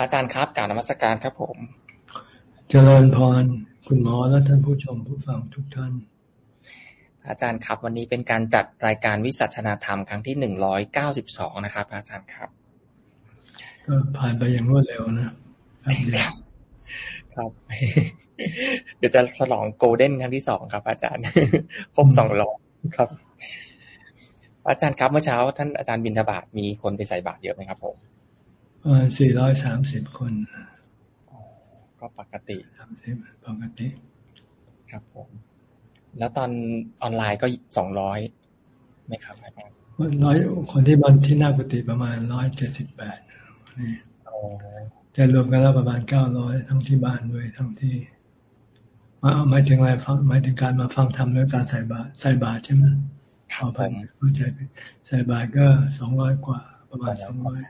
อาจารย์ครับกล่าวนมัสการครับผม เจริญพร คุณหมอและท่านผู้ชมผู้ฟังทุกท่าน อาจารย์ครับ วันนี้เป็นการจัดรายการวิสัชนาธรรมครั้งที่หนึ่งร้อยเก้าสิบสองนะครับ อาจารย์ครับ ก็ผ่านไปอย่างรวดเร็วนะครับครับ เดี๋ยวจะฉลองโกลเด้นครั้งที่สองครับ อาจารย์ครบสองร้อยครับ อาจารย์ครับเมื่อเช้า ท่านอาจารย์บินทบาทมีคนไปใส่บาตรเยอะไหมครับผม ประมาณสี่ร้อยสามสิบคนก็ปกติสามสิบปกติ ครับผม แล้วตอนออนไลน์ก็สองร้อยไหมครับอาจารย์ร้อยคนที่บันที่หน้ากุฏิประมาณร้อยเจ็ดสิบแปดนี่แต่รวมกันแล้วประมาณเก้าร้อยทั้งที่บ้านด้วยทั้งที่มาหมายถึงอะไรฟังหมายถึงการมาฟังธรรมด้วยการใส่บาตรใส่บาตรใช่ไหมเอาไปเข้าใจใส่บาตรก็สองร้อยกว่า ประมาณสองร้อย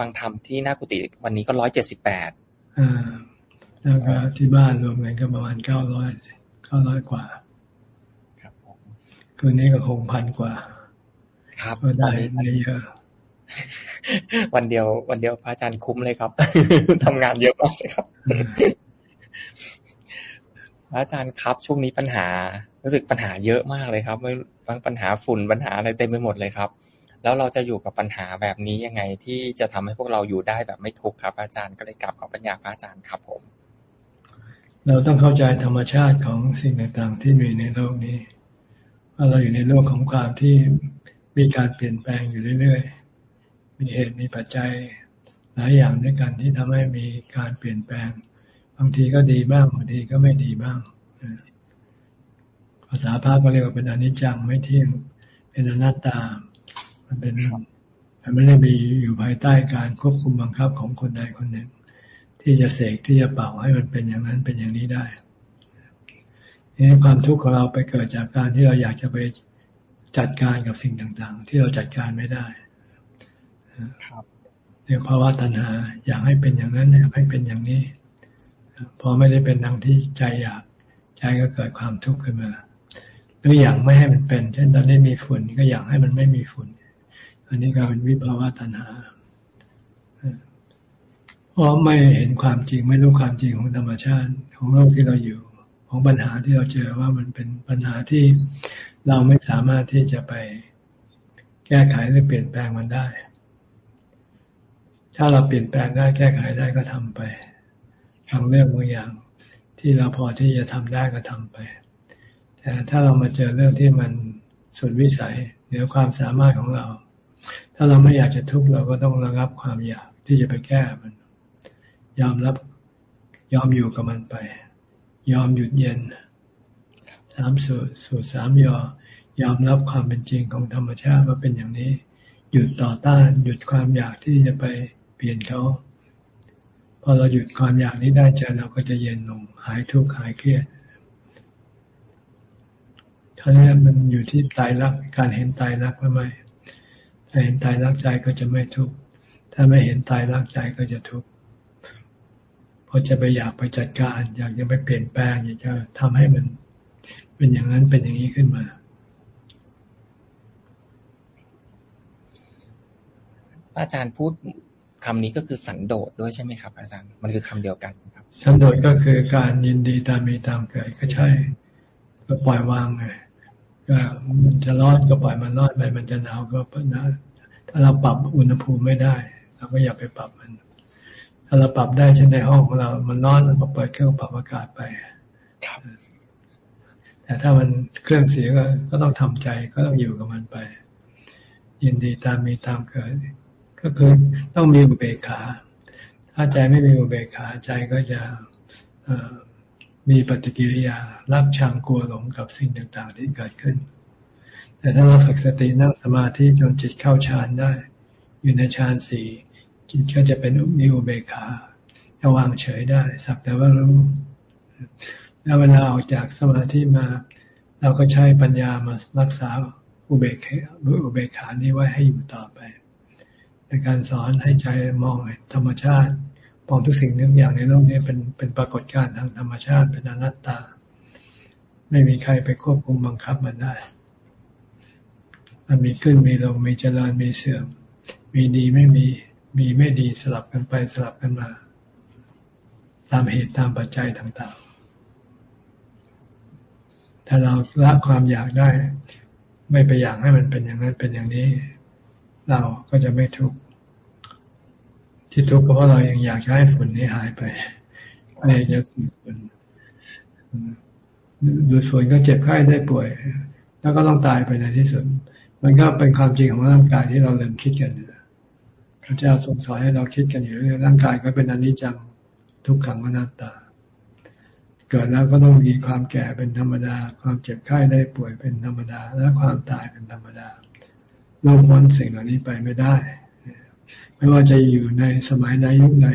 ฟังธรรมที่หน้ากุฏิวันนี้ก็ร้อยเจ็ดสิบแปดอ่าแล้วก็ที่บ้านรวมกันก็ประมาณเก้าร้อยเก้าร้อยกว่า ครับผมคืนนี้ก็คงพันกว่า ครับก็ได้ได้เยอะวันเดียว วันเดียวพระอาจารย์คุ้มเลยครับทำงานเยอะมากเลยครับพระอาจารย์ครับช่วงนี้ปัญหา รู้สึกปัญหาเยอะมากเลยครับไม่ทั้งปัญหาฝุ่นปัญหาอะไรเต็มไปหมดเลยครับ แล้วเราจะอยู่กับปัญหาแบบนี้ยังไงที่จะทำให้พวกเราอยู่ได้แบบไม่ทุกข์ครับ อาจารย์ก็เลยกลับขอปัญญาพระอาจารย์ครับผม เราต้องเข้าใจธรรมชาติของสิ่งต่างๆ ที่มีในโลกนี้ว่าเราอยู่ในโลกของความที่มีการเปลี่ยนแปลงอยู่เรื่อยๆ มีเหตุมีปัจจัยหลายอย่างด้วยกันที่ทำให้มีการเปลี่ยนแปลง บางทีก็ดีบ้างบางทีก็ไม่ดีบ้างภาษาพระก็เรียกว่าเป็นอนิจจังไม่เที่ยงเป็นอนัตตา มันเป็นมันไม่ได้มีอยู่ภายใต้การควบคุมบังคับของคนใดคนหนึ่ง ที่จะเสกที่จะเป่าให้มันเป็นอย่างนั้นเป็นอย่างนี้ได้นี่ความทุกข์ของเราไปเกิดจากการที่เราอยากจะไปจัดการกับสิ่งต่าง ๆ ที่เราจัดการไม่ได้ครับเรียกภาวะตัณหาอยากให้เป็นอย่างนั้นอยากให้เป็นอย่างนี้พอไม่ได้เป็นดังที่ใจอยากใจก็เกิดความทุกข์ขึ้นมาหรืออยากไม่ให้มันเป็น เช่นตอนนี้มีฝุ่นก็อยากให้มันไม่มีฝุ่น อันนี้ก็เป็นวิภาวะตัณหาเพราะไม่เห็นความจริงไม่รู้ความจริงของธรรมชาติของโลกที่เราอยู่ ของปัญหาที่เราเจอว่ามันเป็นปัญหาที่เราไม่สามารถที่จะไปแก้ไขหรือเปลี่ยนแปลงมันได้ ถ้าเราเปลี่ยนแปลงได้แก้ไขได้ก็ทำไปทางเรื่องบางอย่าง ที่เราพอที่จะทำได้ก็ทำไป แต่ถ้าเรามาเจอเรื่องที่มันสุดวิสัยเหนือความสามารถของเรา ถ้าเราไม่อยากจะทุกข์เราก็ต้องระงับความอยากที่จะไปแก้มัน ยอมรับ ยอมอยู่กับมันไป ยอมหยุดเย็นสามสูตรสูตรสามยอยอมรับความเป็นจริงของธรรมชาติว่าเป็นอย่างนี้ หยุดต่อต้าน หยุดความอยากที่จะไปเปลี่ยนเขาพอเราหยุดความอยากนี้ได้ใจเราก็จะเย็นลงหายทุกข์หายเครียดท่านี้มันอยู่ที่ตายรักการเห็นตายรักหรือไม่ ถ้าเห็นตายรักใจก็จะไม่ทุกข์ ถ้าไม่เห็นตายรักใจก็จะทุกข์ เพราะจะไปอยากไปจัดการ อยากจะไปเปลี่ยนแปลง อยากจะทำให้มัน เป็นอย่างนั้นเป็นอย่างนี้ขึ้นมา อาจารย์พูดคำนี้ก็คือสันโดษด้วยใช่ไหมครับ อาจารย์ มันคือคำเดียวกันครับ สันโดษก็คือการยินดีตามมีตามเกิดก็ใช่ ก็ปล่อยวางไง ก็มันจะร้อนก็ปล่อยมันร้อนไป มันจะหนาวก็นะถ้าเราปรับอุณหภูมิไม่ได้เราก็อย่าไปปรับมัน ถ้าเราปรับได้เช่นในห้องของเรา มันร้อนเราก็เปิดเครื่องปรับอากาศไปแต่ถ้ามันเครื่องเสียก็ก็ต้องทำใจก็ต้องอยู่กับมันไป ยินดีตามมีตามเกิด ก็คือต้องมีอุเบกขา ถ้าใจไม่มีอุเบกขาใจก็จะ มีปฏิกิริยารักชังกลัวหลงกับสิ่งต่างๆ ที่เกิดขึ้น แต่ถ้าเราฝึกสตินั่งสมาธิจนจิตเข้าฌานได้ อยู่ในฌานสี่จิตก็จะเป็นมีอุเบกขาจะวางเฉยได้ สักแต่ว่ารู้ แล้วเวลาออกจากสมาธิมา เราก็ใช้ปัญญามารักษาอุเบกขาอุเบกขานี้ไว้ให้อยู่ต่อไป ในการสอนให้ใจมองธรรมชาติ องทุกสิ่งทุกอย่างในโลกนี้เป็นเป็นปรากฏการณ์ทางธรรมชาติเป็นอนัตตา ไม่มีใครไปควบคุมบังคับมันได้ มันมีขึ้นมีลงมีเจริญมีเสื่อม มีดีไม่มีมีไม่ดีสลับกันไปสลับกันมา ตามเหตุตามปัจจัยต่างๆ ถ้าเราละความอยากได้ ไม่ไปอยากให้มันเป็นอย่างนั้นเป็นอย่างนี้ เราก็จะไม่ทุกข์ ที่ทุกข์ก็เพราะเรายังอยากให้ฝุ่นนี้หายไปไม่อยากสูดฝุ่นดูดฝุ่นก็เจ็บไข้ได้ป่วย แล้วก็ต้องตายไปในที่สุด มันก็เป็นความจริงของร่างกายที่เราเริ่มคิดกันพระเจ้าทรงสอนให้เราคิดกันอยู่เรื่องร่างกายก็เป็นอนิจจังทุกขังอนัตตา เกิดแล้วก็ต้องมีความแก่เป็นธรรมดา ความเจ็บไข้ได้ป่วยเป็นธรรมดา และความตายเป็นธรรมดา เราพ้นสิ่งเหล่านี้ไปไม่ได้ ไม่ว่าจะอยู่ในสมัยใดยุคไหน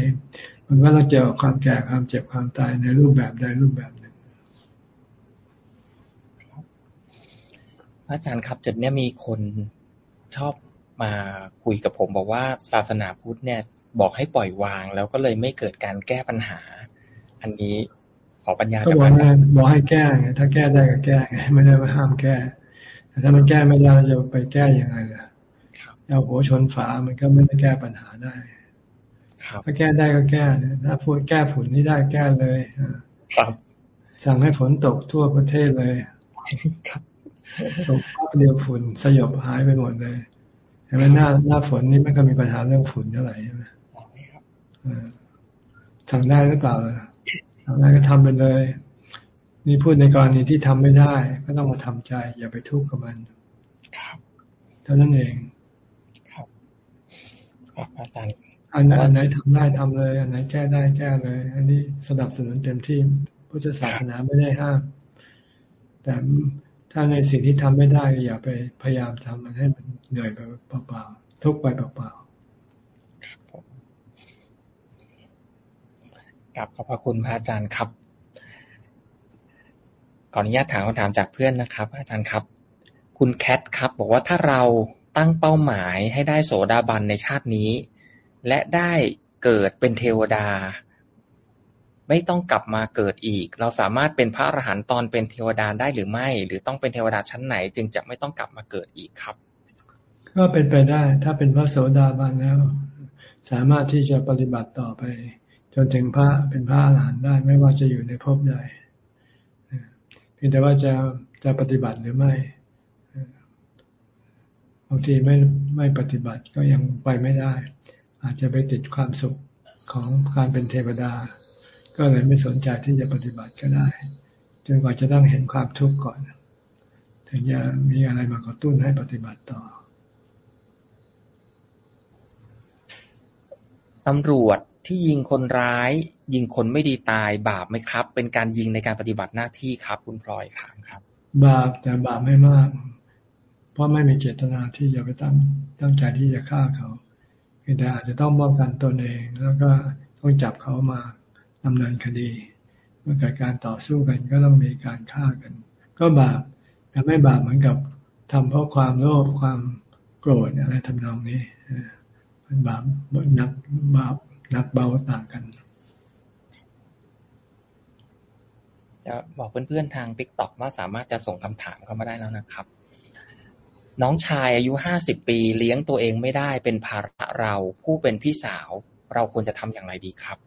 มันก็ต้องเจอความแก่ความเจ็บความตายในรูปแบบใดรูปแบบหนึ่งอาจารย์ครับจุดนี้มีคนชอบมาคุยกับผม บอกว่าศาสนาพุทธเนี่ย บอกให้ปล่อยวาง แล้วก็เลยไม่เกิดการแก้ปัญหา อันนี้ขอปัญญาจากพระอาจารย์บอกให้แก้ไงถ้าแก้ได้ก็แก้ไงไม่ได้มาห้ามแก้แต่ถ้ามันแก้ไม่ได้จะไปแก้ยังไงล่ะ เอาหัวชนฝามันก็ไม่ได้แก้ปัญหาได้ถ้าแก้ได้ก็แก้ถ้าพูดแก้ฝุ่นนี่ได้แก้เลยครับ สั่งให้ฝนตกทั่วประเทศเลยครับตกภาพเดียวฝุ่นสยบหายไปหมดเลยเห็นไหมหน้าหน้าฝนนี่ไม่ก็มีปัญหาเรื่องฝุ่นเท่าไหร่ใช่ไหมสั่งได้หรือเปล่าล่ะสั่งได้ก็ทำไปเลย นี่พูดในกรณีที่ทำไม่ได้ ก็ต้องมาทำใจ อย่าไปทุกข์กับมันครับเท่านั้นเอง ครับอาจารย์อันไหนทำได้ทำเลย อันไหนแก้ได้แก้เลย อันนี้สนับสนุนเต็มที่พุทธศาสนาไม่ได้ห้าม แต่ถ้าในสิ่งที่ทำไม่ได้อย่าไปพยายามทำมันให้มันเหนื่อยไปเปล่าๆทุกไปเปล่าๆกับขอบพระคุณพระอาจารย์ครับขออนุญาตถามคำถามจากเพื่อนนะครับ อาจารย์ครับ คุณแคทครับ บอกว่าถ้าเรา ตั้งเป้าหมายให้ได้โสดาบันในชาตินี้ และได้เกิดเป็นเทวดา ไม่ต้องกลับมาเกิดอีก เราสามารถเป็นพระอรหันต์ตอนเป็นเทวดาได้หรือไม่ หรือต้องเป็นเทวดาชั้นไหน จึงจะไม่ต้องกลับมาเกิดอีกครับ ก็เป็นไปได้ ถ้าเป็นพระโสดาบันแล้ว สามารถที่จะปฏิบัติต่อไป จนถึงพระเป็นพระอรหันต์ได้ไม่ว่าจะอยู่ในภพใดเพียงแต่ว่าจะจะปฏิบัติหรือไม่ บางทีไม่ไม่ปฏิบัติก็ยังไปไม่ได้ อาจจะไปติดความสุขของการเป็นเทวดา ก็เลยไม่สนใจที่จะปฏิบัติก็ได้จนกว่าจะต้องเห็นความทุกข์ก่อนถึงจะมีอะไรมากระตุ้นให้ปฏิบัติต่อตำรวจที่ยิงคนร้าย ยิงคนไม่ดีตายบาปไหมครับ เป็นการยิงในการปฏิบัติหน้าที่ครับ คุณพลอยถามครับ บาปแต่บาปไม่มาก เพราะไม่มีเจตนาที่จะไปตั้งตั้งใจที่จะฆ่าเขาแต่อาจจะต้องป้องกันตนเอง แล้วก็ต้องจับเขามาดำเนินคดี เมื่อเกิดการต่อสู้กันก็ต้องมีการฆ่ากัน ก็บาปแต่ไม่บาปเหมือนกับทำเพราะความโลภความโกรธอะไรทำนองนี้มันบาปนักบาปนักเบาต่างกันจะบอกเพื่อนๆทางติ๊กต็อกว่าสามารถจะส่งคำถามเข้ามาได้แล้วนะครับ น้องชายอายุห้าสิบปีเลี้ยงตัวเองไม่ได้เป็นภาระเรา ผู้เป็นพี่สาว เราควรจะทำอย่างไรดีครับ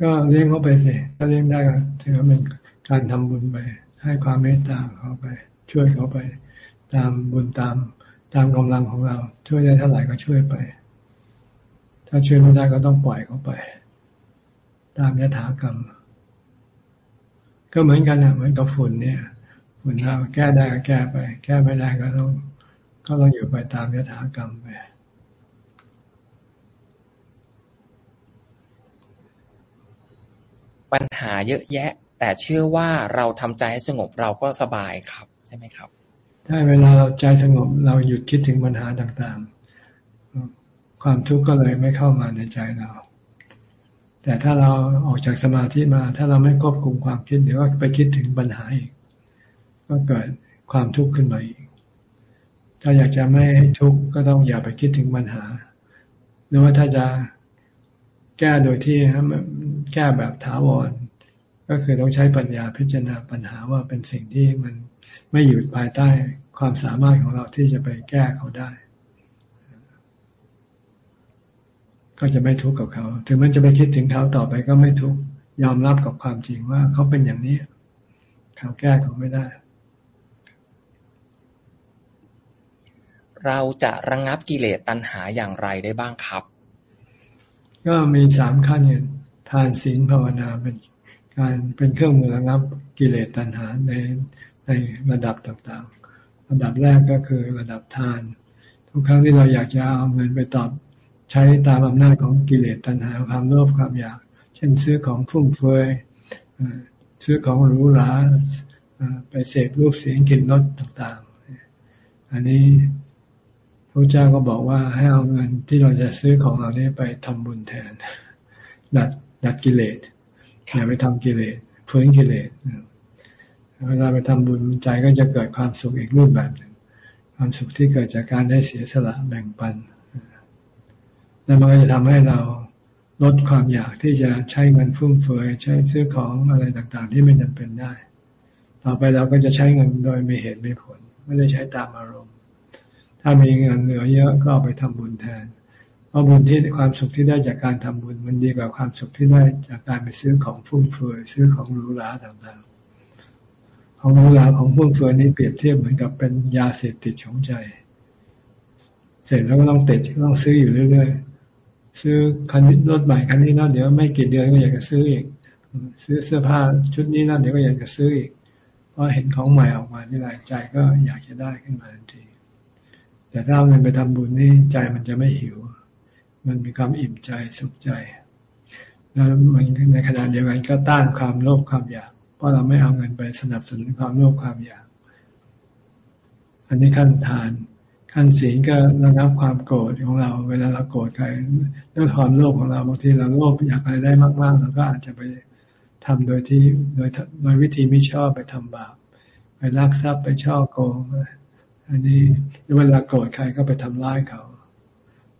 ก็เลี้ยงเขาไปสิถ้าเลี้ยงได้ก็ถือว่าเป็นการทำบุญไป ให้ความเมตตาเขาไป ช่วยเขาไป ตามบุญตามตามกำลังของเรา ช่วยได้เท่าไหร่ก็ช่วยไป ถ้าช่วยไม่ได้ก็ต้องปล่อยเขาไป ตามยถากรรม ก็เหมือนกันนะเหมือนกับฝุ่นเนี่ย มันเราแก้ได้ก็แก้ไป แก้ไม่ได้ก็ต้อง ก็ต้องอยู่ไปตามยถากรรมไปปัญหาเยอะแยะ แต่เชื่อว่าเราทำใจให้สงบเราก็สบายครับ ใช่ไหมครับใช่เวลาเราใจสงบเราหยุดคิดถึงปัญหาต่างๆ ความทุกข์ก็เลยไม่เข้ามาในใจเรา แต่ถ้าเราออกจากสมาธิมา ถ้าเราไม่ควบคุมความคิดเดี๋ยวก็ไปคิดถึงปัญหาอีก ก็เกิดความทุกข์ขึ้นมาอีก ถ้าอยากจะไม่ให้ทุกข์ก็ต้องอย่าไปคิดถึงปัญหา หรือว่าถ้าจะแก้โดยที่แก้แบบถาวร ก็คือต้องใช้ปัญญาพิจารณาปัญหาว่าเป็นสิ่งที่มันไม่อยู่ภายใต้ความสามารถของเราที่จะไปแก้เขาได้ ก็จะไม่ทุกข์กับเขา ถึงมันจะไปคิดถึงเขาต่อไปก็ไม่ทุกข์ยอมรับกับความจริงว่าเขาเป็นอย่างนี้ เขาแก้เขาไม่ได้ เราจะระงงับกิเลสตัณหาอย่างไรได้บ้างครับ ก็มีสามขั้นเนี่ยทานศีลภาวนาเป็นการเป็นเครื่องมือระงับกิเลสตัณหาในในระดับต่างๆ ระดับแรกก็คือระดับทาน ทุกครั้งที่เราอยากจะเอาเงินไปตอบใช้ตามอำนาจของกิเลสตัณหาความโลภความอยาก เช่นซื้อของฟุ่มเฟือยซื้อของหรูหราไปเสพรูปเสียงกลิ่นรสต่างๆ อันนี้ พระเจ้าก็บอกว่าให้เอาเงินที่เราจะซื้อของเหล่านี้ไปทำบุญแทนดัดดัดกิเลสอย่าไปทำกิเลสฟื้นกิเลสเวลาไปทำบุญใจก็จะเกิดความสุขอีกรูปแบบหนึ่งความสุขที่เกิดจากการได้เสียสละแบ่งปันแล้วมันก็จะทำให้เราลดความอยากที่จะใช้เงินฟุ่มเฟือยใช้ซื้อของอะไรต่างๆ ที่ไม่จำเป็นได้ ต่อไปเราก็จะใช้เงินโดยไม่เหตุไม่ผล ไม่ได้ใช้ตามอารมณ์ ถ้ามีเงินเหลือเยอะก็เอาไปทำบุญแทน เพราะบุญที่ความสุขที่ได้จากการทำบุญ มันดีกว่าความสุขที่ได้จากการไปซื้อของฟุ่มเฟือยซื้อของหรูหราต่างๆ ของหรูหราของฟุ่มเฟือยนี้เปรียบเทียบเหมือนกับเป็นยาเสพติดของใจ เสร็จแล้วก็ต้องติดต้องซื้ออยู่เรื่อยๆ ซื้อคันนี้รถใหม่คันนี้นะเดี๋ยวไม่กี่เดือนก็อยากจะซื้ออีก ซื้อเสื้อผ้าชุดนี้นะเดี๋ยวก็อยากจะซื้ออีกเพราะเห็นของใหม่ออกมาที่ไรใจก็อยากจะได้ขึ้นมาทันที แต่ถ้าเอาเงินไปทำบุญนี่ใจมันจะไม่หิว มันมีความอิ่มใจสุขใจแล้วมันในขณะเดียวกันก็ต้านความโลภความอยาก เพราะเราไม่เอาเงินไปสนับสนุนความโลภความอยาก อันนี้ขั้นทาน ขั้นศีลก็ระงับความโกรธของเรา เวลาเราโกรธใครด้วยความโลภของเราบางทีเราโลภอยากอะไรได้มากๆเราก็อาจจะไปทำโดยที่โดยโดยวิธีไม่ชอบไปทำบาปไปลักทรัพย์ไปช่อโกง อันนี้เวลาโกรธใครก็ไปทำร้ายเขา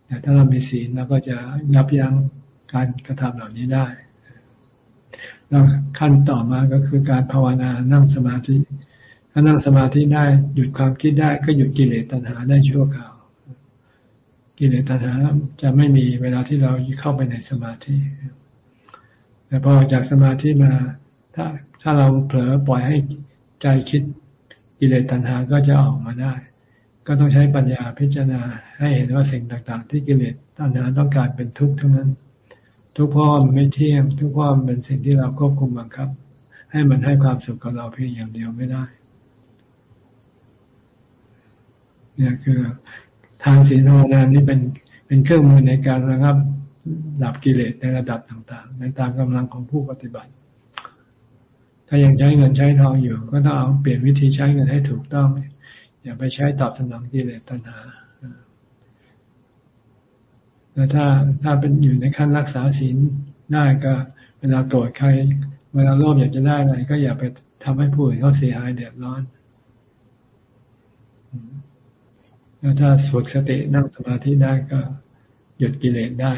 แต่ถ้าเรามีศีลเราก็จะยับยั้งการกระทำเหล่านี้ได้แล้วขั้นต่อมาก็คือการภาวนานั่งสมาธิ ถ้านั่งสมาธิได้หยุดความคิดได้ก็หยุดกิเลสตัณหาได้ชั่วคราว กิเลสตัณหาจะไม่มีเวลาที่เราเข้าไปในสมาธิ แต่พอจากสมาธิมา ถ้าถ้าเราเผลอปล่อยให้ใจคิด กิเลสตัณหาก็จะออกมาได้ ก็ต้องใช้ปัญญาพิจารณาให้เห็นว่าสิ่งต่าง ๆ ที่กิเลสตัณหาต้องการเป็นทุกข์ทั้งนั้น ทุกข์พราะมันไม่เที่ยง ทุกข์พราะมันเป็นสิ่งที่เราควบคุมบังคับ ให้มันให้ความสุขกับเราเพียงอย่างเดียวไม่ได้เนี่ยคือทางศีลภาวนานี่เป็นเป็นเครื่องมือในการระงับดับกิเลสในระดับต่างๆ ในตามกำลังของผู้ปฏิบัติ ถ้ายังใช้เงินใช้ทองอยู่ ก็ต้องเอาเปลี่ยนวิธีใช้เงินให้ถูกต้อง อย่าไปใช้ตอบสนองกิเลสตัณหาแล้วถ้าถ้าเป็นอยู่ในขั้นรักษาศีลได้ก็เวลาโกรธใคร เวลาโลภอยากจะได้อะไรก็อย่าไปทำให้ผู้อื่นเขาเสียหายเดือดร้อนแล้วถ้าฝึกสตินั่งสมาธิได้ก็หยุดกิเลสได้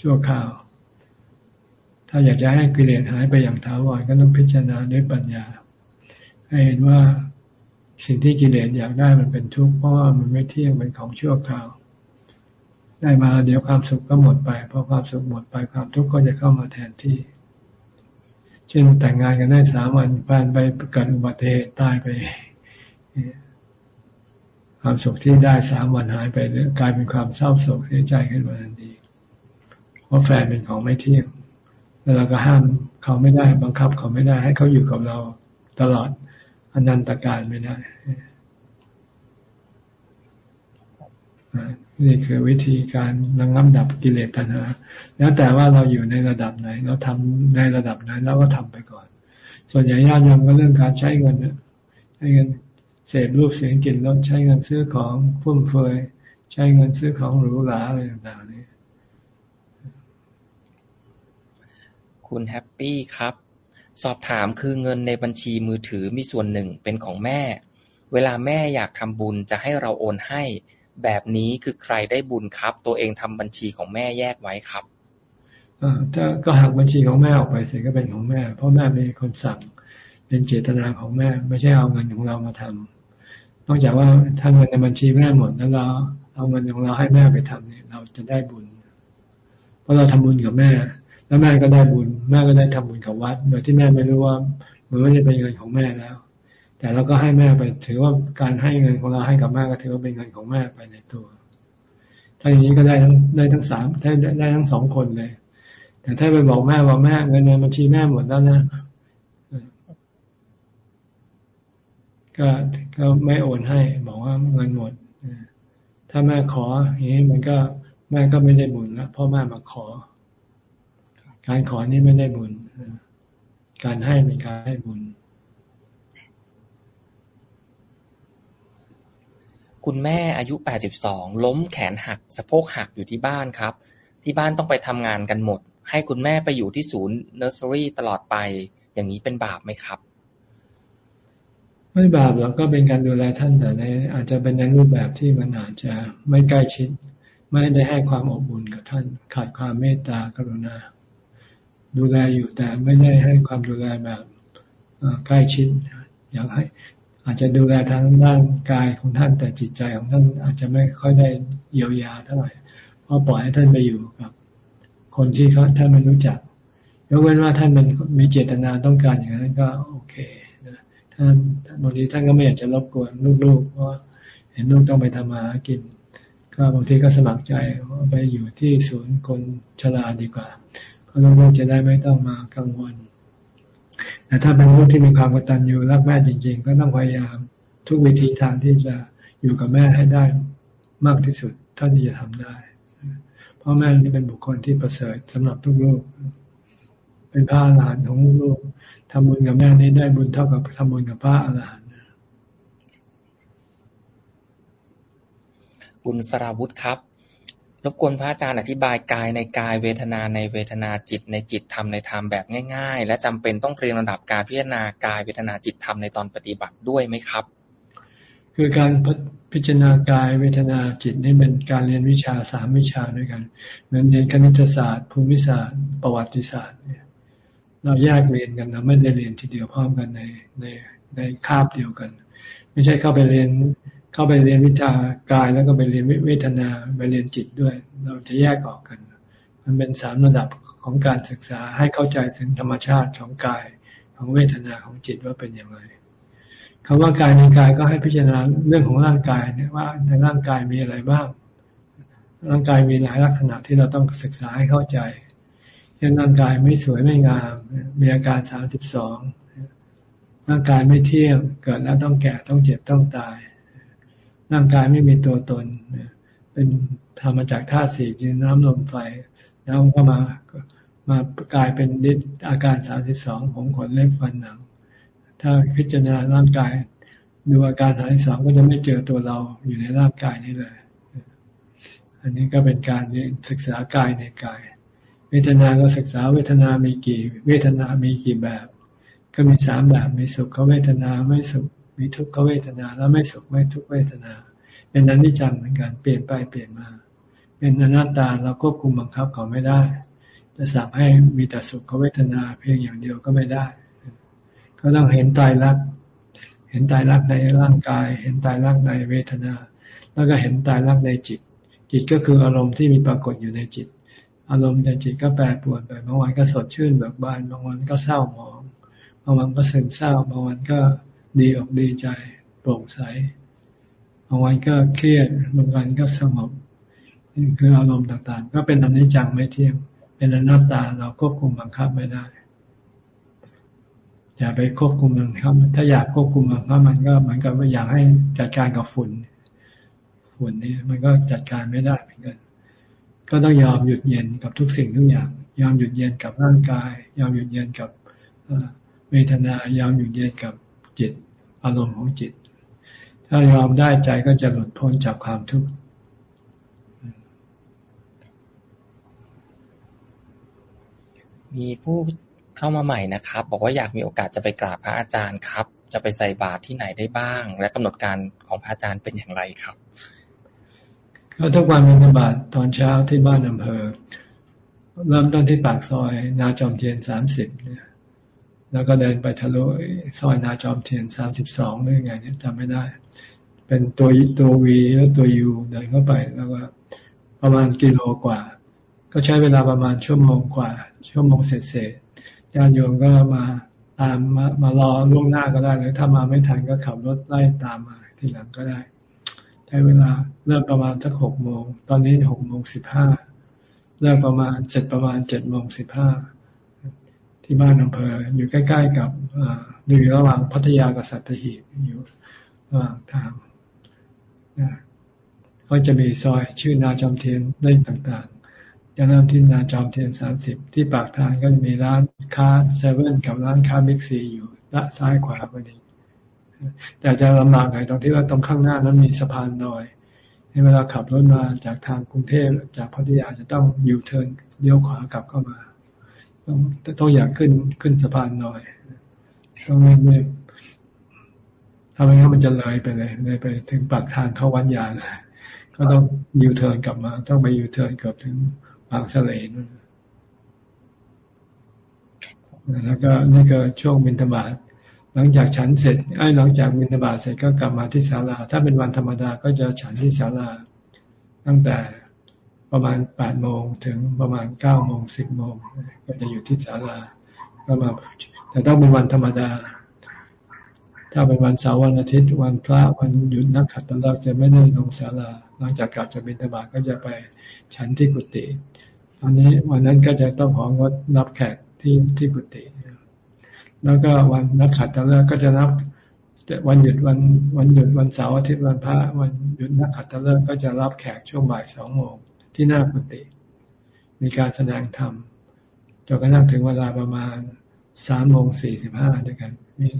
ชั่วคราว ถ้าอยากจะให้กิเลสหายไปอย่างถาวรก็ต้องพิจารณาด้วยปัญญา ให้เห็นว่าสิ่งที่กิเลสอยากได้มันเป็นทุกข์เพราะว่ามันไม่เที่ยงเป็นของชั่วคราว ได้มาเดี๋ยวความสุขก็หมดไปพอความสุขหมดไปความทุกข์ก็จะเข้ามาแทนที่ เช่นแต่งงานกันได้สามวันผ่านไปเกิดอุบัติเหตุตายไป ความสุขที่ได้สามวันหายไปกลายเป็นความเศร้าโศกเสียใจขึ้นมาทันทีเพราะแฟนเป็นของไม่เที่ยง แล้วเราก็ห้ามเขาไม่ได้ บังคับเขาไม่ได้ ให้เขาอยู่กับเราตลอดอนันตการไม่ได้นี่คือวิธีการระงับดับกิเลสตัณหา แล้วแต่ว่าเราอยู่ในระดับไหน เราทำในระดับไหนเราก็ทำไปก่อน ส่วนใหญ่ญาติโยมก็เรื่องการใช้เงินใช้เงินเสพรูปเสียงกลิ่นรสใช้เงินซื้อของฟุ่มเฟือยใช้เงินซื้อของหรูหราอะไรต่างๆนี่ คุณแฮปปี้ครับ สอบถามคือเงินในบัญชีมือถือมีส่วนหนึ่งเป็นของแม่ เวลาแม่อยากทำบุญจะให้เราโอนให้ แบบนี้คือใครได้บุญครับ ตัวเองทำบัญชีของแม่แยกไว้ครับอ่าถ้าก็หักบัญชีของแม่ออกไปเสร็จก็เป็นของแม่ เพราะแม่เป็นคนสั่งเป็นเจตนาของแม่ ไม่ใช่เอาเงินของเรามาทำนอกจากว่าถ้าเงินในบัญชีแม่หมดแล้วเราเอาเงินของเราให้แม่ไปทำเนี่ยเราจะได้บุญ เพราะเราทำบุญกับแม่ แล้วแม่ก็ได้บุญ แม่ก็ได้ทำบุญกับวัด โดยที่แม่ไม่รู้ว่า มันไม่ได้เป็นเงินของแม่แล้ว แต่เราก็ให้แม่ไปถือว่าการให้เงินของเราให้กับแม่ก็ถือว่าเป็นเงินของแม่ไปในตัว ถ้าอย่างนี้ก็ได้ทั้งได้ทั้งสามได้ได้ทั้งสองคนเลย แต่ถ้าไปบอกแม่ว่าแม่เงินในบัญชีแม่หมดแล้วนะก็ก็ไม่โอนให้ บอกว่าเงินหมดถ้าแม่ขออย่างนี้มันก็แม่ก็ไม่ได้บุญแล้วพ่อแม่มาขอ การขอนี่ไม่ได้บุญ การให้เป็นการให้บุญ คุณแม่อายุ 82 ล้มแขนหัก สะโพกหักอยู่ที่บ้านครับ ที่บ้านต้องไปทำงานกันหมด ให้คุณแม่ไปอยู่ที่ศูนย์เนอร์เซอรี่ตลอดไป อย่างนี้เป็นบาปไหมครับ ไม่บาปหรอกก็เป็นการดูแลท่านแต่ในอาจจะเป็นในรูปแบบที่มันอาจจะไม่ใกล้ชิด ไม่ได้ให้ความอบอุ่นกับท่าน ขาดความเมตตากรุณา ดูแลอยู่แต่ไม่ได้ให้ความดูแลแบบใกล้ชิดอย่ากให้อาจจะดูแลทางด้านกายของท่านแต่จิตใจของท่านอาจจะไม่ค่อยได้เยียวยาเท่าไหร่เพราะปล่อยให้ท่านไปอยู่กับ คนที่เขาท่านไม่รู้จักยกเว้นว่าท่านเป็นมีเจตนาต้องการอย่างนั้นก็โอเคนะท่านบางทีท่านก็ไม่อยากจะรบกวนลูกๆเพราะเห็นลูกต้องไปทำมาหากิน ก็บางทีก็สมัครใจไปอยู่ที่ศูนย์คนชราดีกว่า ลูกๆจะได้ไม่ต้องมากังวล แต่ถ้าเป็นลูกที่มีความกตัญญูรักแม่จริง ๆ ก็ต้องพยายามทุกวิธีทางที่จะอยู่กับแม่ให้ได้มากที่สุดเท่าที่จะทำได้ เพราะแม่นี่เป็นบุคคลที่ประเสริฐสำหรับทุกลูก เป็นพระอรหันต์ของลูกทำบุญกับแม่นี้ได้บุญเท่ากับทำบุญกับพระอรหันต์คุณสราวุธครับ รบกวนพระอาจารย์อธิบายกายในกายเวทนาในเวทนาจิตในจิตธรรมในธรรมแบบง่าย ๆ และจำเป็นต้องเรียนระดับการพิจารณากายเวทนาจิตธรรมในตอนปฏิบัติด้วยไหมครับ คือการพิจารณากายเวทนาจิตนี่เป็นการเรียนวิชาสามวิชาด้วยกันเหมือนเรียนคณิตศาสตร์ ภูมิศาสตร์ ประวัติศาสตร์เนี่ยเราแยกเรียนกันเราไม่ได้เรียนทีเดียวพร้อมกันในในในคาบเดียวกัน ไม่ใช่เข้าไปเรียน เข้าไปเรียนวิชากายแล้วก็ไปเรียนเวทนาไปเรียนจิตด้วย เราจะแยกออกกัน มันเป็นสามระดับของการศึกษาให้เข้าใจถึงธรรมชาติของกายของเวทนาของจิตว่าเป็นอย่างไรคำว่ากายในกายก็ให้พิจารณาเรื่องของร่างกายเนี่ยว่าในร่างกายมีอะไรบ้าง ร่างกายมีหลายลักษณะที่เราต้องศึกษาให้เข้าใจเช่นร่างกายไม่สวยไม่งาม มีอาการสามสิบสองร่างกายไม่เที่ยงเกิดแล้วต้องแก่ต้องเจ็บต้องตาย ร่างกายไม่มีตัวตน เป็นทำมาจากธาตุสี่ดินน้ำลมไฟ แล้วก็มามากลายเป็นดิอาการสามสิบสองผมขนเล็บฟันหนัง ถ้าพิจารณาร่างกาย ดูอาการสามสิบสองก็จะไม่เจอตัวเราอยู่ในร่างกายนี้เลย อันนี้ก็เป็นการศึกษากายในกาย เวทนาก็ศึกษาเวทนามีกี่ เวทนามีกี่แบบ ก็มีสามแบบมีสุขเวทนาไม่สุข มีทุกขเวทนา แล้วไม่สุขไม่ทุกเวทนา เป็นอนิจจังเหมือนกันเปลี่ยนไปเปลี่ยนมา เป็นอนัตตาเราควบคุมบังคับเขาไม่ได้ จะสั่งให้มีแต่สุขเวทนา เพียงอย่างเดียวก็ไม่ได้ ก็ต้องเห็นตายรัก เห็นตายรักในร่างกาย เห็นตายรักในเวทนา แล้วก็เห็นตายรักในจิต จิตก็คืออารมณ์ที่มีปรากฏอยู่ในจิต อารมณ์ในจิตก็แปรปรวนไปบางวันก็สดชื่นเบิกบานบางวันก็เศร้าหมองบางวันก็ซึมเศร้าบางวันก็ ดีอกดีใจโปร่งใสบางวันก็เครียดบางวันก็สงบนี่คืออารมณ์ต่างๆ ก็เป็นอนิจจังไม่เที่ยง เป็นอนัตตาเราควบคุมบังคับไม่ได้ อย่าไปควบคุมบังคับถ้าอยากควบคุมบังคับมันก็เหมือนกับอยากให้จัดการกับฝุ่น ฝุ่นนี่มันก็จัดการไม่ได้เหมือนกันก็ต้องยอมหยุดเย็นกับทุกสิ่งทุกอย่าง ยอมหยุดเย็นกับร่างกาย ยอมหยุดเย็นกับเวทนายอมหยุดเย็นกับจิต อารมณ์ของจิต ถ้ายอมได้ใจก็จะหลุดพ้นจากความทุกข์มีผู้เข้ามาใหม่นะครับ บอกว่าอยากมีโอกาสจะไปกราบพระอาจารย์ครับ จะไปใส่บาตรที่ไหนได้บ้าง และกำหนดการของพระอาจารย์เป็นอย่างไรครับก็ทุกวันเป็นบาตรตอนเช้าที่บ้านอำเภอ เริ่มต้นที่ปากซอย นาจอมเทียนสามสิบเนี่ย แล้วก็เดินไปทะลุซอยนาจอมเทียนสามสิบสองหรือไงเนี่ยจำไม่ได้ เป็นตัวตัววีแล้วตัวยูเดินเข้าไปแล้วก็ประมาณกิโลกว่า ก็ใช้เวลาประมาณชั่วโมงกว่า ชั่วโมงเศษๆญาติโยมก็มาตามมามารอล่วงหน้าก็ได้หรือถ้ามาไม่ทันก็ขับรถไล่ตามมาทีหลังก็ได้ใช้เวลาเริ่มประมาณสักหกโมง ตอนนี้หกโมงสิบห้าเริ่มประมาณเสร็จประมาณเจ็ดโมงสิบห้า ที่บ้านอำเภอ อยู่ใกล้ ๆ กับอยู่ระหว่างพัทยากับสัตหีบอยู่ระหว่างทางก็จะมีซอยชื่อนาจอมเทียนเล่นต่างๆอย่างเริ่มที่นาจอมเทียนสามสิบที่ปากทางก็จะมีร้านค้าเซเว่นกับร้านค้าบิ๊กซีอยู่ด้านซ้ายขวาพอดีแต่จะลำบากหน่อยตรงที่ว่าตรงข้างหน้านั้นมีสะพานลอยเวลาขับรถมาจากทางกรุงเทพจากพัทยาจะต้องยูเทิร์นเลี้ยวขวากลับเข้ามา ต้องต้องอยากขึ้นขึ้นสะพานลอย ต้องไม่ถ้าไม่งั้นมันจะเลยไปเลยเลยไปถึงปากทางเข้าวัดญาณก็ต้องยูเทิร์นกลับมา ต้องไปยูเทิร์นเกือบถึงบางสะเลนแล้วก็นี่ก็ช่วงบินธบาตหลังจากฉันเสร็จไอ้หลังจากบินธบาตเสร็จก็กลับมาที่ศาลา ถ้าเป็นวันธรรมดาก็จะฉันที่ศาลา ตั้งแต่ ประมาณแปดโมงถึงประมาณเก้าโมงสิบโมงก็จะอยู่ที่ศาลาก็มาแต่ต้องเป็นวันธรรมดา ถ้าเป็นวันเสาร์วันอาทิตย์วันพระวันหยุดนักขัตฤกษ์จะไม่ได้ลงศาลาหลังจากกลับจากบิณฑบาตก็จะไปฉันที่กุฏิตอนนี้วันนั้นก็จะต้องของดรับแขกที่ที่กุฏิแล้วก็วันนักขัตฤกษ์ก็จะนับวันหยุดวันวันหยุดวันเสาร์อาทิตย์วันพระวันหยุดนักขัตฤกษ์ก็จะรับแขกช่วงบ่ายสองโมง ที่หน้ากุฏิมีการแสดงธรรมจนกระทั่งถึงเวลาประมาณสามโมงสี่สิบห้าด้วยกันนี่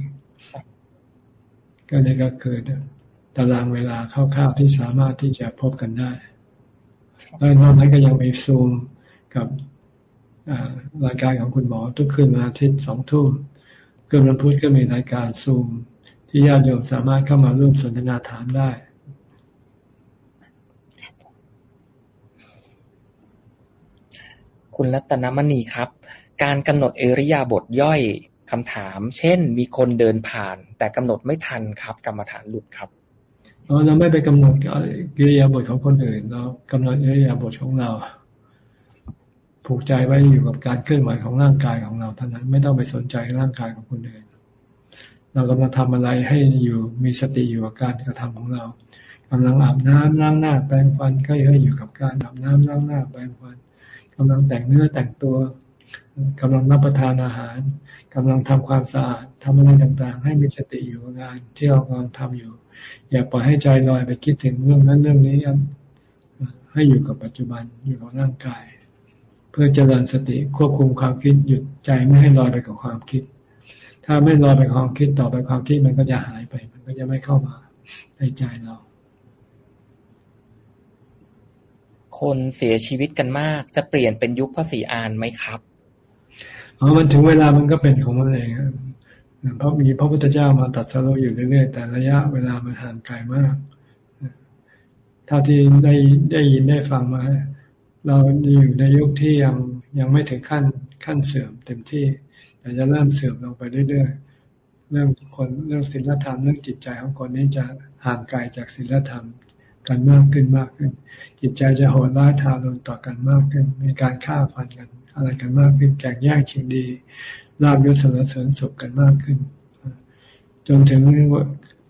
ก็นี่ก็คือตารางเวลาคร่าวๆที่สามารถที่จะพบกันได้แล้วนอกนั้นก็ยังมีซูมกับรายการของคุณหมอทุกคืนวันอาทิตย์สองทุ่มเกิดวันพุธก็มีรายการซูม ที่ญาติโยมสามารถเข้ามาร่วมสนทนาถามได้ คุณรัตนมณีครับ การกำหนดเอริยาบทย่อยคำถาม เช่น มีคนเดินผ่าน แต่กำหนดไม่ทันครับ กรรมฐานหลุดครับเราไม่ไปกำหนดกิริยาบทของคนอื่น เรากำหนดกิริยาบทของเรา ผูกใจไว้อยู่กับการเคลื่อนไหวของร่างกายของเราเท่านั้นไม่ต้องไปสนใจร่างกายของคนอื่น เรากำลังทำอะไรให้อยู่มีสติอยู่กับการกระทำของเรากำลังอาบน้ำล้างหน้าแปรงฟันก็ให้อยู่กับการอาบน้ำล้างหน้าแปรงฟัน กำลังแต่งเนื้อแต่งตัวกำลังรับประทานอาหารกำลังทำความสะอาดทำอะไรต่างๆ ให้มีสติอยู่งานที่เรากำลังทำอยู่ อย่าปล่อยให้ใจลอยไปคิดถึงเรื่องนั้นเรื่องนี้ให้อยู่กับปัจจุบันอยู่กับร่างกาย เพื่อเจริญสติควบคุมความคิดหยุดใจไม่ให้ลอยไปกับความคิด ถ้าไม่ลอยไปความคิดต่อไปความคิดมันก็จะหายไป มันก็จะไม่เข้ามาในใจเรา คนเสียชีวิตกันมาก จะเปลี่ยนเป็นยุคพระศรีอานไหมครับอ๋อมันถึงเวลามันก็เป็นของมันเองเพราะมีพระพุทธเจ้ามาตัดสรุอยู่เรื่อยๆ แต่ระยะเวลามันห่างไกลมากเท่าที่ได้ได้ยินได้ฟังมา เราอยู่ในยุคที่ยังยังไม่ถึงขั้นขั้นเสื่อมเต็มที่ แต่จะเริ่มเสื่อมลงไปเรื่อยๆ เรื่องคนเรื่องศีลธรรมเรื่องจิตใจของคนนี้จะห่างไกลจากศีลธรรม กันมากขึ้นมากขึ้น จิตใจจะโหดร้ายทารุณต่อกันมากขึ้น มีการฆ่าฟันกัน อะไรกันมากขึ้นแก่งแย่งชิงดีลาบยศสรรเสริญสุขกันมากขึ้น จนถึง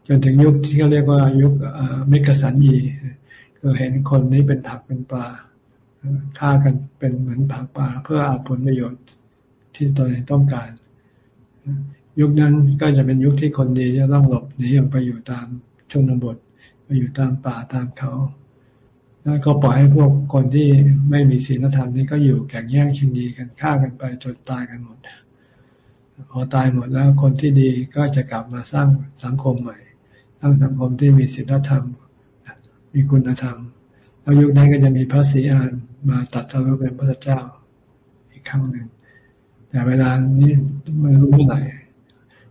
จนถึงยุคที่เขาเรียกว่ายุคเมกสันยีคือเห็นคนนี้เป็นผักเป็นปลาฆ่ากันเป็นเหมือนผักปลาเพื่อเอาผลประโยชน์ที่ตนเองต้องการ ยุคนั้นก็จะเป็นยุคที่คนดีจะต้องหลบหนีออกไปอยู่ตามชนบท ไปอยู่ตามป่าตามเขา แล้วก็ปล่อยให้พวกคนที่ไม่มีศีลธรรมนี่ก็อยู่แข่งแย่งชิงดีกันฆ่ากันไปจนตายกันหมด พอตายหมดแล้วคนที่ดีก็จะกลับมาสร้างสังคมใหม่สร้างสังคมที่มีศีลธรรม มีคุณธรรมแล้วยุคนั้นก็จะมีพระศรีอานมาตัดทะลุเป็นพระเจ้าอีกครั้งหนึ่งแต่เวลานี้ไม่รู้เมื่อไหร่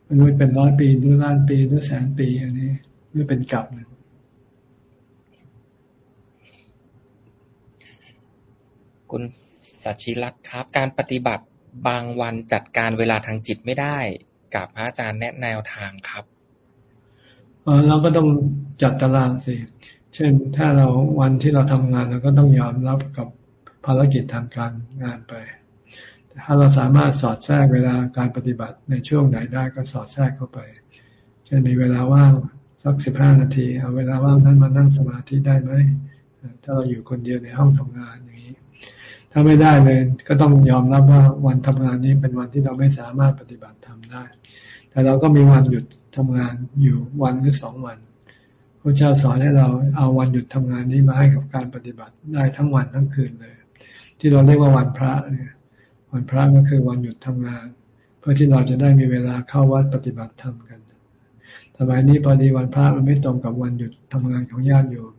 ไม่รู้เป็นร้อยปีหรือล้านปีหรือแสนปี อันนี้หรือเป็นกลับหนึ่ง คุณสัชิรัตน์ครับ การปฏิบัติบางวันจัดการเวลาทางจิตไม่ได้กับพระอาจารย์แนะแนวทางครับเราก็ต้องจัดตารางสิ เช่น ถ้าเราวันที่เราทำงานเราก็ต้องยอมรับกับภารกิจทางการงานไป ถ้าเราสามารถสอดแทรกเวลาการปฏิบัติในช่วงไหนได้ก็สอดแทรกเข้าไป เช่นมีเวลาว่างสักสิบห้านาที เอาเวลาว่างนั้นมานั่งสมาธิได้ไหม ถ้าเราอยู่คนเดียวในห้องทำงานอย่าง ถ้าไม่ได้เลย ก็ต้องยอมรับว่าวันทำงานนี้เป็นวันที่เราไม่สามารถปฏิบัติทำได้ แต่เราก็มีวันหยุดทำงานอยู่วันหรือสองวันพระเจ้าสอนให้เราเอาวันหยุดทำงานนี้มาให้กับการปฏิบัติได้ทั้งวันทั้งคืนเลย ที่เราเรียกว่าวันพระเนี่ยวันพระก็คือวันหยุดทำงาน เพื่อที่เราจะได้มีเวลาเข้าวัดปฏิบัติธรรมกันสมัยนี้พอดีวันพระมันไม่ตรงกับวันหยุดทำงานของญาติโยม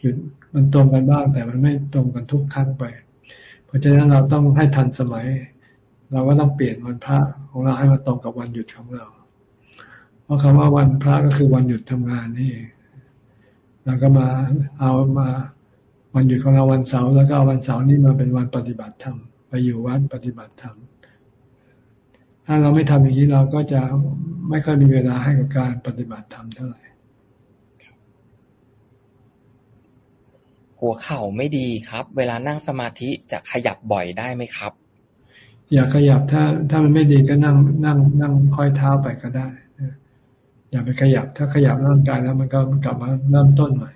หยุดมันตรงกันบ้างแต่มันไม่ตรงกันทุกครั้งไป เพราะฉะนั้นเราต้องให้ทันสมัย เราก็ต้องเปลี่ยนวันพระของเราให้มาตรงกับวันหยุดของเรา เพราะคำว่าวันพระก็คือวันหยุดทำงานนี่เราก็มาเอามาวันหยุดของเราวันเสาร์แล้วก็เอาวันเสาร์นี้มาเป็นวันปฏิบัติธรรมไปอยู่วัดปฏิบัติธรรมถ้าเราไม่ทำอย่างนี้เราก็จะไม่ค่อยมีเวลาให้กับการปฏิบัติธรรมเท่าไหร่ หัวเข่าไม่ดีครับ เวลานั่งสมาธิจะขยับบ่อยได้ไหมครับ อย่าขยับถ้าถ้ามันไม่ดีก็นั่งนั่ง นั่งค่อยเท้าไปก็ได้อย่าไปขยับ ถ้าขยับร่างกายแล้วมันก็กลับมาเริ่มต้นใหม่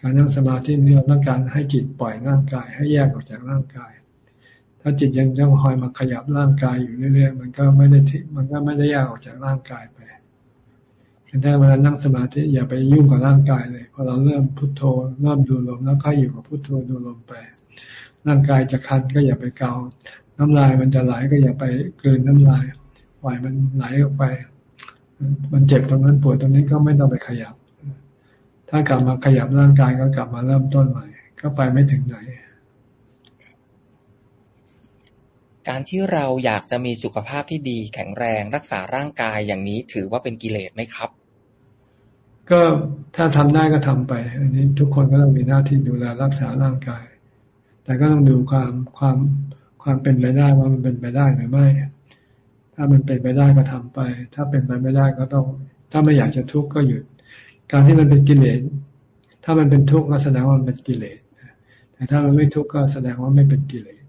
การนั่งสมาธินี่เราต้องการให้จิตปล่อยร่างกาย ให้แยกออกจากร่างกาย ถ้าจิตยังยังคอยมาขยับร่างกายอยู่เรื่อยๆมันก็ไม่ได้มันก็ไม่ได้แยกออกจากร่างกายไป ถ้าเวลานั่งสมาธิอย่าไปยุ่งกับร่างกายเลยพอเราเริ่มพุโทโธเริ่มดูลมแล้วก็อยู่กับพุโทโธดูลมไป ร่างกายจะคันก็อย่าไปเกา น้ำลายมันจะไหลก็อย่าไปเกินน้ำลายปล่อยมันไหลออกไป มันเจ็บตรงนั้นปวดตรงนี้ก็ไม่ต้องไปขยับ ถ้ากลับมาขยับร่างกายก็กลับมาเริ่มต้นใหม่ ก็ไปไม่ถึงไหน การที่เราอยากจะมีสุขภาพที่ดีแข็งแรงรักษาร่างกายอย่างนี้ถือว่าเป็นกิเลสไหมครับ ก็ถ้าทำได้ก็ทำไป อันนี้ทุกคนก็ต้องมีหน้าที่ดูแลรักษาร่างกาย แต่ก็ต้องดูความความความเป็นไปได้ว่ามันเป็นไปได้หรือไม่ ถ้ามันเป็นไปได้ก็ทำไป ถ้าเป็นไปไม่ได้ก็ต้อง ถ้าไม่อยากจะทุกข์ก็หยุด การที่มันเป็นกิเลส ถ้ามันเป็นทุกข์ก็แสดงว่ามันเป็นกิเลส แต่ถ้ามันไม่ทุกข์ก็แสดงว่าไม่เป็นกิเลส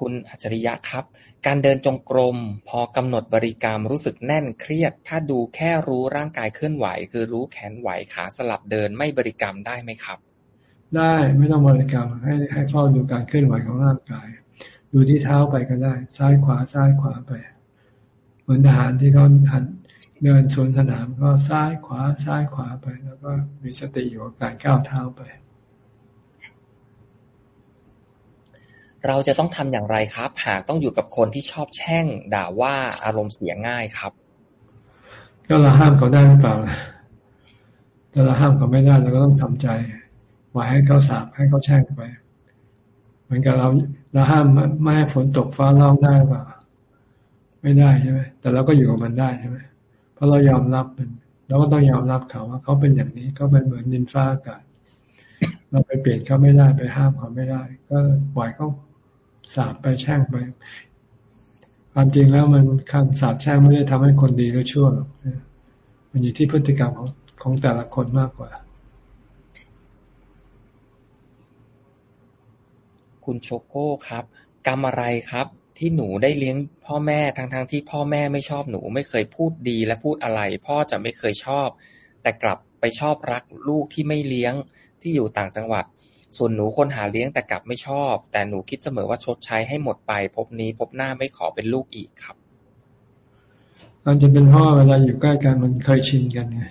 คุณอัจฉริยะครับ การเดินจงกรม พอกำหนดบริกรรมรู้สึกแน่นเครียด ถ้าดูแค่รู้ร่างกายเคลื่อนไหว คือรู้แขนไหวขาสลับเดินไม่บริกรรมได้ไหมครับ ได้ไม่ต้องบริกรรมให้ให้เฝ้าดูการเคลื่อนไหวของร่างกาย ดูที่เท้าไปก็ได้ ซ้ายขวาซ้ายขวาไป เหมือนทหารที่เขาหันเดินสวนสนามก็ซ้ายขวาซ้ายขวาไป แล้วก็มีสติอยู่กับการก้าวเท้าไป เราจะต้องทำอย่างไรครับ หากต้องอยู่กับคนที่ชอบแช่ง ด่าว่าอารมณ์เสียง่ายครับ ก็เราห้ามเขาได้หรือเปล่าถ้าเราห้ามเขาไม่ได้เราก็ต้องทำใจปล่อยให้เขาสาบให้เขาแช่งไป เหมือนกับเราเราห้ามไม่ให้ฝนตกฟ้าร้องได้หรือเปล่าไม่ได้ใช่ไหมแต่เราก็อยู่กับมันได้ใช่ไหมเพราะเรายอมรับมันเราก็ต้องยอมรับเขาว่าเขาเป็นอย่างนี้เขาเป็นเหมือนดินฟ้าอากาศ เราไปเปลี่ยนเขาไม่ได้ไปห้ามเขาไม่ได้ ก็ปล่อยเขา สาบไปแช่งไป ความจริงแล้วมันคำสาบแช่งไม่ได้ทำให้คนดีหรือชั่วหรอกมันอยู่ที่พฤติกรรมของของแต่ละคนมากกว่า คุณโชโก้ครับ กรรมอะไรครับ ที่หนูได้เลี้ยงพ่อแม่ทั้งๆทที่พ่อแม่ไม่ชอบหนู ไม่เคยพูดดีและพูดอะไร พ่อจะไม่เคยชอบ แต่กลับไปชอบรักลูกที่ไม่เลี้ยงที่อยู่ต่างจังหวัด ส่วนหนูคนหาเลี้ยงแต่กลับไม่ชอบ แต่หนูคิดเสมอว่าชดใช้ให้หมดไปพบนี้พบหน้าไม่ขอเป็นลูกอีกครับมันจะเป็นพ่อเวลาอยู่ใกล้กันมันเคยชินกันไง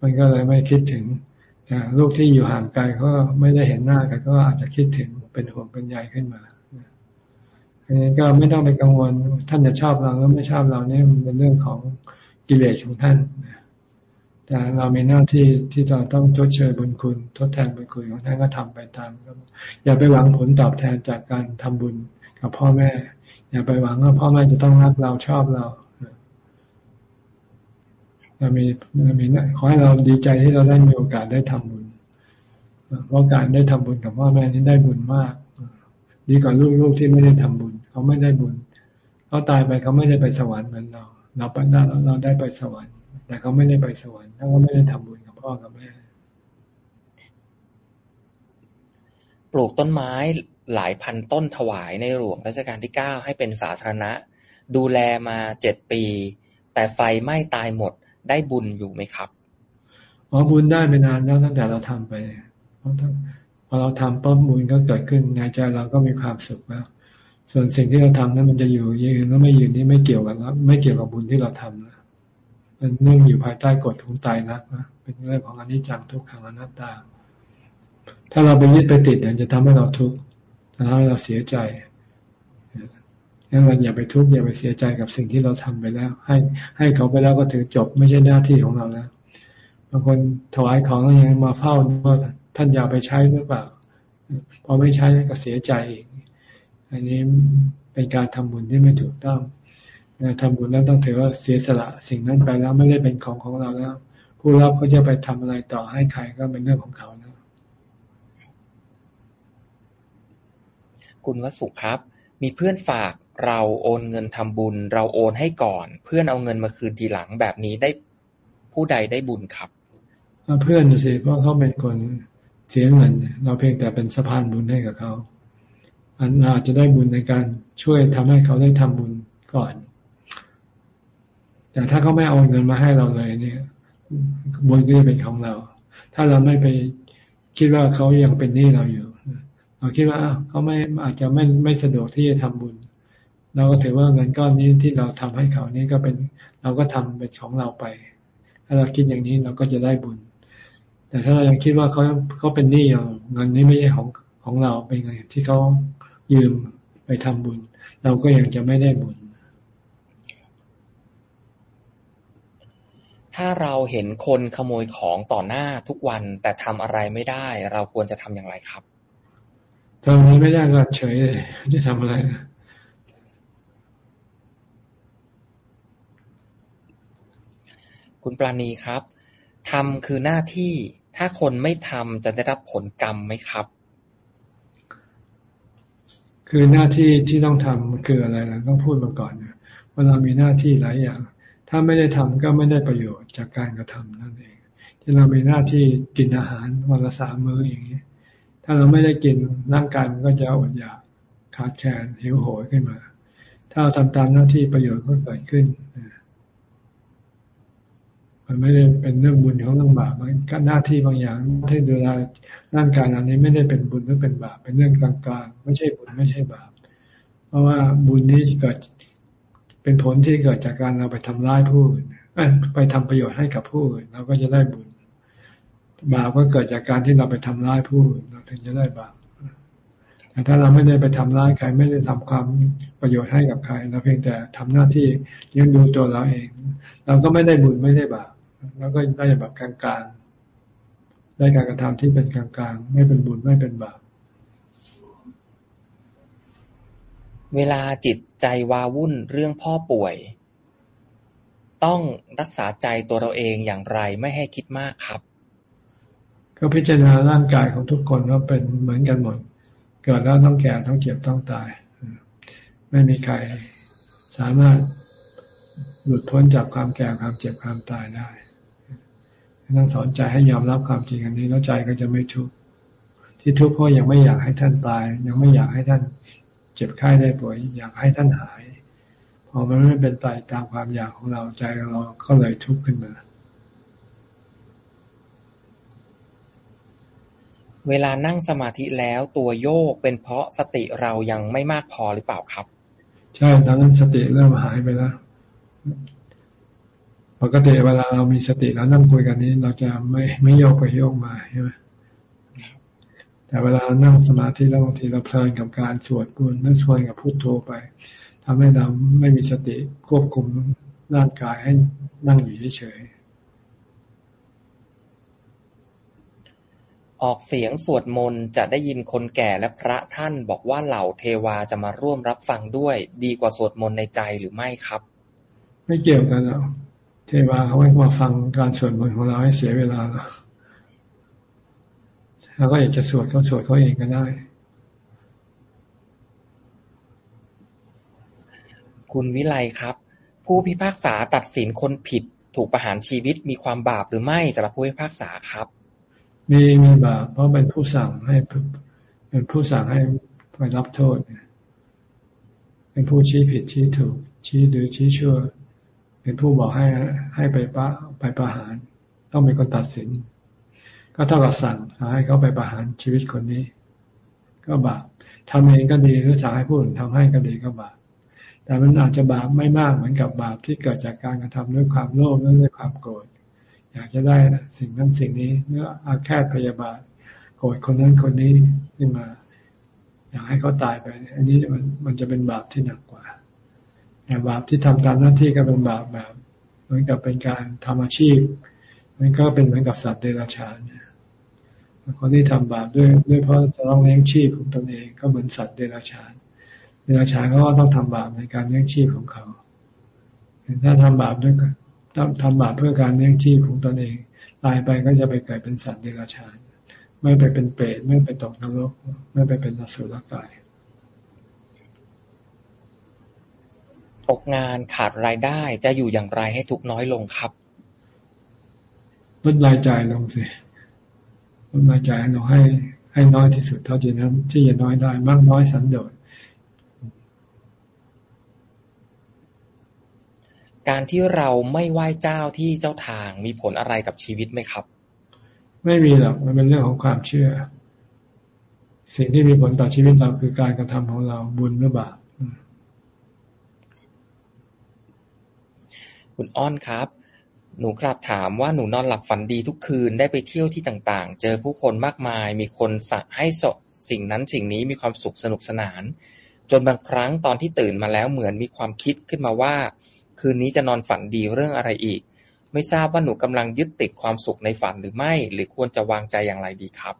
มันก็เลยไม่คิดถึงแต่ลูกที่อยู่ห่างไกลเขาไม่ได้เห็นหน้ากันก็อาจจะคิดถึงเป็นห่วงเป็นใยขึ้นมาอันนี้ก็ไม่ต้องไปกังวลท่านจะชอบเราหรือไม่ชอบเราเนี่ยมันเป็นเรื่องของกิเลสของท่านนะ แต่เรามีหน้าที่ที่เราต้องชดเชยบุญคุณ ทดแทนบุญคุณของท่านก็ทำไปตามอย่าไปหวังผลตอบแทนจากการทำบุญกับพ่อแม่ อย่าไปหวังว่าพ่อแม่จะต้องรักเราชอบเราเรามีเรามีขอให้เราดีใจที่เราได้มีโอกาสได้ทำบุญเพราะการได้ทำบุญกับพ่อแม่นี้ได้บุญมาก ดีกว่าลูกๆที่ไม่ได้ทำบุญ เขาไม่ได้บุญเขาตายไปเขาไม่ได้ไปสวรรค์เหมือนเรา เราไปได้เราได้ไปสวรรค์ แต่เขาไม่ได้ไปสวรรค์ถ้าเขาไม่ได้ทำบุญกับพ่อกับแม่ลูกต้นไม้หลายพันต้นถวายในหลวงรัชกาลที่เก้าให้เป็นสาธารณะ ดูแลมาเจ็ดปี แต่ไฟไหม้ตายหมดได้บุญอยู่ไหมครับอ๋อบุญได้ไปนานแล้วตั้งแต่เราทำไปพอเราทำปั๊บบุญก็เกิดขึ้นในใจเราก็มีความสุขแล้วส่วนสิ่งที่เราทำนั้นมันจะอยู่ยืนแล้วไม่ยืนนี่ไม่เกี่ยวกันแล้วไม่เกี่ยวกับบุญที่เราทำนะ มันนื่งอยู่ภายใต้กฎของตายรักนะเป็นเรื่องของอนิจจังทุกขังอนัตตา ถ้าเราไปยึดไปติดเนี่ยจะทำให้เราทุกข์ทำให้เราเสียใจงั้นเราอย่าไปทุกข์อย่าไปเสียใจกับสิ่งที่เราทำไปแล้ว ให้ให้เขาไปแล้วก็ถือจบไม่ใช่หน้าที่ของเราแล้วบางคนถวายของยังมาเฝ้าว่าท่านอยากไปใช้หรือเปล่าพอไม่ใช้ก็เสียใจอีกอันนี้เป็นการทำบุญที่ไม่ถูกต้อง ทำบุญแล้วต้องถือว่าเสียสละสิ่งนั้นไปแล้วไม่ได้เป็นของของเราแล้ว ผู้รับก็จะไปทำอะไรต่อให้ใครก็เป็นเรื่องของเขาแล้วคุณวสุครับ มีเพื่อนฝากเราโอนเงินทำบุญ เราโอนให้ก่อน เพื่อนเอาเงินมาคืนทีหลังแบบนี้ได้ผู้ใดได้บุญครับเพื่อนสิเพราะเขาเป็นคนเสียเงิน เราเพียงแต่เป็นสะพานบุญให้กับเขาอันอาจจะได้บุญในการช่วยทำให้เขาได้ทำบุญก่อน แต่ถ้าเขาไม่เอาเงินมาให้เราเลยเนี่ยบุญก็จะเป็นของเรา ถ้าเราไม่ไปคิดว่าเขายังเป็นหนี้เราอยู่เราคิดว่าเขาไม่อาจจะไม่ไม่สะดวกที่จะทำบุญ เราก็ถือว่าเงินก้อนนี้ที่เราทำให้เขานี่ก็เป็นเราก็ทำเป็นของเราไป ถ้าเราคิดอย่างนี้เราก็จะได้บุญ แต่ถ้าเรายังคิดว่าเขาเขาเป็นหนี้เราเงินนี้ไม่ใช่ของของเราเป็นเงินที่เขายืมไปทำบุญ เราก็ยังจะไม่ได้บุญ ถ้าเราเห็นคนขโมยของต่อหน้าทุกวันแต่ทำอะไรไม่ได้ เราควรจะทำอย่างไรครับทำอะไรไม่ได้ก็เฉยเลยจะทำอะไรคุณปราณีครับทำคือหน้าที่ ถ้าคนไม่ทำจะได้รับผลกรรมไหมครับ คือหน้าที่ที่ต้องทำคืออะไรเราต้องพูดมาก่อนนะว่าเรามีหน้าที่หลายอย่าง ถ้าไม่ได้ทำก็ไม่ได้ประโยชน์จากการกระทำนั่นเอง ที่เรามีหน้าที่กินอาหารวันละสามมื้ออย่างนี้ ถ้าเราไม่ได้กินร่างกายมันก็จะอดอยากขาดแคลนหิวโหยขึ้นมา ถ้าเราทำตามหน้าที่ประโยชน์ก็เกิดขึ้นมันไม่ได้เป็นเรื่องบุญของเรื่องบาปมันก็หน้าที่บางอย่างที่ดูแลร่างกายอันนี้ไม่ได้เป็นบุญหรือเป็นบาปเป็นเรื่องกลางๆไม่ใช่บุญไม่ใช่บาป เพราะว่าบุญนี้เกิด เป็นผลที่เกิดจากการเราไปทำร้ายผู้อื่นไปทำประโยชน์ให้กับผู้อื่นเราก็จะได้บุญ บาปก็เกิดจากการที่เราไปทำร้ายผู้อื่นเราถึงจะได้บาปแต่ถ้าเราไม่ได้ไปทำร้ายใครไม่ได้ทำความประโยชน์ให้กับใครเราเพียงแต่ทำหน้าที่เลี้ยงดูตัวเราเอง เราก็ไม่ได้บุญไม่ได้บาปแล้วก็ได้แบบกลางๆได้การกระทำที่เป็นกลางๆ ไม่เป็นบุญไม่เป็นบาป เวลาจิตใจวาวุ่นเรื่องพ่อป่วย ต้องรักษาใจตัวเราเองอย่างไรไม่ให้คิดมากครับ ก็พิจารณาร่างกายของทุกคนว่าเป็นเหมือนกันหมด เกิดแล้วต้องแก่ต้องเจ็บต้องตาย ไม่มีใครสามารถหลุดพ้นจากความแก่ความเจ็บความตายได้ต้องสอนใจให้ยอมรับความจริงอันนี้แล้วใจก็จะไม่ทุกข์ที่ทุกข์เพราะยังไม่อยากให้ท่านตาย ยังไม่อยากให้ท่าน เจ็บไข้ได้ป่วยอยากให้ท่านหาย พอมันไม่เป็นไปตามความอยากของเราใจเราก็เลยทุกข์ขึ้นมา เวลานั่งสมาธิแล้วตัวโยกเป็นเพราะสติเรายังไม่มากพอหรือเปล่าครับ ใช่ตอนนั้นสติเริ่มหายไปแล้วปกติเวลาเรามีสติแล้วนั่งคุยกันนี้ เราจะไม่ไม่โยกไปโยกมาใช่ไหม แต่เวลานั่งสมาธิแล้วบางทีเราเพลินกับการสวดมนต์นั่งสวดกับพูดโทไปทำให้เราไม่มีสติควบคุมร่างกายให้นั่งอยู่เฉยออกเสียงสวดมนต์จะได้ยินคนแก่และพระท่านบอกว่าเหล่าเทวาจะมาร่วมรับฟังด้วย ดีกว่าสวดมนต์ในใจหรือไม่ครับ ไม่เกี่ยวกันหรอกเทวาเขาไม่มาฟังการสวดมนต์ของเราให้เสียเวลาเราก็อยากจะสวดเขาสวดเขาเองก็ได้ คุณวิไลครับ ผู้พิพากษาตัดสินคนผิดถูกประหารชีวิตมีความบาปหรือไม่สำหรับผู้พิพากษาครับ มีมีบาปเพราะเป็นผู้สั่งให้เป็นผู้สั่งให้ไปรับโทษเป็นผู้ชี้ผิดชี้ถูก ชี้หรือชี้ชั่วเป็นผู้บอกให้ให้ไปปะไปประหาร ต้องเป็นคนตัดสิน ก็เท่ากับสั่งให้เขาไปประหารชีวิตคนนี้ ก็บาปทำเองก็ดีหรือสั่งให้ผู้อื่นทำให้ก็ดีก็บาปแต่มันอาจจะบาปไม่มากเหมือนกับบาปที่เกิดจากการกระทำด้วยความโลภและด้วยความโกรธอยากจะได้สิ่งนั้นสิ่งนี้เมื่ออาแค่พยาบาทโกรธคนนั้นคนนี้ขึ้นมา อยากให้เขาตายไป อันนี้มันมันจะเป็นบาปที่หนักกว่าแต่บาปที่ทำตามหน้าที่ก็เป็นบาปแบบเหมือนกับเป็นการทำอาชีพ มันก็เป็นเหมือนกับสัตว์เดรัจฉาน คนที่ทำบาปด้วยด้วยเพราะจะต้องเลี้ยงชีพของตนเองก็เหมือนสัตว์เดรัจฉานเดรัจฉานก็ต้องทำบาปในการเลี้ยงชีพของเขาถ้าทำบาปด้วยทำทำบาปเพื่อการเลี้ยงชีพของตนเอง ตายไปก็จะไปเกิดเป็นสัตว์เดรัจฉาน ไม่ไปเป็นเปรตไม่ไปตกนรก ไม่ไปเป็นนสุรกายตกงานขาดรายได้จะอยู่อย่างไรให้ทุกน้อยลงครับลดรายจ่ายลงสิ ลดรายจ่ายเราให้ให้น้อยที่สุดเท่าที่นั้นที่จะน้อยได้มากน้อยสันโดษการที่เราไม่ไหว้เจ้าที่เจ้าทางมีผลอะไรกับชีวิตไหมครับ ไม่มีหรอกมันเป็นเรื่องของความเชื่อ สิ่งที่มีผลต่อชีวิตเราคือการกระทำของเราบุญหรือบาปคุณอ้อนครับ หนูกราบถามว่าหนูนอนหลับฝันดีทุกคืน ได้ไปเที่ยวที่ต่างๆ เจอผู้คนมากมาย มีคนสั่งให้สสิ่งนั้นสิ่งนี้มีความสุขสนุกสนาน จนบางครั้งตอนที่ตื่นมาแล้วเหมือนมีความคิดขึ้นมาว่า คืนนี้จะนอนฝันดีเรื่องอะไรอีก ไม่ทราบว่าหนูกำลังยึดติดความสุขในฝันหรือไม่ หรือควรจะวางใจอย่างไรดีครับ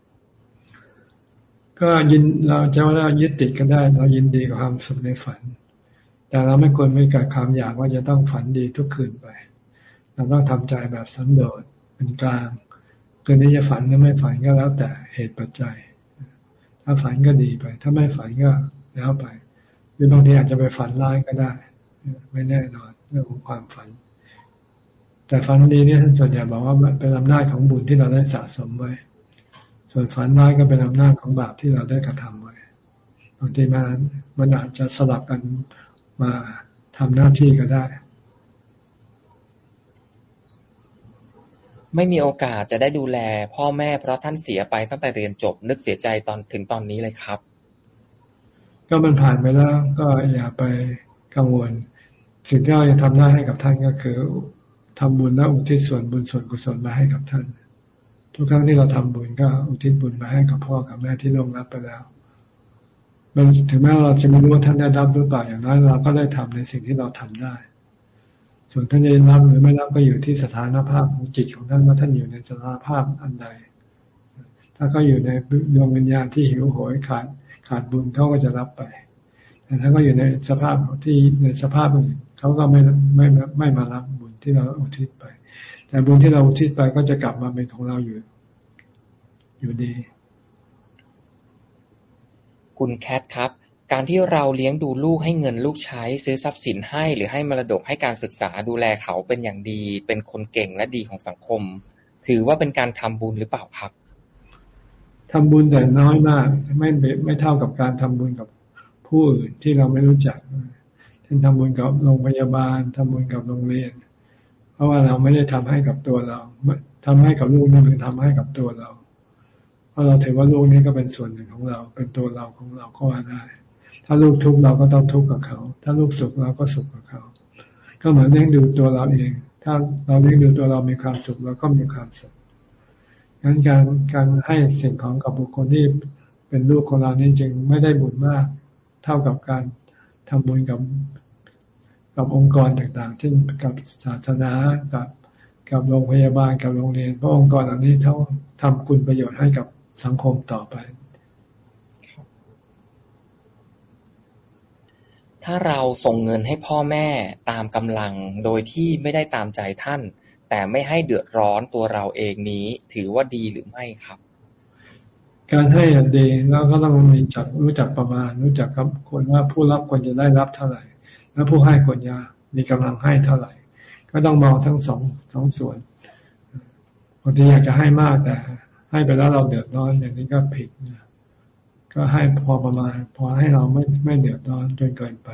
ก็ยินเราจะว่ายึดติดก็ได้ เรายินดีกับความสุขในฝัน แต่เราไม่ควรไม่กิดความอยากว่าจะต้องฝันดีทุกคืนไป เราต้องทำใจแบบสันโดษเป็นกลางคืนนี้จะฝันหรือไม่ฝันก็แล้วแต่เหตุปัจจัย ถ้าฝันก็ดีไป ถ้าไม่ฝันก็แล้วไป หรือบางทีอาจจะไปฝันร้ายก็ได้ ไม่แน่นอนเรื่องของความฝัน แต่ฝันดีนี่ท่านส่วนใหญ่บอกว่าเป็นอำนาจของบุญที่เราได้สะสมไว้ ส่วนฝันร้ายก็เป็นอำนาจของบาปที่เราได้กระทำไว้บางทีมันมันอาจจะสลับกันมาทำหน้าที่ก็ได้ ไม่มีโอกาสจะได้ดูแลพ่อแม่เพราะท่านเสียไปตั้งแต่เรียนจบ นึกเสียใจตอนถึงตอนนี้เลยครับ ก็มันผ่านไปแล้วก็อย่าไปกังวล สิ่งที่เราจะทำได้ให้กับท่านก็คือทำบุญและอุทิศส่วนบุญส่วนกุศลมาให้กับท่าน ทุกครั้งที่เราทำบุญก็อุทิศบุญมาให้กับพ่อกับแม่ที่ล่วงลับไปแล้วมันถึงแม้เราจะไม่รู้ว่าท่านได้รับหรือเปล่าอย่างนั้นเราก็ได้ทำในสิ่งที่เราทำได้ ส่วนท่านจะรับหรือไม่รับก็อยู่ที่สถานภาพของจิตของท่านว่าท่านอยู่ในสถานภาพอันใด ถ้าเขาอยู่ในดวงวิญญาณที่หิวโหยขาดขาดบุญเขาก็จะรับไป แต่ถ้าก็อยู่ในสภาพที่ในสภาพอื่นเขาก็ไม่ไม่ไม่มารับบุญที่เราอุทิศไป แต่บุญที่เราอุทิศไปก็จะกลับมาเป็นของเราอยู่ อยู่ดี คุณแคทครับ การที่เราเลี้ยงดูลูกให้เงินลูกใช้ ซื้อทรัพย์สินให้ หรือให้มรดกให้การศึกษาดูแลเขาเป็นอย่างดี เป็นคนเก่งและดีของสังคม ถือว่าเป็นการทำบุญหรือเปล่าครับทำบุญแต่น้อยมากไม่ไม่เท่ากับการทำบุญกับผู้อื่นที่เราไม่รู้จักช่นทำบุญกับโรงพยาบาลทำบุญกับโรงเรียน เพราะว่าเราไม่ได้ทำให้กับตัวเราทำให้กับลูกนี่คือทำให้กับตัวเรา เพราะเราถือว่าลูกนี้ก็เป็นส่วนหนึ่งของเรา เป็นตัวเราของเราก็ว่าได้ ถ้าลูกทุกข์เราก็ต้องทุกข์กับเขา ถ้าลูกสุขเราก็สุขกับเขา ก็เหมือนเลี้ยงดูตัวเราเอง ถ้าเราเลี้ยงดูตัวเรามีความสุขเราก็มีความสุขงั้นการการให้สิ่งของกับบุคคลที่เป็นลูกของเรานี่จึงไม่ได้บุญมาก เท่ากับการทำบุญกับกับองค์กรต่างๆเช่นกับศาสนากับกับโรงพยาบาลกับโรงเรียน เพราะองค์กรเหล่านี้เขาทำคุณประโยชน์ให้กับสังคมต่อไป ถ้าเราส่งเงินให้พ่อแม่ตามกำลัง โดยที่ไม่ได้ตามใจท่าน แต่ไม่ให้เดือดร้อนตัวเราเองนี้ ถือว่าดีหรือไม่ครับ การให้ดีแล้วก็ต้องมีจักรู้จักประมาณ รู้จักกับคนว่าผู้รับควรจะได้รับเท่าไหร่ แล้วผู้ให้ควรจะมีกำลังให้เท่าไหร่ ก็ต้องมองทั้งสองสองส่วนบางทีอยากจะให้มากแต่ ให้ไปแล้วเราเดือดร้อนอย่างนี้ก็ผิดนะ ก็ให้พอประมาณ พอให้เราไม่ไม่เดือดร้อนจนเกินไป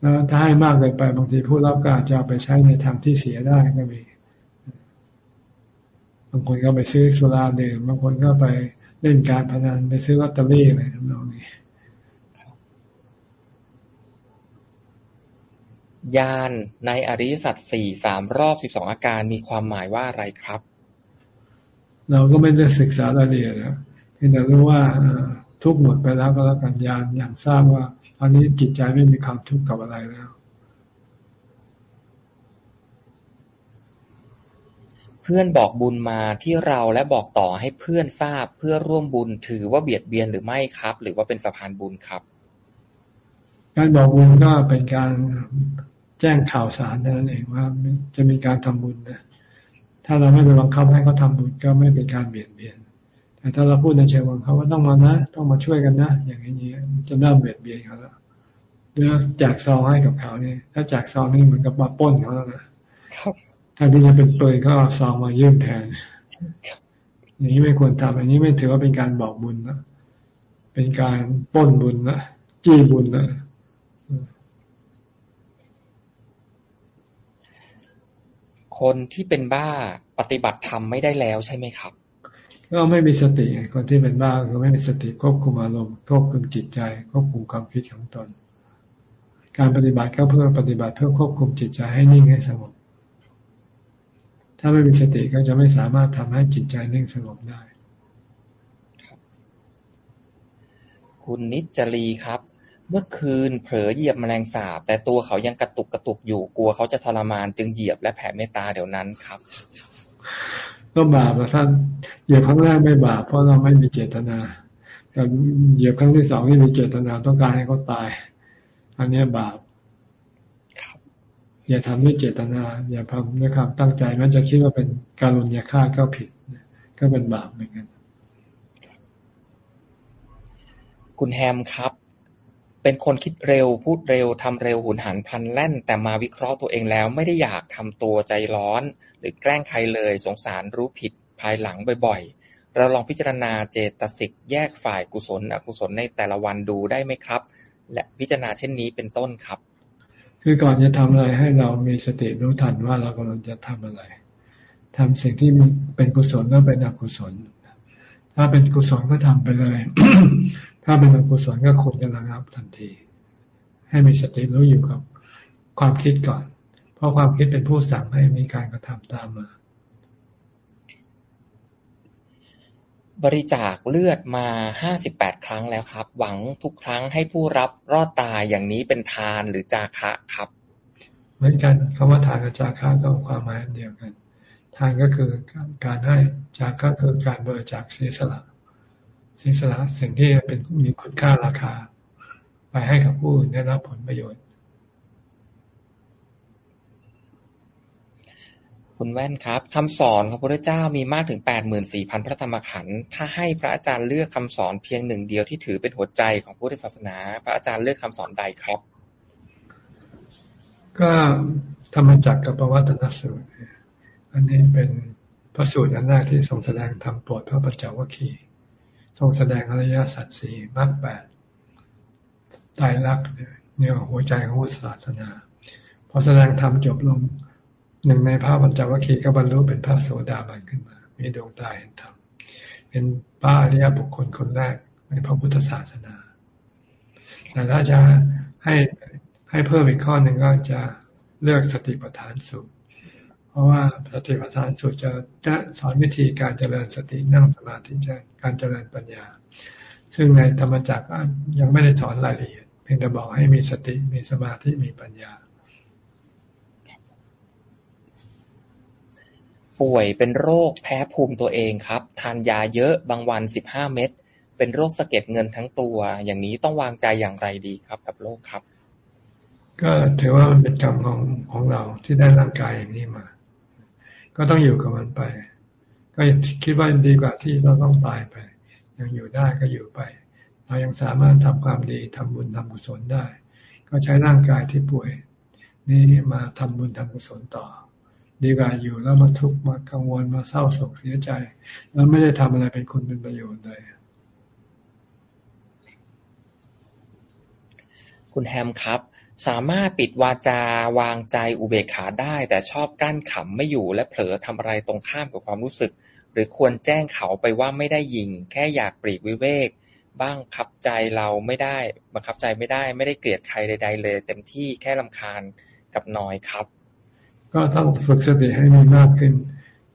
แล้วถ้าให้มากเกินไปบางทีผู้รับก็อาจจะไปใช้ในทางที่เสียได้ก็มี บางคนก็ไปซื้อสุราดื่มบางคนก็ไปเล่นการพนันไปซื้อลอตเตอรี่อะไรทำนองนี้ยานในอริยสัจสี่สามรอบสิบสองอาการมีความหมายว่าอะไรครับ เราก็ไม่ได้ศึกษารายละเอียดนะเพียงแต่รู้ว่าทุกหมดไปแล้วก็แล้วกันยานอย่างทราบว่าตอนนี้จิตใจไม่มีความทุกข์กับอะไรแล้วเพื่อนบอกบุญมาที่เราและบอกต่อให้เพื่อนทราบเพื่อร่วมบุญถือว่าเบียดเบียนหรือไม่ครับ หรือว่าเป็นสะพานบุญครับ การบอกบุญก็เป็นการแจ้งข่าวสารนั่นเองว่าจะมีการทำบุญนะถ้าเราไม่ไปบังคับให้เขาทาบุญก็ไม่เป็นการเบียดเบียน แต่ถ้าเราพูดในเชิงบังคับว่าต้องมานะ ต้องมาช่วยกันนะ อย่างนี้จะเริ่มเบียดเบียนเขาแล้วหรือแจกซองให้กับเขาเนี่ย ถ้าแจกซองนี่เหมือนกับมาป้นเขาแล้วนะถ้าที่จะเป็นเปยก็เอาซองมายื่นแทนอย่างนี้ไม่ควรทำอันนี้ไม่ถือว่าเป็นการบอกบุญนะเป็นการป้นบุญนะจี้บุญนะคนที่เป็นบ้าปฏิบัติธรรมไม่ได้แล้วใช่ไหมครับ ก็ไม่มีสติคนที่เป็นบ้าก็ไม่มีสติควบคุมอารมณ์ควบคุมจิตใจ ควบคุมความคิดของตน การปฏิบัติก็เพื่อปฏิบัติเพื่อควบคุมจิตใจให้นิ่งให้สงบ ถ้าไม่มีสติก็จะไม่สามารถทำให้จิตใจนิ่งสงบได้ คุณนิจจรีครับ เมื่อคืนเผลอเหยียบแมลงสาบ แต่ตัวเขายังกระตุกกระตุกอยู่กลัวเขาจะทรมานจึงเหยียบและแผ่เมตตาเดี๋ยวนั้นครับ ก็บาปท่านเหยียบครั้งแรกไม่บาปเพราะเราไม่มีเจตนาแต่เหยียบครั้งที่สองที่มีเจตนาต้องการให้เขาตาย อันนี้บาปอย่าทำด้วยเจตนา อย่าทำด้วยความตั้งใจมันจะคิดว่าเป็นการลุนยาฆ่าก็ผิด ก็เป็นบาปเหมือนกัน คุณแฮมครับ เป็นคนคิดเร็ว พูดเร็ว ทำเร็ว หุนหันพลันแล่น แต่มาวิเคราะห์ตัวเองแล้วไม่ได้อยากทำตัวใจร้อน หรือแกล้งใครเลย สงสารรู้ผิดภายหลังบ่อยๆ เราลองพิจารณาเจตสิกแยกฝ่ายกุศล อกุศลในแต่ละวันดูได้ไหมครับ และพิจารณาเช่นนี้เป็นต้นครับ คือก่อนจะทำอะไรให้เรามีสติรู้ทันว่าเรากำลังจะทำอะไรทำสิ่งที่เป็นกุศลก็เป็นอกุศลถ้าเป็นกุศลก็ทำไปเลย ถ้าเป็นอกุศลก็ควรจะระงับทันที ให้มีสติรู้อยู่กับความคิดก่อน เพราะความคิดเป็นผู้สั่งให้มีการกระทำตามมา บริจาคเลือดมาห้าสิบแปดครั้งแล้วครับ หวังทุกครั้งให้ผู้รับรอดตายอย่างนี้เป็นทานหรือจาคะครับ เหมือนกันคำว่าทานกับจาคะก็ความหมายเดียวกัน ทานก็คือการให้จาคะคือการบริจาคเสียสละ สีสละสิ่งที่เป็นมีคุณค่าราคา ไปให้กับผู้อื่นได้รับผลประโยชน์ คุณแว่นครับคำสอนของพระเจ้ามีมากถึงแปดหมื่นสี่พันพระธรรมขันธ์ถ้าให้พระอาจารย์เลือกคำสอนเพียงหนึ่งเดียวที่ถือเป็นหัวใจของพุทธศาสนา พระอาจารย์เลือกคำสอนใดครับ ก็ธรรมจักรกับปวัตนสูตรอันนี้เป็นพระสูตรอันแรกที่ทรงแสดงธรรมโปรดพระปัจเจวัคคีย์ ทรงแสดงอริยสัจสี่มรรคแปดตายรักเนี่ยหัวใจของพุทธศาสนาพอแสดงธรรมจบลงหนึ่งในพระปัญจวัคคีย์ก็บรรลุเป็นพระโสดาบันขึ้นมา มีดวงตาเห็นธรรมเป็นพระอริยบุคคลคนแรกในพระพุทธศาสนาแต่ถ้าจะให้ให้เพิ่มอีกข้อหนึ่งก็จะเลือกสติปัฏฐานสูตร เพราะว่าสติปัฏฐานสูตรจะจะสอนวิธีการเจริญสตินั่งสมาธิการเจริญปัญญา ซึ่งในธรรมจักรยังไม่ได้สอนรายละเอียดเพียงแต่บอกให้มีสติมีสมาธิมีปัญญา ป่วยเป็นโรคแพ้ภูมิตัวเองครับ ทานยาเยอะบางวันสิบห้าเม็ดเป็นโรคสะเก็ดเงินทั้งตัว อย่างนี้ต้องวางใจอย่างไรดีครับ กับโรคครับ ก็ถือว่ามันเป็นกรรมของของเราที่ได้ร่างกายอย่างนี้มา ก็ต้องอยู่กับมันไป ก็คิดว่าดีกว่าที่เราต้องตายไป ยังอยู่ได้ก็อยู่ไป เรายังสามารถทำความดีทำบุญทำกุศลได้ ก็ใช้ร่างกายที่ป่วย นี้มาทำบุญทำกุศลต่อ ดีกว่าอยู่แล้วมาทุกข์มากังวลมาเศร้าโศกเสียใจ แล้วไม่ได้ทำอะไรเป็นคุณเป็นประโยชน์เลยคุณแฮมครับ สามารถปิดวาจาวางใจอุเบกขาได้ แต่ชอบกั้นขำไม่อยู่และเผลอทำอะไรตรงข้ามกับความรู้สึก หรือควรแจ้งเขาไปว่าไม่ได้ยิง แค่อยากปรีกวิเวก บ้างคับใจเราไม่ได้บังคับใจไม่ได้ ไม่ได้เกลียดใครใด ๆ เลย เต็มที่แค่ลำคาญกับน้อยครับ ก็ต้องฝึกสติให้มีมากขึ้น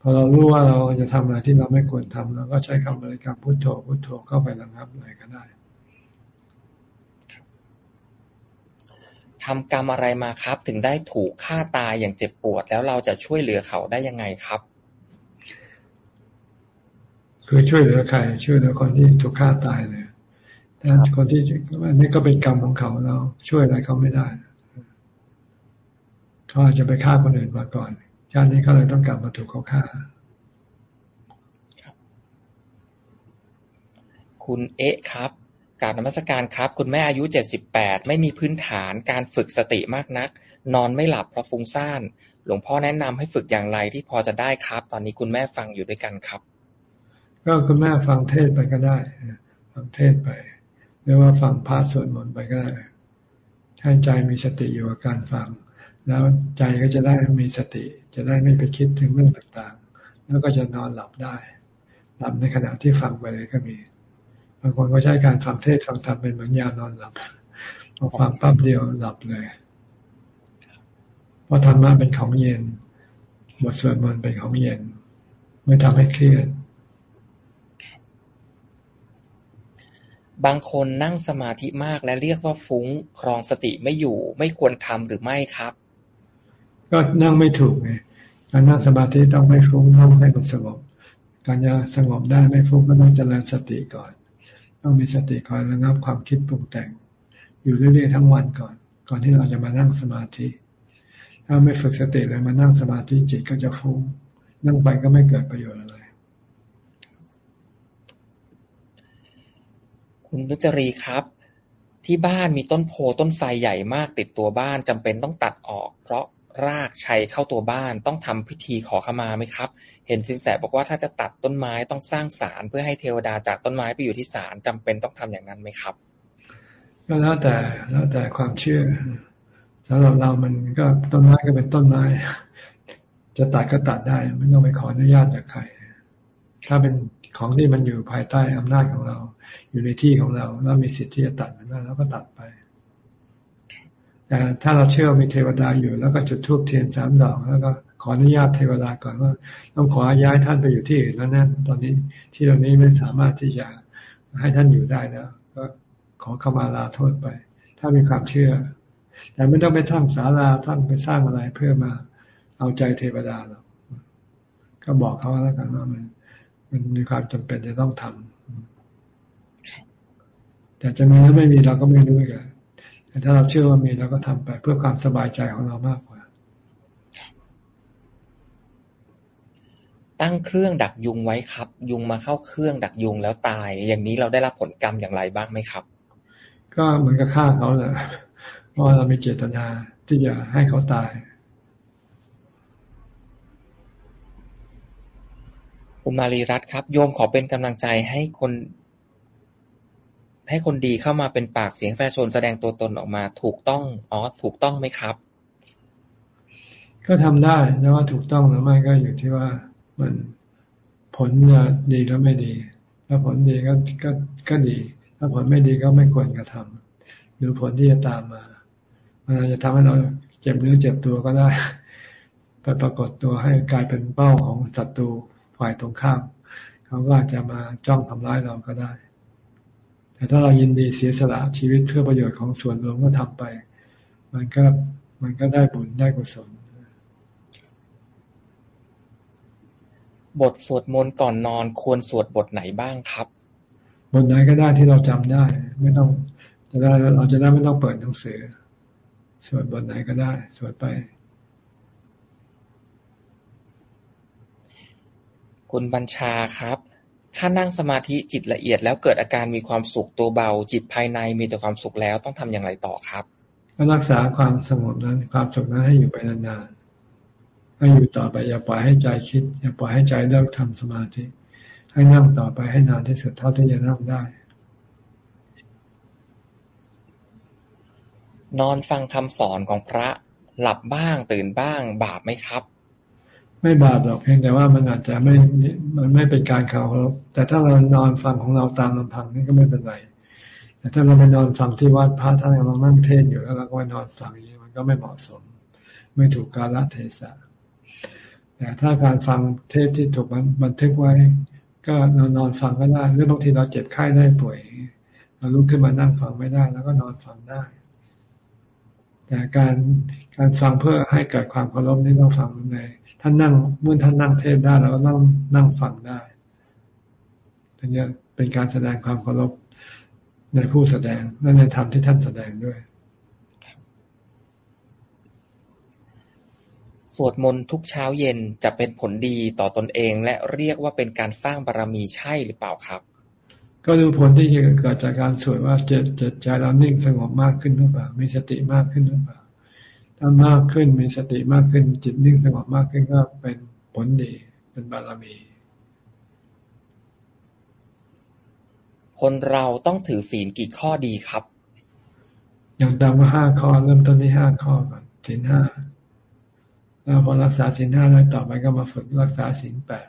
พอเรารู้ว่าเราจะทำอะไรที่เราไม่ควรทำเราก็ใช้คำบริกรรมพุทโธพุทโธเข้าไประงับอะไรก็ได้ ทำกรรมอะไรมาครับ ถึงได้ถูกฆ่าตายอย่างเจ็บปวด แล้วเราจะช่วยเหลือเขาได้ยังไงครับ คือช่วยเหลือใครช่วยเหลือคนที่ถูกฆ่าตายเลยแต่คนที่อันนี้ก็เป็นกรรมของเขาเราช่วยอะไรเขาไม่ได้เขาอาจจะไปฆ่าคนอื่นมาก่อนชาตินี้เขาเลยต้องกลับมาถูกเขาฆ่าคุณเอ๊ะครับ กราบนมัสการครับ คุณแม่อายุเจ็ดสิบแปดไม่มีพื้นฐานการฝึกสติมากนัก นอนไม่หลับเพราะฟุ้งซ่าน หลวงพ่อแนะนำให้ฝึกอย่างไรที่พอจะได้ครับ ตอนนี้คุณแม่ฟังอยู่ด้วยกันครับ ก็คุณแม่ฟังเทศไปก็ได้ ฟังเทศไปหรือว่าฟังพระสวดมนต์ไปก็ได้ให้ใจมีสติอยู่กับการฟัง แล้วใจก็จะได้มีสติ จะได้ไม่ไปคิดถึงเรื่องต่างๆ แล้วก็จะนอนหลับได้หลับในขณะที่ฟังไปเลยก็มี บางคนก็ใช้การฟังเทศฟังธรรมเป็นเหมือนยานอนหลับพอฟังปั๊บเดียวหลับเลย เพราะธรรมะเป็นของเย็น บทสวดมนต์เป็นของเย็น ไม่ทำให้เครียด บางคนนั่งสมาธิมากและเรียกว่าฟุ้งครองสติไม่อยู่ ไม่ควรทำหรือไม่ครับ ก็นั่งไม่ถูกไงการนั่งสมาธิต้องไม่ฟุ้งต้องให้มันสงบ การจะสงบได้ไม่ฟุ้งก็ต้องเจริญสติก่อน ต้องมีสติคอยระงับความคิดปรุงแต่ง อยู่เรื่อยๆทั้งวันก่อน ก่อนที่เราจะมานั่งสมาธิ ถ้าไม่ฝึกสติเลยมานั่งสมาธิจิตก็จะฟุ้งนั่งไปก็ไม่เกิดประโยชน์อะไร คุณนุจรีครับ ที่บ้านมีต้นโพต้นไทรใหญ่มากติดตัวบ้านจำเป็นต้องตัดออก เพราะ รากชัยเข้าตัวบ้าน ต้องทำพิธีขอขมาไหมครับ เห็นสินแสบอกว่าถ้าจะตัดต้นไม้ต้องสร้างศาลเพื่อให้เทวดาจากต้นไม้ไปอยู่ที่ศาลจำเป็นต้องทำอย่างนั้นไหมครับ ก็แล้วแต่แล้วแต่ความเชื่อสำหรับเรามันก็ต้นไม้ก็เป็นต้นไม้ จะตัดก็ตัดได้ไม่ต้องไปขออนุญาตจากใคร ถ้าเป็นของที่มันอยู่ภายใต้อำนาจของเรา อยู่ในที่ของเรา เรามีสิทธิ์ที่จะตัดมันได้แล้วก็ตัดไป แต่ถ้าเราเชื่อมีเทวดาอยู่ แล้วก็จุดธูปเทียนสามดอกแล้วก็ขออนุญาตเทวดาก่อนว่า ต้องขอย้ายท่านไปอยู่ที่อื่นแล้วนะตอนนี้ที่ตรงนี้ไม่สามารถที่จะให้ท่านอยู่ได้แล้วก็ขอขมาลาโทษไป ถ้ามีความเชื่อ แต่ไม่ต้องไปทั้งศาลาท่านไปสร้างอะไรเพื่อมาเอาใจเทวดาหรอกก็บอกเขาแล้วกันว่ามัน มันมีความจำเป็นจะต้องทำแต่จะมีหรือไม่มีเราก็ไม่รู้กัน แต่ถ้าเราเชื่อว่ามีเราก็ทำไปเพื่อความสบายใจของเรามากกว่า ตั้งเครื่องดักยุงไว้ครับ ยุงมาเข้าเครื่องดักยุงแล้วตาย อย่างนี้เราได้รับผลกรรมอย่างไรบ้างไหมครับ ก็เหมือนกับฆ่าเขาแหละเพราะเรามีเจตนาที่จะให้เขาตายคุณมารีรัตครับ โยมขอเป็นกำลังใจให้คน ให้คนดีเข้ามาเป็นปากเสียงประชาชนแสดงตัวตนออกมา ถูกต้องอ๋อถูกต้องไหมครับ ก็ทำได้แต่ว่าถูกต้องหรือไม่ก็อยู่ที่ว่ามันผลจะดีหรือไม่ดี ถ้าผลดีก็ก็ก็ดี ถ้าผลไม่ดีก็ไม่ควรกระทำดูผลที่จะตามมามันจะทำให้เราเจ็บเนื้อเจ็บตัวก็ได้ไปปรากฏตัวให้กลายเป็นเป้าของศัตรูฝ่ายตรงข้าม เขาก็อาจจะมาจ้องทำร้ายเราก็ได้ แต่ถ้าเรายินดีเสียสละชีวิตเพื่อประโยชน์ของส่วนรวมก็ทำไป มันก็มันก็ได้บุญได้กุศลบทสวดมนต์ก่อนนอนควรสวดบทไหนบ้างครับ บทไหนก็ได้ที่เราจำได้ ไม่ต้องจะได้เราจะได้ไม่ต้องเปิดหนังสือสวดบทไหนก็ได้ สวดไป คุณบัญชาครับ ถ้านั่งสมาธิจิตละเอียดแล้วเกิดอาการมีความสุขตัวเบา จิตภายในมีแต่ความสุขแล้วต้องทำอย่างไรต่อครับก็รักษาความสงบนั้นความสุขนั้นให้อยู่ไปนานๆให้อยู่ต่อไปอย่าปล่อยให้ใจคิด อย่าปล่อยให้ใจเลิกทำสมาธิ ให้นั่งต่อไปให้นานที่สุดเท่าที่จะนั่งได้ นอนฟังคำสอนของพระหลับบ้างตื่นบ้างบาปไหมครับ ไม่บาปหรอกเพียงแต่ว่ามันอาจจะไม่มันไม่เป็นการเคารพแต่ถ้าเรานอนฟังของเราตามลำพังนี่ก็ไม่เป็นไร แต่ถ้าเราไปนอนฟังที่วัดพระท่านกำลังนั่งเทศอยู่แล้วเราก็ไปนอนฟังอย่างนี้มันก็ไม่เหมาะสม ไม่ถูกกาลเทศะแต่ถ้าการฟังเทศที่ถูกบันทึกไว้ ก็นอนนอนฟังก็ได้หรือบางทีเราเจ็บไข้ได้ป่วยเราลุกขึ้นมานั่งฟังไม่ได้ แล้วก็นอนฟังได้ แต่การการฟังเพื่อให้เกิดความเคารพนี่ต้องฟังในท่านนั่งเมื่อท่านนั่งเทศได้เราก็นั่งนั่งฟังได้ถึงจะเป็นการแสดงความเคารพในผู้แสดงและในธรรมที่ท่านแสดงด้วย สวดมนต์ทุกเช้าเย็นจะเป็นผลดีต่อตนเอง และเรียกว่าเป็นการสร้างบารรมีใช่หรือเปล่าครับ ก็ดูผลที่เกิดจากการสวดว่าเจตใจเรานิ่งสงบมากขึ้นหรือเปล่า มีสติมากขึ้นหรือเปล่า ถ้ามากขึ้นมีสติมากขึ้น จิตนิ่งสงบมากขึ้นก็เป็นผลดีเป็นบารมี คนเราต้องถือศีลกี่ข้อดีครับ อย่างตามว่าห้าข้อเริ่มต้นที่ห้าข้อก่อนศีลห้าแล้วพอรักษาศีลห้าแล้วต่อไปก็มาฝึกรักษาศีลแปด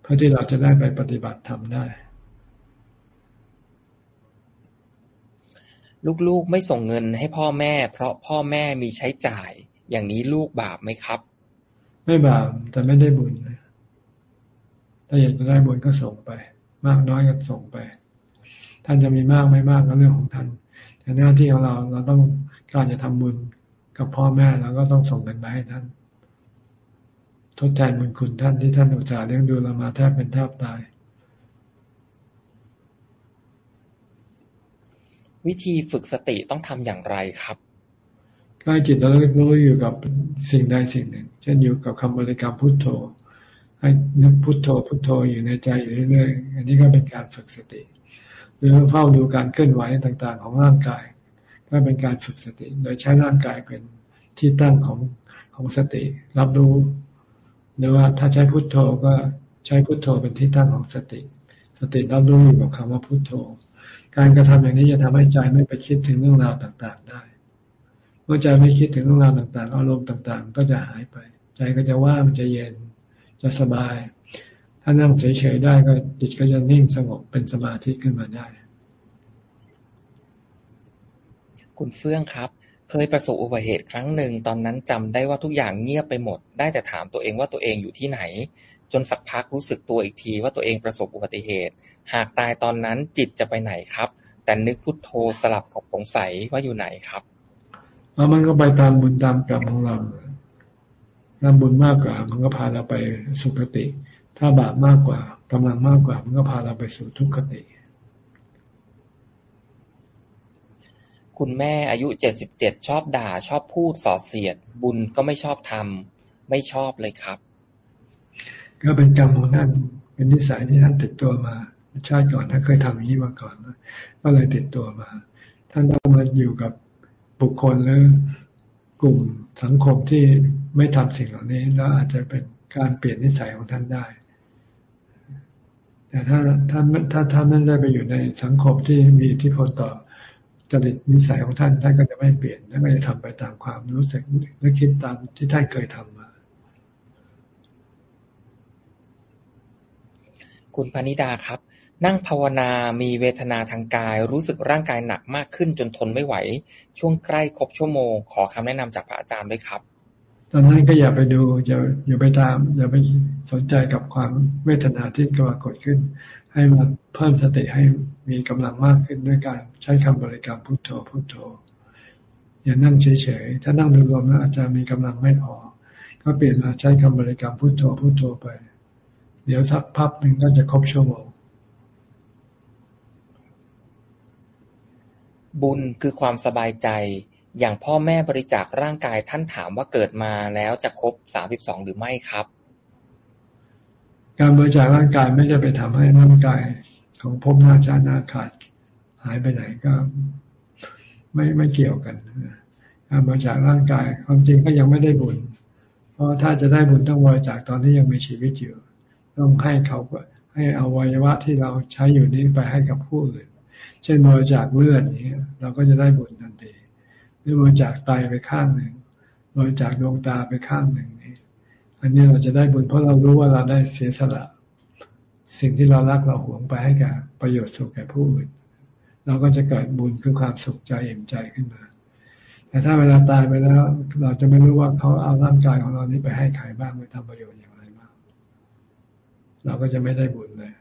เพื่อที่เราจะได้ไปปฏิบัติธรรมได้ ลูก ๆ ไม่ส่งเงินให้พ่อแม่ เพราะพ่อแม่มีใช้จ่าย อย่างนี้ลูกบาปไหมครับ ไม่บาปแต่ไม่ได้บุญถ้าอยากจะได้บุญก็ส่งไป มากน้อยก็ส่งไป ท่านจะมีมากไม่มากก็เรื่องของท่าน แต่หน้าที่ของเราเราต้องการจะทำบุญกับพ่อแม่เราก็ต้องส่งเงินไปให้ท่าน ทดแทนบุญคุณท่านที่ท่านอุตส่าห์เลี้ยงดูเรามาแทบเป็นแทบตาย วิธีฝึกสติต้องทำอย่างไรครับก็ให้จิตเราเลิกรู้อยู่กับสิ่งใดสิ่งหนึ่ง เช่นอยู่กับคำบริกรรมพุทโธ ให้นึกพุทโธพุทโธอยู่ในใจอยู่เรื่อยๆ อันนี้ก็เป็นการฝึกสติหรือเฝ้าดูการเคลื่อนไหวต่างๆ ของร่างกาย ก็เป็นการฝึกสติ โดยใช้ร่างกายเป็นที่ตั้งของของสติ รับรู้หรือว่าถ้าใช้พุทโธก็ใช้พุทโธเป็นที่ตั้งของสติ สติรับรู้อยู่กับคำว่าพุทโธ การกระทำอย่างนี้จะทำให้ใจไม่ไปคิดถึงเรื่องราวต่างๆได้ เมื่อใจไม่คิดถึงเรื่องราวต่างๆ อารมณ์ต่างๆ ก็จะหายไป ใจก็จะว่างจะเย็นจะสบาย ถ้านั่งเฉยๆได้ก็จิตก็จะนิ่งสงบเป็นสมาธิขึ้นมาได้ คุณเฟื่องครับเคยประสบอุบัติเหตุครั้งหนึ่งตอนนั้นจำได้ว่าทุกอย่างเงียบไปหมด ได้แต่ถามตัวเองว่าตัวเองอยู่ที่ไหน จนสักพักรู้สึกตัวอีกทีว่าตัวเองประสบอุบัติเหตุ หากตายตอนนั้นจิตจะไปไหนครับ แต่นึกพุทโธสลับกับสงสัยว่าอยู่ไหนครับแล้วมันก็ไปตามบุญตามกรรมของเราถ้าบุญมากกว่า มันก็พาเราไปสุคติ ถ้าบาปมากกว่ากำลังมากกว่า มันก็พาเราไปสู่ทุกขติ คุณแม่อายุเจ็ดสิบเจ็ดชอบด่า ชอบพูดสอดเสียด บุญก็ไม่ชอบทำไม่ชอบเลยครับ ก็เป็นกรรมของท่านเป็นนิสัยที่ท่านติดตัวมา ชาติก่อนท่านเคยทำอย่างนี้มาก่อนก็เลยติดตัวมา ท่านต้องมาอยู่กับบุคคลหรือกลุ่มสังคมที่ไม่ทำสิ่งเหล่านี้ แล้วอาจจะเป็นการเปลี่ยนนิสัยของท่านได้ แต่ถ้าท่านถ้าท่านไม่ได้ไปอยู่ในสังคมที่มีอิทธิพลต่อจริตนิสัยของท่านท่านก็จะไม่เปลี่ยนท่านก็จะทำไปตามความรู้สึกและคิดตามที่ท่านเคยทำมา คุณพนิดาครับ นั่งภาวนา มีเวทนาทางกาย รู้สึกร่างกายหนักมากขึ้นจนทนไม่ไหว ช่วงใกล้ครบชั่วโมง ขอคำแนะนำจากพระอาจารย์ด้วยครับ ตอนนั้นก็อย่าไปดู อย่าอย่าไปตาม อย่าไปสนใจกับความเวทนาที่กำลังเกิดขึ้น ให้มาเพิ่มสติให้มีกำลังมากขึ้นด้วยการใช้คำบริกรรมพุทโธพุทโธ อย่านั่งเฉยๆ ถ้านั่งดูลมแล้วอาจจะมีกำลังไม่พอ ก็เปลี่ยนมาใช้คำบริกรรมพุทโธพุทโธไป ดี๋ยวสักพักหนึ่งก็จะครบชั่วโมงบุญคือความสบายใจ อย่างพ่อแม่บริจาคร่างกายท่านถามว่าเกิดมาแล้วจะครบสามสิบสองหรือไม่ครับ การบริจาคร่างกายไม่จะไปทำให้ร่างกายของภพหน้าชาติหน้าขาดหายไปไหนก็ไม่ไม่เกี่ยวกันการบริจาคร่างกายความจริงก็ยังไม่ได้บุญ เพราะถ้าจะได้บุญต้องบริจาคตอนที่ยังมีชีวิตอยู่ ต้องให้เขาให้อวัยวะที่เราใช้อยู่นี้ไปให้กับผู้อื่น เช่นบริจาคเลือดนี้เราก็จะได้บุญทันทีหรือบริจาคไตไปข้างหนึ่งบริจาคดวงตาไปข้างหนึ่งนี่อันนี้เราจะได้บุญเพราะเรารู้ว่าเราได้เสียสละ สิ่งที่เรารักเราหวงไปให้กับประโยชน์สุขแก่ผู้อื่น เราก็จะเกิดบุญคือความสุขใจเอ็มใจขึ้นมา แต่ถ้าเวลาตายไปแล้ว เราจะไม่รู้ว่าเขาเอาร่างกายของเรานี้ไปให้ใครบ้างไปทำประโยชน์อย่างไรบ้าง เราก็จะไม่ได้บุญเลย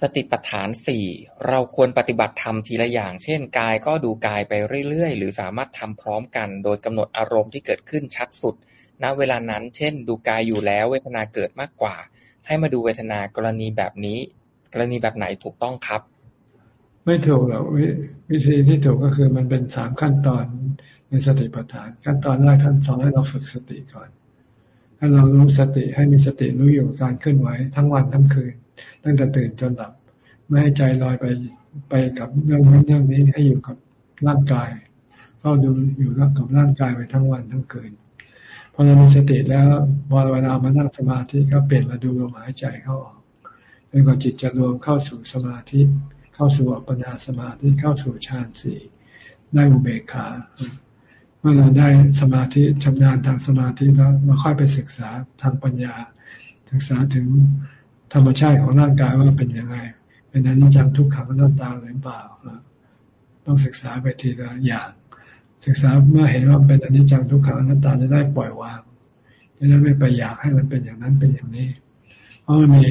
สติปัฏฐานสี่เราควรปฏิบัติธรรมทีละอย่าง เช่น กายก็ดูกายไปเรื่อยๆ หรือสามารถทำพร้อมกัน โดยกำหนดอารมณ์ที่เกิดขึ้นชัดสุด ณ เวลานั้น เช่น ดูกายอยู่แล้วเวทนาเกิดมากกว่า ให้มาดูเวทนากรณีแบบนี้ กรณีแบบไหนถูกต้องครับ ไม่ถูกหรอกววิธีที่ถูกก็คือมันเป็นสามขั้นตอนในสติปัฏฐาน ขั้นตอนแรกท่านสอนให้เราฝึกสติก่อน ให้เรารู้สติให้มีสติรู้อยู่การเคลื่อนไหวทั้งวันทั้งคืน ตั้งแต่ตื่นจนหลับ ไม่ให้ใจลอยไปไปกับเรื่องนี้เรื่องนี้ให้อยู่กับร่างกายเฝ้าดูอยู่กับร่างกายไปทั้งวันทั้งคืนพอเรามีสติแล้วพอเวลามานั่งสมาธิก็เปลี่ยนมาดูลมหายใจเข้าออกจนกว่าจิตจะรวมเข้าสู่สมาธิ เข้าสู่อัปปนาสมาธิเข้าสู่ฌานสี่ได้อุเบกขา มื่อเราได้สมาธิชำนาญทางสมาธิแล้วมาค่อยไปศึกษาทางปัญญา ศึกษาถึงธรรมชาติของร่างกายว่าเป็นยังไง เป็นอนิจจังทุกขังอนัตตาหรือเปล่าต้องศึกษาไปทีละอย่าง ศึกษาเมื่อเห็นว่าเป็นอนิจจังทุกขังอนัตตาจะได้ปล่อยวางจะได้ไม่ไปอยากให้มันเป็นอย่างนั้นเป็นอย่างนี้ เพราะมันมี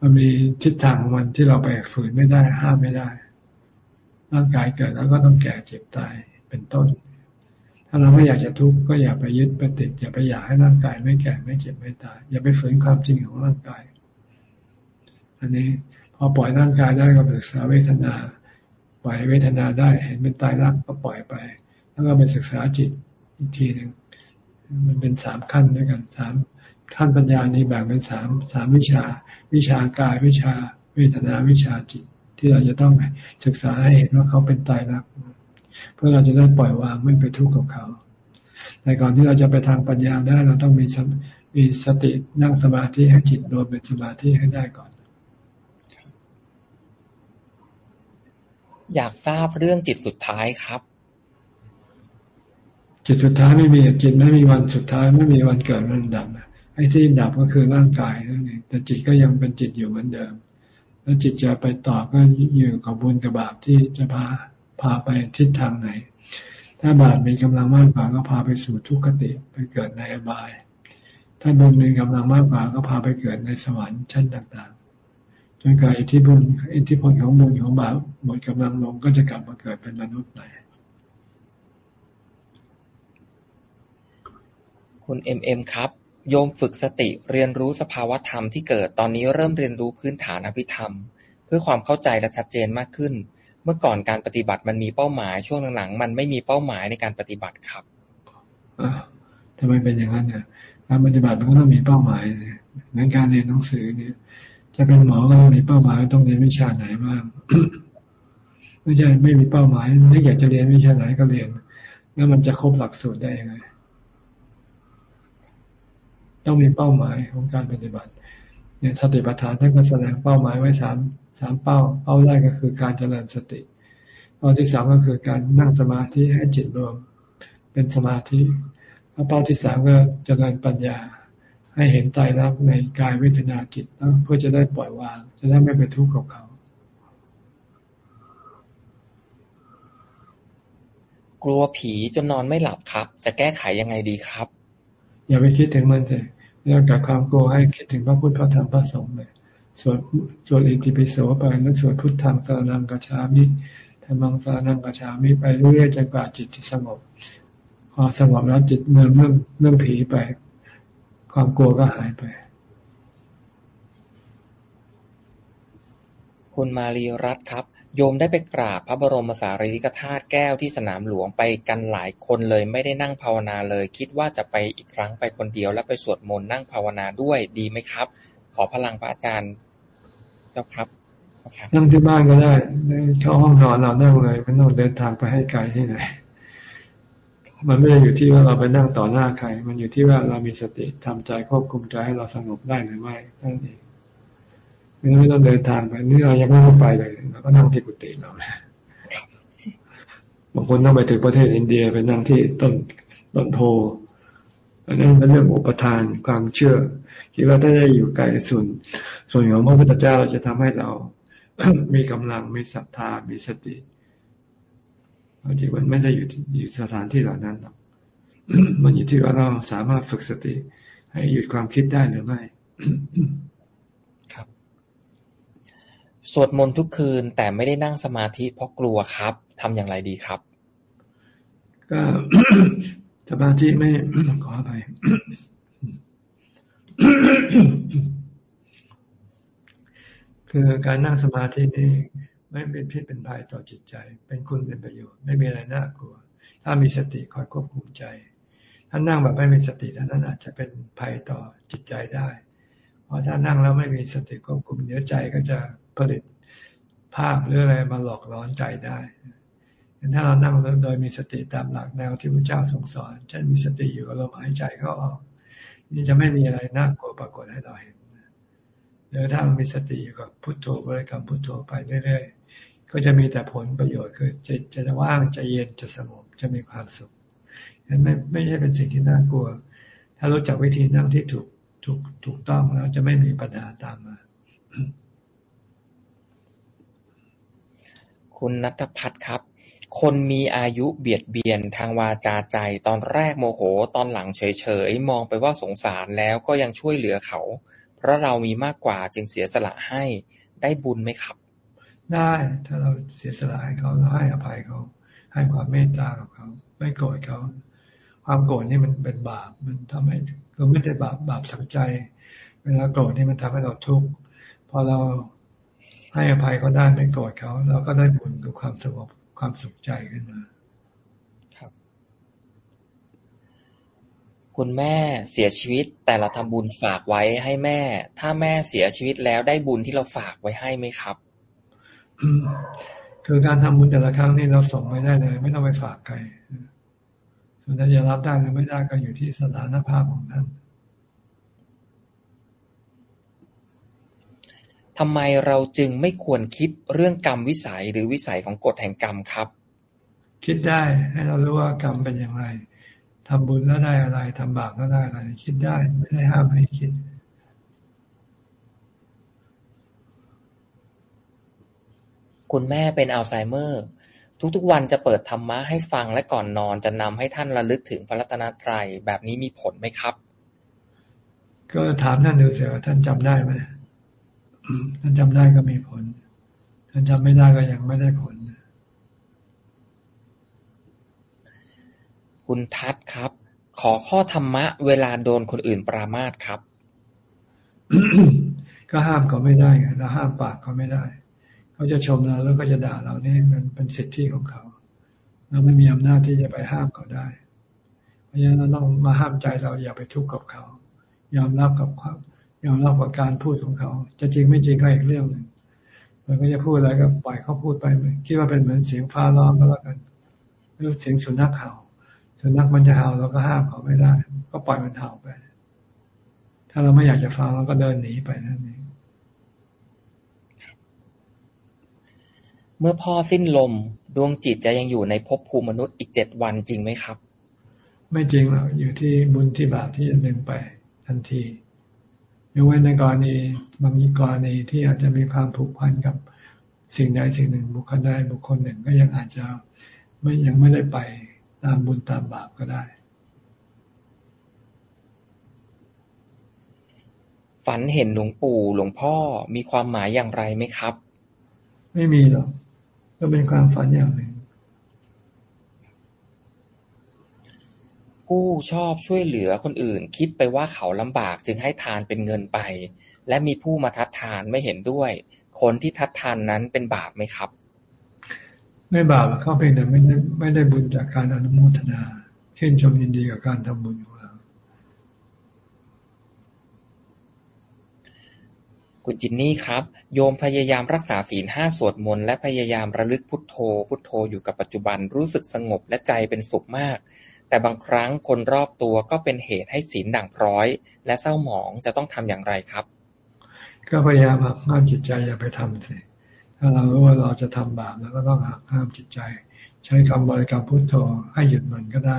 มันมีทิศทางของมันที่เราไปฝืนไม่ได้ห้ามไม่ได้ ร่างกายเกิดแล้วก็ต้องแก่เจ็บตายเป็นต้นาเราไม่อยากจะทุกข์ก็อย่าไปยึดไปติด อย่าไปอยากให้ร่างกายไม่แก่ไม่เจ็บไม่ตาย อย่าไปฝืนความจริงของร่างกาย อันนี้พอปล่อยร่างกายได้ก็ศึกษาเวทนา ปล่อยเวทนาได้เห็นเป็นตายรักก็ปล่อยไป แล้วก็ไปศึกษาจิตอีกทีหนึ่งมันเป็นสามขั้นด้วยกันสามขั้นปัญญานี้แบ่งเป็นสามสามวิชา วิชากายวิชา เวทนาวิชาจิต ที่เราจะต้องศึกษาให้เห็นว่าเขาเป็นตายรักเพื่อเราจะได้ปล่อยวางไม่ไปทุกข์กับเขา แต่ก่อนที่เราจะไปทางปัญญาได้เราต้องมีมีสตินั่งสมาธิให้จิตรวมเป็นสมาธิให้ได้ก่อน อยากทราบเรื่องจิตสุดท้ายครับ จิตสุดท้ายไม่มีจิตไม่มีวันสุดท้ายไม่มีวันเกิดวันดับนะไอ้ที่ดับก็คือร่างกายนั่นเองแต่จิตก็ยังเป็นจิตอยู่เหมือนเดิม แล้วจิตจะไปต่อก็อยู่กับบุญกับบาปที่จะพา พาไปทิศทางไหน ถ้าบาปมีกำลังมากกว่าก็พาไปสู่ทุกขติไปเกิดในอบาย ถ้าบุญมีกำลังมากกว่าก็พาไปเกิดในสวรรค์ชั้นต่างๆจนกว่าอิทธิพลอิทธิพลของบุญของบาปหมดกำลังลงก็จะกลับมาเกิดเป็นมนุษย์ใหม่คุณเอ็มเอ็มครับโยมฝึกสติเรียนรู้สภาวธรรมที่เกิดตอนนี้เริ่มเรียนรู้พื้นฐานอภิธรรม เพื่อความเข้าใจและชัดเจนมากขึ้น เมื่อก่อนการปฏิบัติมันมีเป้าหมาย ช่วงหลังๆ มันไม่มีเป้าหมายในการปฏิบัติครับทำไมเป็นอย่างนั้นเนี่ยการปฏิบัติมันก็ต้องมีเป้าหมายเหมือนการเรียนหนังสือเนี่ย จะเป็นหมอก็ต้องมีเป้าหมายต้องเรียนวิชาไหนบ้างไม่ใช่ไม่มีเป้าหมายไม่อยากจะเรียนวิชาไหนก็เรียน แล้วมันจะครบหลักสูตรได้ยังไงต้องมีเป้าหมายของการปฏิบัติ เนี่ยสติปัฏฐานท่านก็แสดงเป้าหมายไว้สามสามเป้า เป้าแรกก็คือการเจริญสติเป้าที่สามก็คือการนั่งสมาธิให้จิตรวมเป็นสมาธิแล้วเป้าที่สามก็เจริญปัญญา ให้เห็นใจรักในกายเวทนาจิตเพื่อจะได้ปล่อยวาง จะได้ไม่ไปทุกข์กับเขา กลัวผีจนนอนไม่หลับครับ จะแก้ไขยังไงดีครับ อย่าไปคิดถึงมันเลย เรื่องจากความกลัวให้คิดถึงพระพุทธพระธรรมพระสงฆ์เลยสวดสวดอิติปิโสไปแล้วสวดพุทธังสารังกัจฉามิธรรมังสารังกัจฉามิไปเรื่อยๆจนกว่าจิตจะสงบพอสงบแล้วจิตเมื่อเรื่องเรื่องผีไป ความกลัวก็หายไป คุณมารีรัตครับ โยมได้ไปกราบพระบรมสารีริกธาตุแก้วที่สนามหลวงไปกันหลายคนเลยไม่ได้นั่งภาวนาเลย คิดว่าจะไปอีกครั้งไปคนเดียว แล้วไปสวดมนต์นั่งภาวนาด้วยดีไหมครับ ขอพลังพระอาจารย์เจ้าครับนั่งที่บ้านก็ได้เข้าห้องนอนเรานั่งเลยไม่ต้องเดินทางไปให้ไกลที่ไหนมันไม่ได้อยู่ที่ว่าเราไปนั่งต่อหน้าใคร มันอยู่ที่ว่าเรามีสติทำใจควบคุมใจให้เราสงบได้หรือไม่นั่นเอง ไม่ต้องเดินทางไปนี่เรายังไม่ต้องไปเลยเราก็นั่งที่กุฏิเราบางคนต้องไปถึงประเทศอินเดียไปนั่งที่ต้นต้นโพอันนั้นเป็นเรื่องอุปทานความเชื่อ คิดว่าถ้าได้อยู่ไกลส่วน ส่วนของพระพุทธเจ้าจะทำให้เรามีกำลังมีศรัทธามีสติจริงมันไม่ได้อยู่อยู่สถานที่เหล่านั้นหรอกมันอยู่ที่ว่าเราสามารถฝึกสติ ให้หยุดความคิดได้หรือไม่ครับ สวดมนต์ทุกคืน แต่ไม่ได้นั่งสมาธิเพราะกลัวครับทำอย่างไรดีครับ ก็สมาธิไม่ขอไปคือการนั่งสมาธินี่ไม่เป็นพิษเป็นภัยต่อจิตใจ เป็นคุณเป็นประโยชน์ ไม่มีอะไรน่ากลัว ถ้ามีสติคอยควบคุมใจ ถ้านั่งแบบไม่มีสติท่านั้นอาจจะเป็นภัยต่อจิตใจได้ เพราะถ้านั่งแล้วไม่มีสติควบคุมเดี๋ยวใจก็จะ ผลิตภาพหรืออะไรมาหลอกล้อนใจได้ถ้าเรานั่งโดยมีสติตามหลักแนวที่พระเจ้าทรงสอนเช่นมีสติอยู่กับลมหายใจเข้าออกนี่จะไม่มีอะไรน่ากลัวปรากฏให้เราเห็นหรือถ้าเรามีสติอยู่กับพุทโธบริกรรมพุทโธไปเรื่อยๆ ก็จะมีแต่ผลประโยชน์คือจะจะว่างจะเย็นจะสงบจะมีความสุขนั้นไม่ไม่ใช่เป็นสิ่งที่น่ากลัว ถ้ารู้จักวิธีนั่งที่ถูกถูกถูกต้องแล้วจะไม่มีปัญหาตามมา คุณนัทพัฒน์ครับ คนมีอายุเบียดเบียนทางวาจาใจ ตอนแรกโมโห ตอนหลังเฉยๆ มองไปว่าสงสารแล้วก็ยังช่วยเหลือเขา เพราะเรามีมากกว่าจึงเสียสละให้ ได้บุญไหมครับ ได้ถ้าเราเสียสละให้เขาเราให้อภัยเขา ให้ความเมตตากับเขา ไม่โกรธเขา ความโกรธนี่มันเป็นบาป มันทำให้ก็ไม่ได้บาปบาปสังใจ เวลาโกรธนี่มันทำให้เราทุกข์ พอเรา ให้อภัยเขาได้ไม่โกรธเขาเราก็ได้บุญกับความสงบความสุขใจขึ้นมา ครับ คุณแม่เสียชีวิตแต่เราทำบุญฝากไว้ให้แม่ ถ้าแม่เสียชีวิตแล้วได้บุญที่เราฝากไว้ให้ไหมครับคือการทำบุญแต่ละครั้งนี่เราส่งไม่ได้เลย ไม่ต้องไปฝากใครส่วนจะรับได้หรือไม่ได้ก็อยู่ที่สถานภาพของท่าน ทำไมเราจึงไม่ควรคิดเรื่องกรรมวิสัยหรือวิสัยของกฎแห่งกรรมครับ คิดได้ให้เรารู้ว่ากรรมเป็นอย่างไรทำบุญแล้วได้อะไรทำบาปแล้วได้อะไร คิดได้ไม่ได้ห้ามให้คิดคุณแม่เป็นอัลไซเมอร์ ทุกๆวันจะเปิดธรรมะให้ฟังและก่อนนอนจะนำให้ท่านระลึกถึงพระรัตนตรัยแบบนี้มีผลไหมครับ ก็ถามท่านดูเสียว่าท่านจำได้ไหม ท่านจำได้ก็มีผลท่านจำไม่ได้ก็ยังไม่ได้ผล คุณทัศครับ ขอข้อธรรมะ เวลาโดนคนอื่นปรามาสครับ ก็ห้ามเขาไม่ได้ไงเราห้ามปากเขาไม่ได้ เขาจะชมเราแล้วก็จะด่าเรานี่มันเป็นสิทธิของเขา เราไม่มีอำนาจที่จะไปห้ามเขาได้ เพราะฉะนั้นเราต้องมาห้ามใจเราอย่าไปทุกข์กับเขา ยอมรับกับความ ยอมรับกับการพูดของเขา จะจริงไม่จริงก็อีกเรื่องหนึ่งมันก็จะพูดอะไรก็ปล่อยเขาพูดไปคิดว่าเป็นเหมือนเสียงฟ้าร้องก็แล้วกันหรือเสียงสุนัขเห่าสุนัขมันจะเห่าเราก็ห้ามเขาไม่ได้ ก็ปล่อยมันเห่าไป ถ้าเราไม่อยากจะฟังเราก็เดินหนีไปนั่นเองเมื่อพ่อสิ้นลมดวงจิตจะยังอยู่ในภพภูมิมนุษย์อีกเจ็ดวันจริงไหมครับ ไม่จริงหรอกอยู่ที่บุญที่บาปที่จะดึงไปทันที ยกเว้นในกรณีบางกรณีที่อาจจะมีความผูกพันกับสิ่งใดสิ่งหนึ่งบุคคลใดบุคคลหนึ่งก็ยังอาจจะไม่ยังไม่ได้ไปตามบุญตามบาปก็ได้ ฝันเห็นหลวงปู่หลวงพ่อมีความหมายอย่างไรไหมครับ ไม่มีหรอกก็เป็นความฝันอย่างหนึ่ง ผู้ชอบช่วยเหลือคนอื่น คิดไปว่าเขาลำบากจึงให้ทานเป็นเงินไป และมีผู้มาทัดทานไม่เห็นด้วย คนที่ทัดทานนั้นเป็นบาปไหมครับ ไม่บาปเขาเพียงแต่ไม่ได้ไม่ได้บุญจากการอนุโมทนาชื่นชมยินดีกับการทำบุญของเราคุณจินนี่ครับ โยมพยายามรักษาศีลห้าสวดมนต์และพยายามระลึกพุทโธ พุทโธอยู่กับปัจจุบันรู้สึกสงบและใจเป็นสุขมาก แต่บางครั้งคนรอบตัวก็เป็นเหตุให้ศีลด่างพร้อย และเศร้าหมองจะต้องทำอย่างไรครับ ก็พยายามหักห้ามจิตใจอย่าไปทำสิถ้าเรารู้ว่าเราจะทำบาปแล้วก็ต้องหักห้ามจิตใจ ใช้คำบริกรรมพุทโธให้หยุดมันก็ได้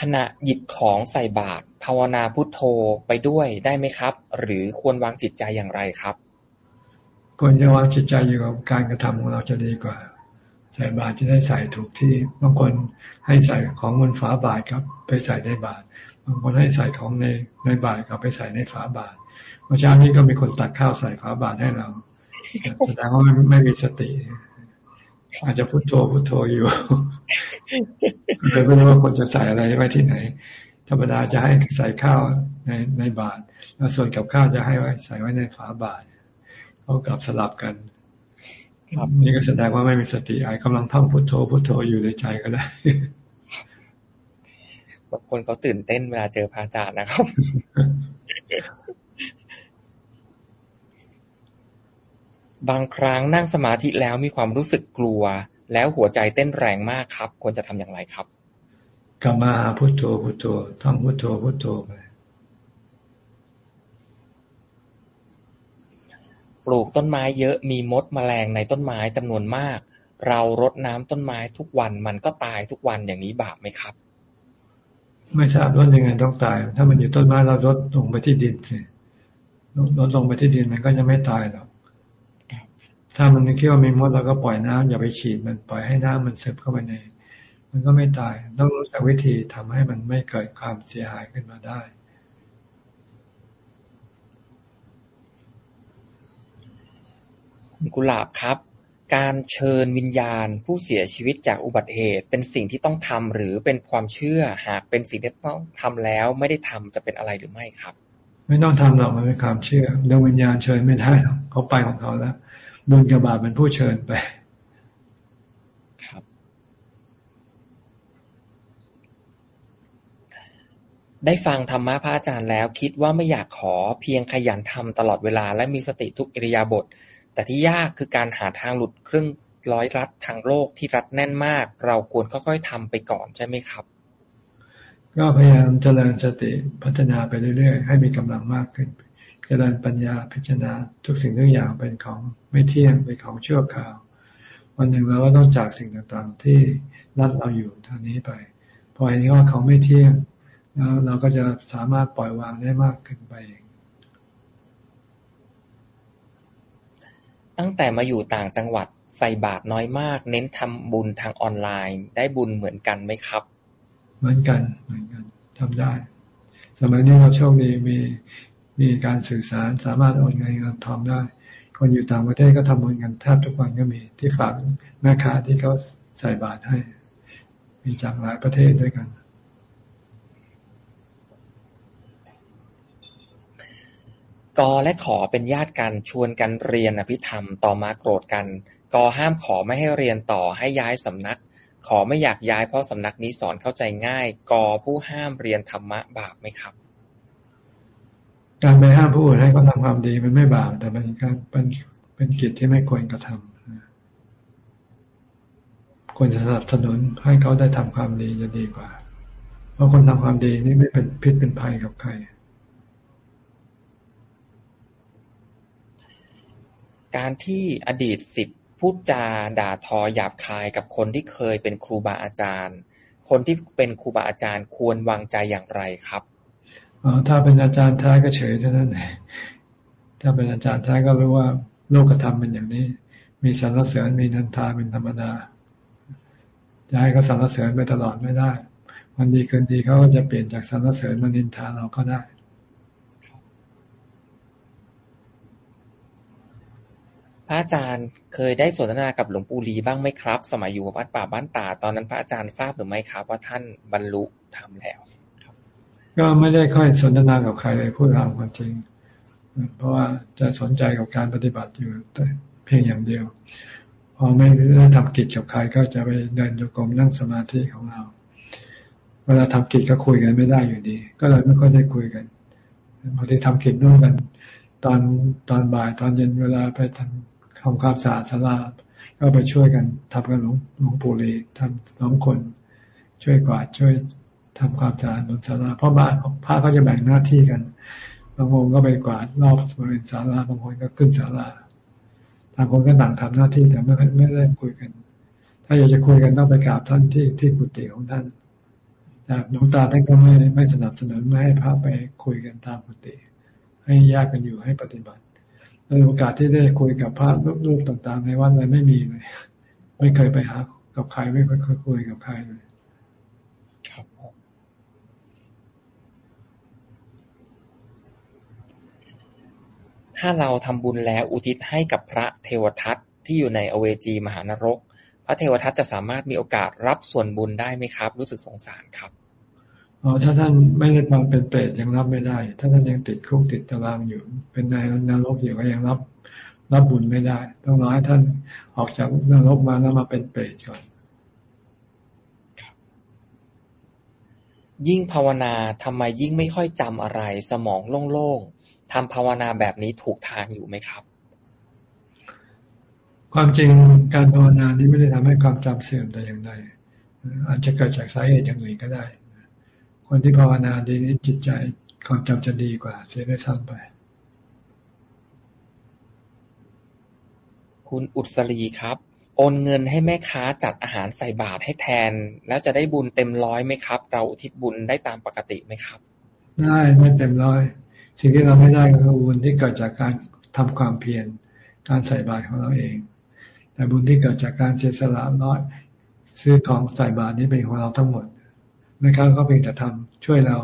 ขณะหยิบของใส่บาตรภาวนาพุทโธไปด้วยได้ไหมครับ หรือควรวางจิตใจอย่างไรครับ ควรจะวางจิตใจอยู่กับการกระทำของเราจะดีกว่า ใส่บาตรจะได้ใส่ถูกที่บางคนให้ใส่ของบนฝาบาตรครับ ไปใส่ในบาตรบางคนให้ใส่ของในในบาตรกับไปใส่ในฝาบาตรเมื่อเช้านี้ก็มีคนตักข้าวใส่ฝาบาตรให้เราแสดงว่าไม่ไม่มีสติ อาจจะพุโทโธพุโทโธอยู่เลยไม่รู้ว่าคนจะใส่อะไรไว้ที่ไหน ธรรมดาจะให้ใส่ข้าวในในบาตรแล้วส่วนกับข้าวจะให้ไว้ใส่ไว้ในฝาบาตร เขากลับสลับกันนี่ก็แสดงว่าไม่มีสติไอ้กำลังท่องพุโทโธพุโทโธอยู่ในใจก็ได้บางคนเขาตื่นเต้นเวลาเจอพระอาจารย์นะครับ บางครั้งนั่งสมาธิแล้วมีความรู้สึกกลัว แล้วหัวใจเต้นแรงมากครับ ควรจะทำอย่างไรครับกลับมาพุโทโธพุโทโธท่องพุโทโธพุโทโธไปป ลูกต้นไม้เยอะมีมดแมลงในต้นไม้จำนวนมาก เรารดน้ำต้นไม้ทุกวันมันก็ตายทุกวันอย่างนี้บาปไหมครับ ไม่ทราบรดยังไงต้องตาย ถ้ามันอยู่ต้นไม้เรารดลงไปที่ดินสิรดลงไปที่ดินมันก็จะไม่ตายหรอกถ้ามันคิดว่ามีมดเราก็ปล่อยน้ำอย่าไปฉีดมันปล่อยให้น้ำมันซึมเข้าไปใน มันก็ไม่ตาย ต้องรู้จักวิธีทำให้มันไม่เกิดความเสียหายขึ้นมาได้ กุหลาบครับ การเชิญวิญญาณผู้เสียชีวิตจากอุบัติเหตุ เป็นสิ่งที่ต้องทำหรือเป็นความเชื่อ หากเป็นสิ่งที่ต้องทำแล้วไม่ได้ทำจะเป็นอะไรหรือไม่ครับ ไม่ต้องทำหรอกมันเป็นความเชื่อดวงวิญญาณเชิญไม่ได้หรอกเขาไปของเขาแล้วบุญกับบาปเป็นผู้เชิญไปครับได้ฟังธรรมะพระอาจารย์แล้ว คิดว่าไม่อยากขอเพียงขยันทำตลอดเวลา และมีสติทุกอิริยาบถ แต่ที่ยากคือการหาทางหลุดเครื่องร้อยรัดทางโลกที่รัดแน่นมาก เราควรค่อย ๆทำไปก่อนใช่ไหมครับ ก็พยายามเจริญสติพัฒนาไปเรื่อย ๆ ให้มีกำลังมากขึ้น เจริญปัญญาพิจารณาทุกสิ่งทุกอย่างเป็นของไม่เที่ยงเป็นของชั่วคราว วันหนึ่งเราก็ต้องจากสิ่งต่างๆ ที่รัดเราอยู่ทางนี้ไป พอเห็นว่าเขาไม่เที่ยงแล้วเราก็จะสามารถปล่อยวางได้มากขึ้นไปเอง ตั้งแต่มาอยู่ต่างจังหวัด ใส่บาตรน้อยมาก เน้นทำบุญทางออนไลน์ ได้บุญเหมือนกันไหมครับ เหมือนกัน เหมือนกันทำได้ สมัยนี้เราโชคดีมีมีการสื่อสารสามารถโอนเงินเงินทองได้ คนอยู่ต่างประเทศก็ทำบุญกันแทบทุกวันก็มี ที่ฝากแม่ค้าที่เขาใส่บาตรให้ มีจากหลายประเทศด้วยกัน กอและขอเป็นญาติกัน ชวนกันเรียนอภิธรรม ต่อมาโกรธกัน กอห้ามขอไม่ให้เรียนต่อ ให้ย้ายสำนัก ขอไม่อยากย้ายเพราะสำนักนี้สอนเข้าใจง่าย กอผู้ห้ามเรียนธรรมะบาปไหมครับ การไปห้ามผู้อื่นให้เขาทาความดีมันไม่บาปแต่เป็นการเป็นเป็นกิจที่ไม่ควรกระทำควรจะสนับสนุนให้เขาได้ทำความดีจะดีกว่า เพราะคนทำความดีนี่ไม่เป็นพิษเป็นภัยกับใคร การที่อดีตสิทธิ์พูดจาด่าทอหยาบคายกับคนที่เคยเป็นครูบาอาจารย์ คนที่เป็นครูบาอาจารย์ควรวางใจอย่างไรครับถ้าเป็นอาจารย์ท้ายก็เฉยเท่านั้นเองถ้าเป็นอาจารย์ท้ายก็รู้ว่าโลกธรรมเป็นอย่างนี้ มีสรรเสริญมีนันทาเป็นธรรมดาจะให้เขาสรรเสริญไปตลอดไม่ได้ วันดีคืนดีเขาก็จะเปลี่ยนจากสรรเสริญมานินทาเราก็ได้ ระอาจารย์เคยได้สนทนากับหลวงปู่ลีบ้างไหมครับ สมัยอยู่วัดป่าบ้านตา ตอนนั้นพระอาจารย์ทราบหรือไม่ครับ ว่าท่านบรรลุธรรมแล้วก็ไม่ได้ค่อยสนทนากับใครเลยพูดตามความจริง เพราะว่าจะสนใจกับการปฏิบัติอยู่แต่เพียงอย่างเดียว พอไม่ได้ทำกิจกับใครก็จะไปเดินโยกรมนั่งสมาธิของเรา เวลาทำกิจก็คุยกันไม่ได้อยู่ดี ก็เลยไม่ค่อยได้คุยกันบางทีทำกิจร่วมกัน ตอนตอนบ่ายตอนเย็นเวลาไปทำ ทำความสะอาดศาลาก็ไปช่วยกันทำกันหลวงหลวงปู่เลีทำสองคน ช่วยกวาดช่วยทำความสะอาดบนศาลาเพราะบ้านพระเขาจะแบ่งหน้าที่กันบางองค์ก็ไปกวาดรอบบริเวณศาลาบางคนก็ขึ้นศาลาต่างคนก็ต่างทำหน้าที่แต่ไม่ไม่ได้คุยกัน ถ้าอยากจะคุยกันต้องไปกราบท่านที่ที่กุฏิของท่านแต่หลวงตาท่านก็ไม่ไม่สนับสนุนไม่ให้พระไปคุยกันตามกุฏิให้แยกกันอยู่ให้ปฏิบัติ โอกาสที่ได้คุยกับพระรูปต่าง ๆ ในวัดเลยไม่มีเลย ไม่เคยไปหากับใครไม่เคยคุยกับใครเลยครับถ้าเราทำบุญแล้วอุทิศให้กับพระเทวทัตที่อยู่ในอเวจีมหานรก พระเทวทัตจะสามารถมีโอกาสรับส่วนบุญได้ไหมครับ รู้สึกสงสารครับ อ๋อถ้าท่านไม่ได้มาเป็นเปรตยังรับไม่ได้ ถ้าท่านยังติดคุกติดตารางอยู่ เป็นนายนรกอยู่ก็ยังรับ รับบุญไม่ได้ ต้องรอให้ท่านออกจากนรกมาแล้วมาเป็นเปรตก่อนยิ่งภาวนาทำไมยิ่งไม่ค่อยจำอะไร สมองโล่งๆทำภาวนาแบบนี้ถูกทางอยู่ไหมครับ ความจริงการภาวนานี้ไม่ได้ทำให้ความจำเสื่อมแต่อย่างใดอาจจะเกิดจากสาเหตุอย่างอื่นก็ได้ คนที่ภาวนาดีนี้จิตใจความจำจะดีกว่า เสียได้ซ้ำไป คุณอุศรีครับ โอนเงินให้แม่ค้าจัดอาหารใส่บาตรให้แทน แล้วจะได้บุญเต็มร้อยไหมครับ เราอุทิศบุญได้ตามปกติไหมครับ ได้ไม่เต็มร้อย สิ่งที่เราไม่ได้ก็คือบุญที่เกิดจากการทำความเพียรการใส่บาตรของเราเอง แต่บุญที่เกิดจากการเสียสละน้อย ซื้อของใส่บาตรนี้เป็นของเราทั้งหมด นะครับก็เพียงแต่ทำช่วยเรา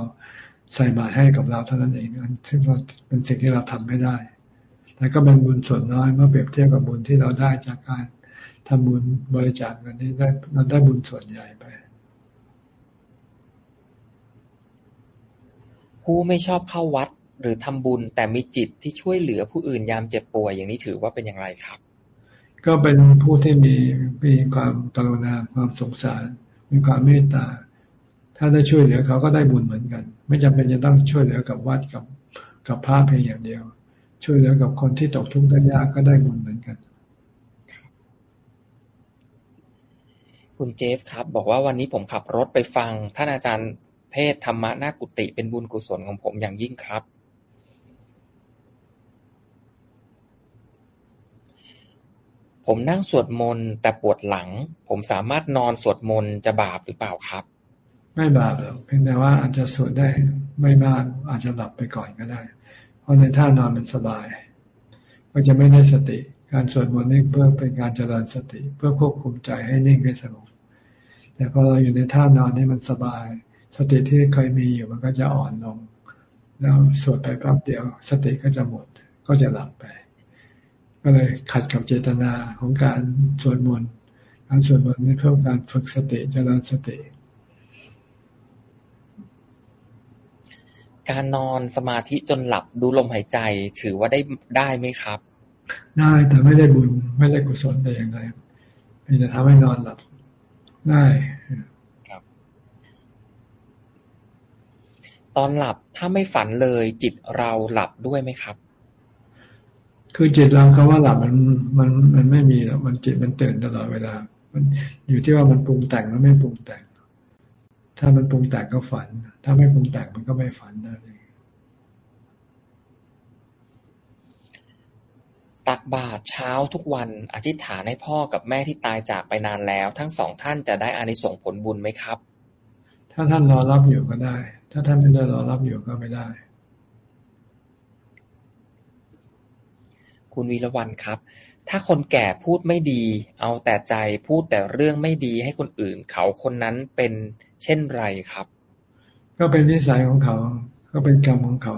ใส่บาตรให้กับเราเท่านั้นเองซึ่งเราเป็นสิ่งที่เราทำไม่ได้ แต่ก็เป็นบุญส่วนน้อยเมื่อเปรียบเทียบกับบุญที่เราได้จากการทำบุญบริจาคเงินนี้ได้เราได้บุญส่วนใหญ่ไป ผู้ไม่ชอบเข้าวัดหรือทำบุญแต่มีจิตที่ช่วยเหลือผู้อื่นยามเจ็บป่วยอย่างนี้ถือว่าเป็นอย่างไรครับ ก็เป็นผู้ที่มีมีความกรุณาความสงสาร มีความเมตตา ถ้าได้ช่วยเหลือเขาก็ได้บุญเหมือนกัน ไม่จำเป็นจะต้องช่วยเหลือกับวัดกับกับพระเพียงอย่างเดียว ช่วยเหลือกับคนที่ตกทุกข์ได้ยากก็ได้บุญเหมือนกันคุณเจฟครับ บอกว่าวันนี้ผมขับรถไปฟังท่านอาจารย์เทศธรรมะนากุติเป็นบุญกุศลของผมอย่างยิ่งครับ ผมนั่งสวดมนต์แต่ปวดหลัง ผมสามารถนอนสวดมนต์จะบาปหรือเปล่าครับ ไม่บาปหรอกเพียงแต่ว่าอาจจะสวดได้ไม่มาก อาจจะหลับไปก่อนก็ได้ เพราะในท่านอนมันสบาย ก็จะไม่ได้สติ การสวดมนต์นี่เพื่อเป็นการเจริญสติ เพื่อควบคุมใจให้นิ่งให้สงบแต่พอเราอยู่ในท่านอนนี่มันสบาย สติที่เคยมีอยู่มันก็จะอ่อนลง แล้วสวดไปแป๊บเดียว สติก็จะหมด ก็จะหลับไป ก็เลยขัดกับเจตนาของการสวดมนต์การสวดมนต์นี่เพื่อการฝึกสติเจริญสติ การนอนสมาธิจนหลับดูลมหายใจ ถือว่าได้ได้ไหมครับ ได้แต่ไม่ได้บุญไม่ได้กุศลแต่อย่างไรมันจะทำให้นอนหลับได้ครับ ตอนหลับถ้าไม่ฝันเลย จิตเราหลับด้วยไหมครับ คือจิตเราคำว่าหลับมันมันมันไม่มีแล้วมันจิตมันตื่นตลอดเวลา มันอยู่ที่ว่ามันปรุงแต่งหรือไม่ปรุงแต่ง ถ้ามันปรุงแต่งก็ฝัน ถ้าไม่ปรุงแต่งมันก็ไม่ฝันนั่นเองตักบาตรเช้าทุกวันอธิษฐานให้พ่อกับแม่ที่ตายจากไปนานแล้ว ทั้งสองท่านจะได้อานิสงส์ผลบุญไหมครับ ถ้าท่านรอรับอยู่ก็ได้ ถ้าท่านไม่ได้รอรับอยู่ก็ไม่ได้ คุณวีรวันครับ ถ้าคนแก่พูดไม่ดี เอาแต่ใจพูดแต่เรื่องไม่ดีให้คนอื่น เขาคนนั้นเป็น เช่นไรครับ ก็เป็นนิสัยของเขา ก็เป็นกรรมของเขา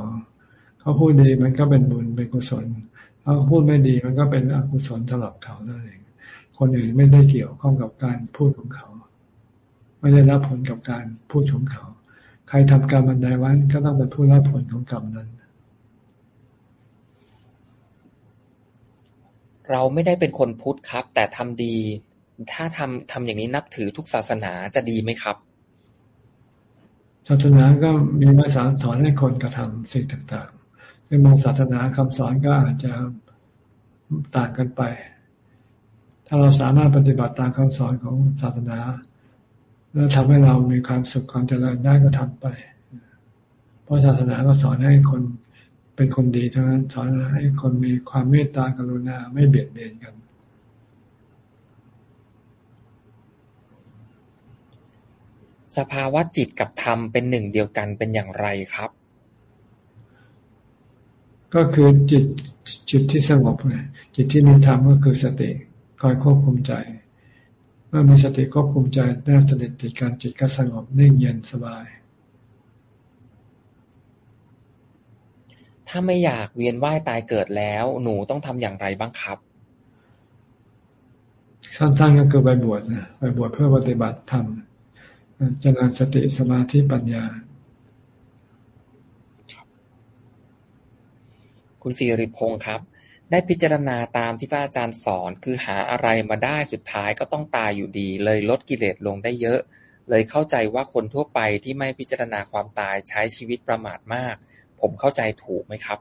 เขาพูดดีมันก็เป็นบุญเป็นกุศลเขาพูดไม่ดีมันก็เป็นอกุศลสำหรับเขานั่นเองคนอื่นไม่ได้เกี่ยวข้องกับการพูดของเขา ไม่ได้รับผลกับการพูดของเขา ใครทำกรรมอันใดไว้ก็ต้องเป็นผู้รับผลของกรรมนั้นเราไม่ได้เป็นคนพุทธครับ แต่ทำดี ถ้าทำทำอย่างนี้นับถือทุกศาสนาจะดีไหมครับ ศาสนาก็มีมาสอนสอนให้คนกระทำสิ่งต่างๆ ซึ่งบางศาสนาคำสอนก็อาจจะต่างกันไป ถ้าเราสามารถปฏิบัติตามคำสอนของศาสนา แล้วทำให้เรามีความสุขความเจริญได้ก็ทำไป เพราะศาสนาก็สอนให้คนเป็นคนดีทั้งนั้นสอนให้คนมีความเมตตากรุณาไม่เบียดเบียนกัน สภาวะจิตกับธรรมเป็นหนึ่งเดียวกันเป็นอย่างไรครับ ก็คือจิตจิตที่สงบไงจิตที่มีธรรมก็คือสติคอยควบคุมใจ เมื่อมีสติควบคุมใจแนบสนิทติดการจิตก็สงบนิ่งเย็นสบาย ถ้าไม่อยากเวียนว่ายตายเกิดแล้ว หนูต้องทำอย่างไรบ้างครับสั้นๆก็คือไปบวชนะไปบวชเพื่อปฏิบัติธรรมเจริญสติสมาธิปัญญา คุณสิริพงศ์ครับ ได้พิจารณาตามที่พระอาจารย์สอน คือหาอะไรมาได้สุดท้ายก็ต้องตายอยู่ดี เลยลดกิเลสลงได้เยอะ เลยเข้าใจว่าคนทั่วไปที่ไม่พิจารณาความตายใช้ชีวิตประมาทมาก ผมเข้าใจถูกไหมครับ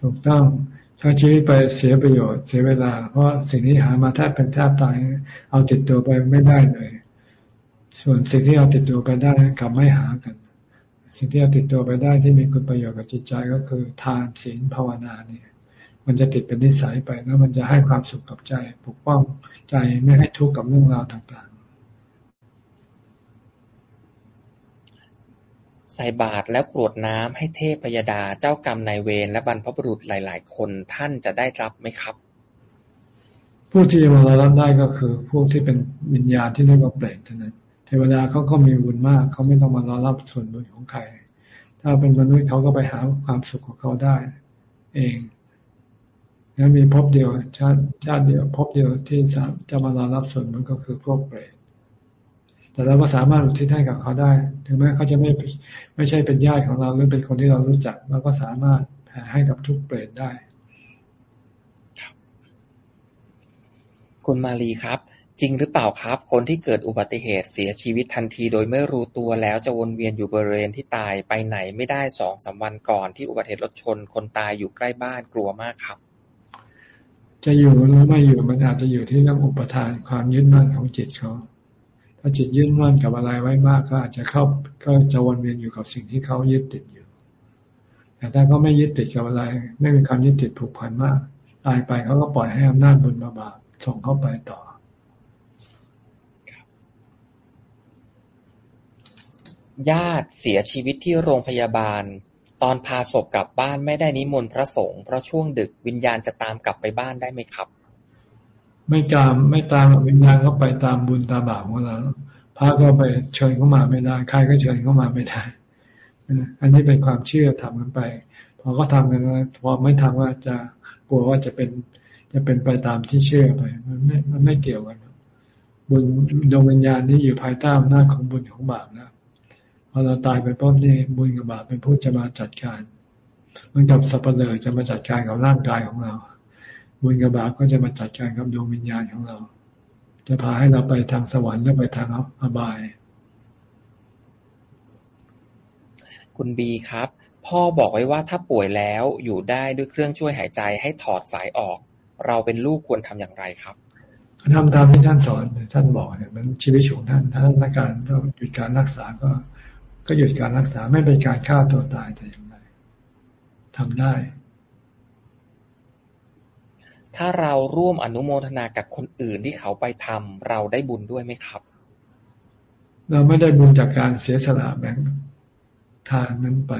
ถูกต้องใช้ชีวิตไปเสียประโยชน์เสียเวลา เพราะสิ่งที่หามาแทบเป็นแทบตายเอาติดตัวไปไม่ได้เลย ส่วนสิ่งที่เอาติดตัวไปได้กลับไม่หากัน สิ่งที่เอาติดตัวไปได้ที่มีคุณประโยชน์กับจิตใจก็คือทานศีลภาวนาเนี่ย มันจะติดเป็นนิสัยไปแล้วมันจะให้ความสุขกับใจ ปกป้องใจไม่ให้ทุกข์กับเรื่องราวต่างใส่บาตรแล้วกรวดน้ำให้เทพพยดาเจ้ากรรมนายเวรและบรรพบุรุษหลาย ๆ คนท่านจะได้รับไหมครับ ผู้ที่มารับได้ก็คือพวกที่เป็นวิญญาณที่เรียกว่าเปรตเท่านั้นเทวดาเขาก็มีบุญมากเขาไม่ต้องมารอรับส่วนบุญของใคร ถ้าเป็นมนุษย์เขาก็ไปหาความสุขของเขาได้ เองแล้วมีพบเดียวชาติชาติเดียวพบเดียวที่จะมารอรับส่วนบุญก็คือพวกเปรตแต่เราก็สามารถอุทิศให้กับเขาได้ ถึงแม้เขาจะไม่ไม่ใช่เป็นญาติของเราหรือเป็นคนที่เรารู้จักเราก็สามารถแผ่ให้กับทุกเปรตได้ คุณมาลีครับ จริงหรือเปล่าครับ คนที่เกิดอุบัติเหตุเสียชีวิตทันทีโดยไม่รู้ตัวแล้วจะวนเวียนอยู่บริเวณที่ตายไปไหนไม่ได้สองสาวันก่อนที่อุบัติเหตุรถชน คนตายอยู่ใกล้บ้านกลัวมากครับ จะอยู่หรือไม่อยู่มันอาจจะอยู่ที่เรื่องอุปทานความยึดมั่นของจิตเขาถ้าจิตยึดมั่นกับอะไรไว้มากก็อาจจะเข้าก็จะวนเวียนอยู่กับสิ่งที่เขายึดติดอยู่ แต่ถ้าเขาไม่ยึดติดกับอะไร ไม่มีความยึดติดผูกพันมาก ตายไปเขาก็ปล่อยให้อำนาจบุญบาปส่งเข้าไปต่อ ญาติเสียชีวิตที่โรงพยาบาล ตอนพาศพกลับบ้านไม่ได้นิมนต์พระสงฆ์ เพราะช่วงดึกวิญญาณจะตามกลับไปบ้านได้ไหมครับ ไม่ตามไม่ตามวิญญาณเขาไปตามบุญตามบาปของเราพระก็ไปเชิญเข้ามาไม่ได้ ใครก็เชิญเข้ามาไม่ได้ อันนี้เป็นความเชื่อทำกันไป พอก็ทำกันพอไม่ทำว่าจะกลัวว่าจะเป็นจะเป็นไปตามที่เชื่อไป มันไม่ มันไม่เกี่ยวกันบุญดวงวิญญาณที่อยู่ภายใต้อำนาจของบุญของบาปนะ พอเราตายไปปุ๊บนี่บุญกับบาปเป็นผู้จะมาจัดการเหมือนกับสัพเพลอจะมาจัดการกับร่างกายของเรา บุญกับบาปก็จะมาจัดการกับดวงวิญญาณของเรา จะพาให้เราไปทางสวรรค์หรือไปทางอบาย คุณบีครับ พ่อบอกไว้ว่าถ้าป่วยแล้วอยู่ได้ด้วยเครื่องช่วยหายใจให้ถอดสายออก เราเป็นลูกควรทำอย่างไรครับทำตามที่ท่านสอนท่านบอกเนี่ยมันชีวิตของท่านถ้าท่านต้องการหยุดการรักษาก็ ก็หยุดการรักษาไม่เป็นการฆ่าตัวตายแต่อย่างไรทำได้ ถ้าเราร่วมอนุโมทนากับคนอื่นที่เขาไปทำเราได้บุญด้วยไหมครับ เราไม่ได้บุญจากการเสียสละแบ่งทานนั้นไป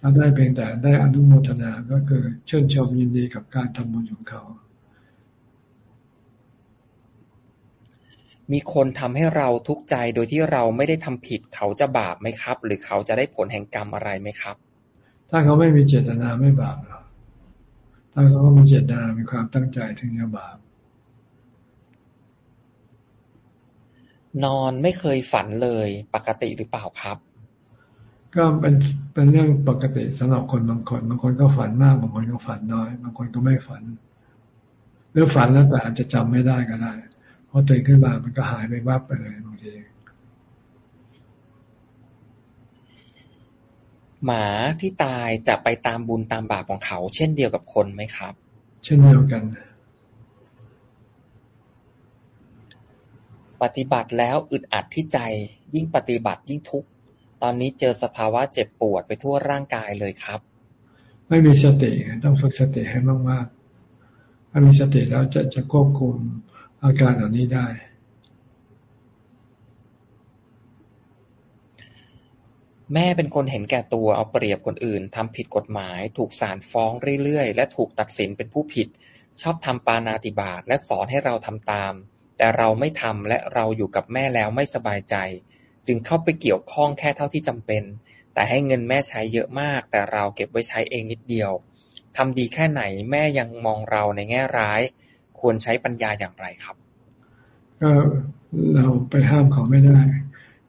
เราได้เพียงแต่ได้อนุโมทนาก็คือเชิญชมยินดีกับการทำบุญของเขา มีคนทำให้เราทุกข์ใจโดยที่เราไม่ได้ทำผิด เขาจะบาปไหมครับ หรือเขาจะได้ผลแห่งกรรมอะไรไหมครับ ถ้าเขาไม่มีเจตนาไม่บาปหรอกถ้าเขามีเจตนามีความตั้งใจถึงจะบาปนอนไม่เคยฝันเลยปกติหรือเปล่าครับ ก็เป็นเป็นเรื่องปกติสำหรับคนบางคนบางคนก็ฝันมากบางคนก็ฝันน้อย บางคนก็ไม่ฝัน หรือฝันแล้วแต่อาจจะจำไม่ได้ก็ได้เพราะตื่นขึ้นมามันก็หายไปวับไปเลยบางทีหมาที่ตายจะไปตามบุญตามบาปของเขา เช่นเดียวกับคนไหมครับ เช่นเดียวกัน ปฏิบัติแล้วอึดอัดที่ใจ ยิ่งปฏิบัติยิ่งทุกข์ตอนนี้เจอสภาวะเจ็บปวดไปทั่วร่างกายเลยครับ ไม่มีสติต้องฝึกสติให้มากๆถ้ามีสติแล้วจะจะควบคุม อาการเหล่านี้ได้ แม่เป็นคนเห็นแก่ตัวเอาเปรียบคนอื่นทำผิดกฎหมาย ถูกศาลฟ้องเรื่อยๆ และถูกตัดสินเป็นผู้ผิด ชอบทำปานาติบาตและสอนให้เราทำตาม แต่เราไม่ทำและเราอยู่กับแม่แล้วไม่สบายใจ จึงเข้าไปเกี่ยวข้องแค่เท่าที่จำเป็น แต่ให้เงินแม่ใช้เยอะมาก แต่เราเก็บไว้ใช้เองนิดเดียวทำดีแค่ไหนแม่ยังมองเราในแง่ร้าย ควรใช้ปัญญาอย่างไรครับ ก็เราไปห้ามเขาไม่ได้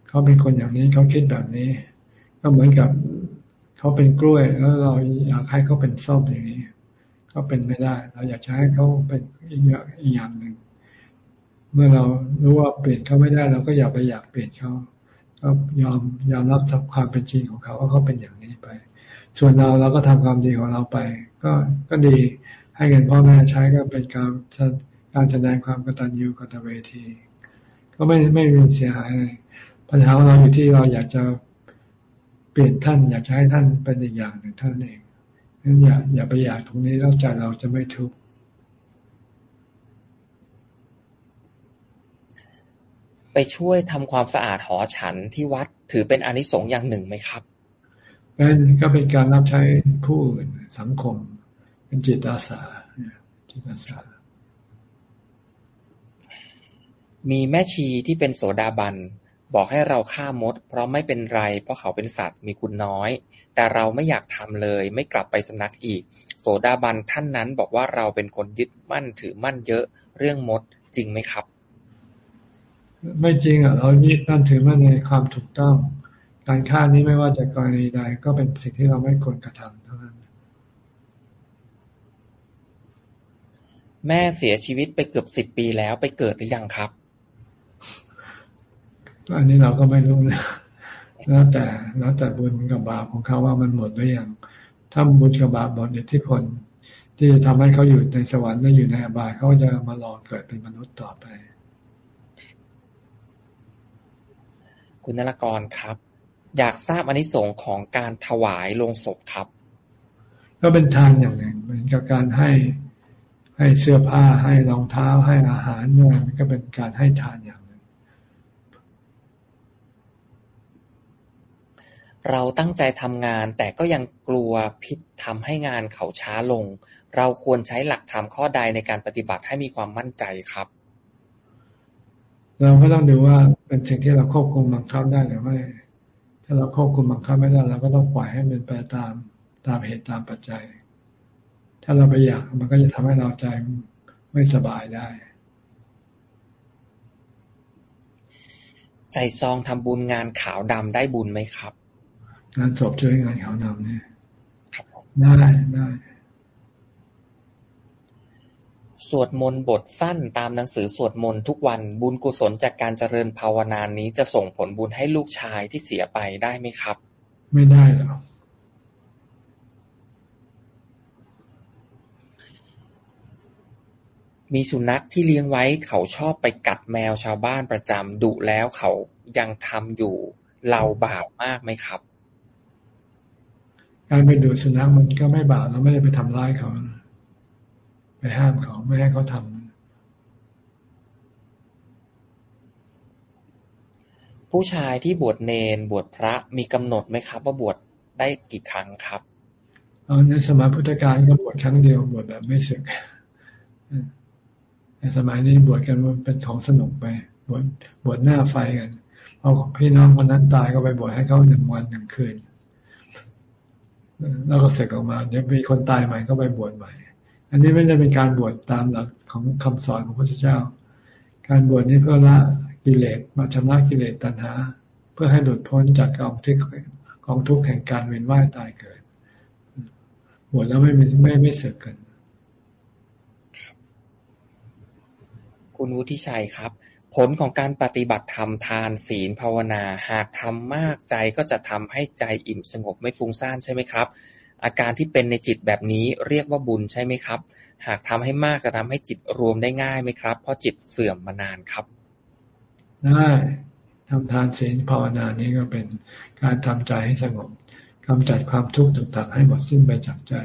เขาเป็นคนอย่างนี้เขาคิดแบบนี้ ก็เหมือนกับเขาเป็นกล้วยแล้วเราอยากให้เขาเป็นส้มอย่างนี้เขาเป็นไม่ได้ เราอยากจะให้เขาเป็นอีกอย่างหนึ่งเมื่อเรารู้ว่าเปลี่ยนเขาไม่ได้ เราก็อย่าไปอยากเปลี่ยนเขาก็ยอมยอมรับความเป็นจริงของเขาว่าเขาเป็นอย่างนี้ไป ส่วนเราเราก็ทำความดีของเราไป ก็ก็ดี ให้เงินพ่อแม่ใช้ก็เป็นการการแสดงความกตัญญูกตเวที ก็ไม่ไม่มีเสียหายเลยปัญหาของเราอยู่ที่เราอยากจะเปลี่ยนท่านอยากจะให้ท่านเป็นอีกอย่างหนึ่งท่านเองงั้นอย่าอย่าไปอยากตรงนี้แล้วใจเราจะไม่ทุกข์ไปช่วยทำความสะอาดหอฉันที่วัดถือเป็นอนิสงส์อย่างหนึ่งไหมครับนั่นก็เป็นการรับใช้ผู้อื่นสังคม เป็นจิตอาสาจิตอาสา มีแม่ชีที่เป็นโสดาบันบอกให้เราฆ่ามด เพราะไม่เป็นไร เพราะเขาเป็นสัตว์มีคุณน้อย แต่เราไม่อยากทำเลย ไม่กลับไปสำนักอีก โสดาบันท่านนั้นบอกว่าเราเป็นคนยึดมั่นถือมั่นเยอะ เรื่องมดจริงไหมครับ ไม่จริงอะเรายึดมั่นถือมั่นในความถูกต้อง การฆ่านี้ไม่ว่าจะกรณีใดก็เป็นสิ่งที่เราไม่ควรกระทำเท่านั้น แม่เสียชีวิตไปเกือบสิบปีแล้ว ไปเกิดหรือยังครับ อันนี้เราก็ไม่รู้นะแล้วแต่แล้วแต่บุญกับบาปของเขาว่ามันหมดหรือยังถ้าบุญกับบาปหมดอิทธิพลที่จะทำให้เขาอยู่ในสวรรค์และอยู่ในอบายเขาจะมาลองเกิดเป็นมนุษย์ต่อไป คุณนรกรครับ อยากทราบอนิสงค์ของการถวายลงศพครับ ก็เป็นทานอย่างหนึ่งเหมือนกับการให้ ให้เสื้อผ้าให้รองเท้าให้อาหารเนี่ยมันก็เป็นการให้ทานอย่างเราตั้งใจทำงานแต่ก็ยังกลัวพิษทำให้งานเขาช้าลง เราควรใช้หลักธรรมข้อใดในการปฏิบัติให้มีความมั่นใจครับ เราก็ต้องดูว่าเป็นสิ่งที่เราควบคุมบังคับได้หรือไม่ถ้าเราควบคุมบังคับไม่ได้เราก็ต้องปล่อยให้มันไปตามตามเหตุตามปัจจัย ถ้าเราไปอยากมันก็จะทำให้เราใจไม่สบายได้ ใส่ซองทำบุญงานขาวดำได้บุญไหมครับ งานศพช่วยงานเขานำเนี่ยได้ได้สวดมนต์บทสั้นตามหนังสือสวดมนต์ทุกวันบุญกุศลจากการเจริญภาวนานี้จะส่งผลบุญให้ลูกชายที่เสียไปได้ไหมครับ ไม่ได้หรอก มีสุนัขที่เลี้ยงไว้ เขาชอบไปกัดแมวชาวบ้านประจำ ดุแล้วเขายังทำอยู่ เราบาปมากไหมครับ การไปดูสุนัขมันก็ไม่บาปเราไม่ได้ไปทำร้ายเขา ไปห้ามเขาไม่ให้เขาทำผู้ชายที่บวชเนนบวชพระมีกำหนดไหมครับ ว่าบวชได้กี่ครั้งครับในสมัยพุทธกาลก็บวชครั้งเดียวบวชแบบไม่สึก ในสมัยนี้บวชกันมันเป็นของสนุกไป บวชบวชหน้าไฟกันเอาพี่น้องคนนั้นตายก็ไปบวชให้เขาหนึ่งวันหนึ่งคืน แล้วก็เสกออกมาเดี๋ยวมีคนตายใหม่ก็ไปบวชใหม่ อันนี้ไม่ได้เป็นการบวชตามหลักของคำสอนของพระพุทธเจ้า การบวชนี้เพื่อละกิเลสมาชำระกิเลสตัณหา เพื่อให้หลุดพ้นจากกองทุกข์กองทุกข์แห่งการเวียนว่ายตายเกิดบวชแล้วไม่ไม่ไม่เสกกัน คุณวุฒิชัยครับ ผลของการปฏิบัติธรรมทานศีลภาวนา หากทำมากใจก็จะทำให้ใจอิ่มสงบไม่ฟุ้งซ่านใช่ไหมครับ อาการที่เป็นในจิตแบบนี้เรียกว่าบุญใช่ไหมครับ หากทำให้มากจะทำให้จิตรวมได้ง่ายไหมครับ เพราะจิตเสื่อมมานานครับได้ทำทานศีลภาวนานี้ก็เป็นการทำใจให้สงบกำจัดความทุกข์ต่างๆให้หมดสิ้นไปจากใจ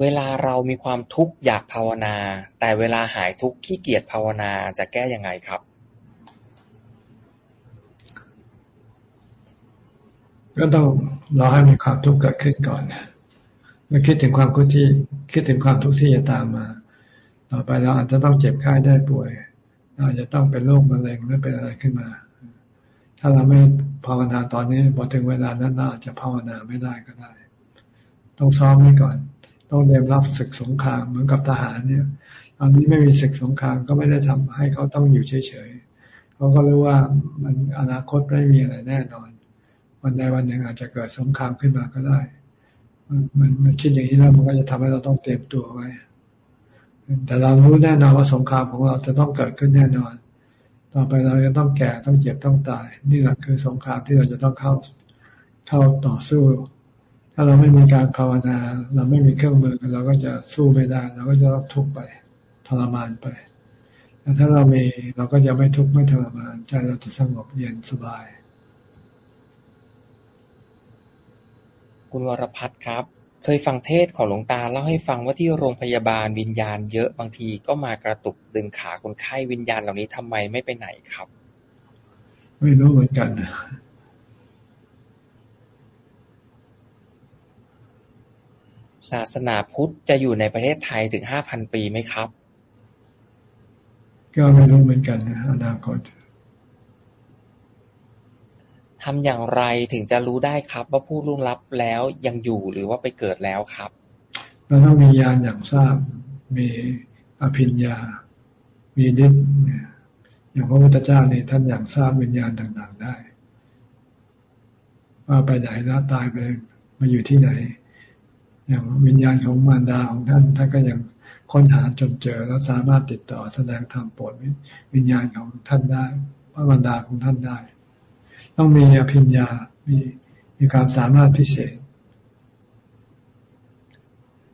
เวลาเรามีความทุกข์อยากภาวนา แต่เวลาหายทุกข์ขี้เกียจภาวนา จะแก้ยังไงครับ ก็ต้องรอให้มีความทุกข์เกิดขึ้นก่อนเมื่อคิดถึงความทุกข์ที่คิดถึงความทุกข์ที่จะตามมา ต่อไปเราอาจจะต้องเจ็บไข้ได้ป่วยเราจะต้องเป็นโรคมะเร็งหรือเป็นอะไรขึ้นมา ถ้าเราไม่ภาวนาตอนนี้พอถึงเวลานั้นเราอาจจะภาวนาไม่ได้ก็ได้ ต้องซ้อมไว้ก่อน ต้องเตรียมรับศึกสงครามเหมือนกับทหารเนี่ย ตอนนี้ไม่มีศึกสงครามก็ไม่ได้ทำให้เขาต้องอยู่เฉยๆเขาก็รู้ว่ามันอนาคตไม่มีอะไรแน่นอน วันใดวันหนึ่งอาจจะเกิดสงครามขึ้นมาก็ได้ มันมันคิดอย่างนี้แล้วมันก็จะทำให้เราต้องเตรียมตัวไว้แต่เรารู้แน่นอนว่าสงครามของเราจะต้องเกิดขึ้นแน่นอน ต่อไปเราจะต้องแก่ต้องเจ็บต้องตาย นี่แหละคือสงครามที่เราจะต้องเข้าเข้าต่อสู้ ถ้าเราไม่มีการภาวนา เราไม่มีเครื่องมือ เราก็จะสู้ไม่ได้ เราก็จะต้องทุกข์ไปทรมานไปแต่ถ้าเรามีเราก็จะไม่ทุกข์ไม่ทรมานใจเราจะสงบเย็นสบาย คุณวรพัฒน์ครับ เคยฟังเทศของหลวงตาเล่าให้ฟังว่าที่โรงพยาบาลวิญญาณเยอะบางทีก็มากระตุกดึงขาคนไข้วิญญาณเหล่านี้ทำไมไม่ไปไหนครับ ไม่รู้เหมือนกันนะ ศาสนาพุทธจะอยู่ในประเทศไทยถึงห้าพันปีไหมครับ ก็ไม่รู้เหมือนกันนะอนาคตทำอย่างไรถึงจะรู้ได้ครับ ว่าผู้ล่วงลับแล้วยังอยู่หรือว่าไปเกิดแล้วครับเราต้องมีญาณอย่างทราบมีอภิญญา มีฤทธิ์อย่างพระพุทธเจ้าเนี่ยท่านอย่างทราบวิญญาณต่างๆได้ ว่าไปไหนแล้วตายไปมาอยู่ที่ไหน อย่างวิญญาณของมารดาของท่านท่านก็ยังค้นหาจนเจอแล้วสามารถติดต่อแสดงธรรมโปรดวิญญาณของท่านได้พระมารดาของท่านได้ ต้องมีอภิญญา มีมีความสามารถพิเศษ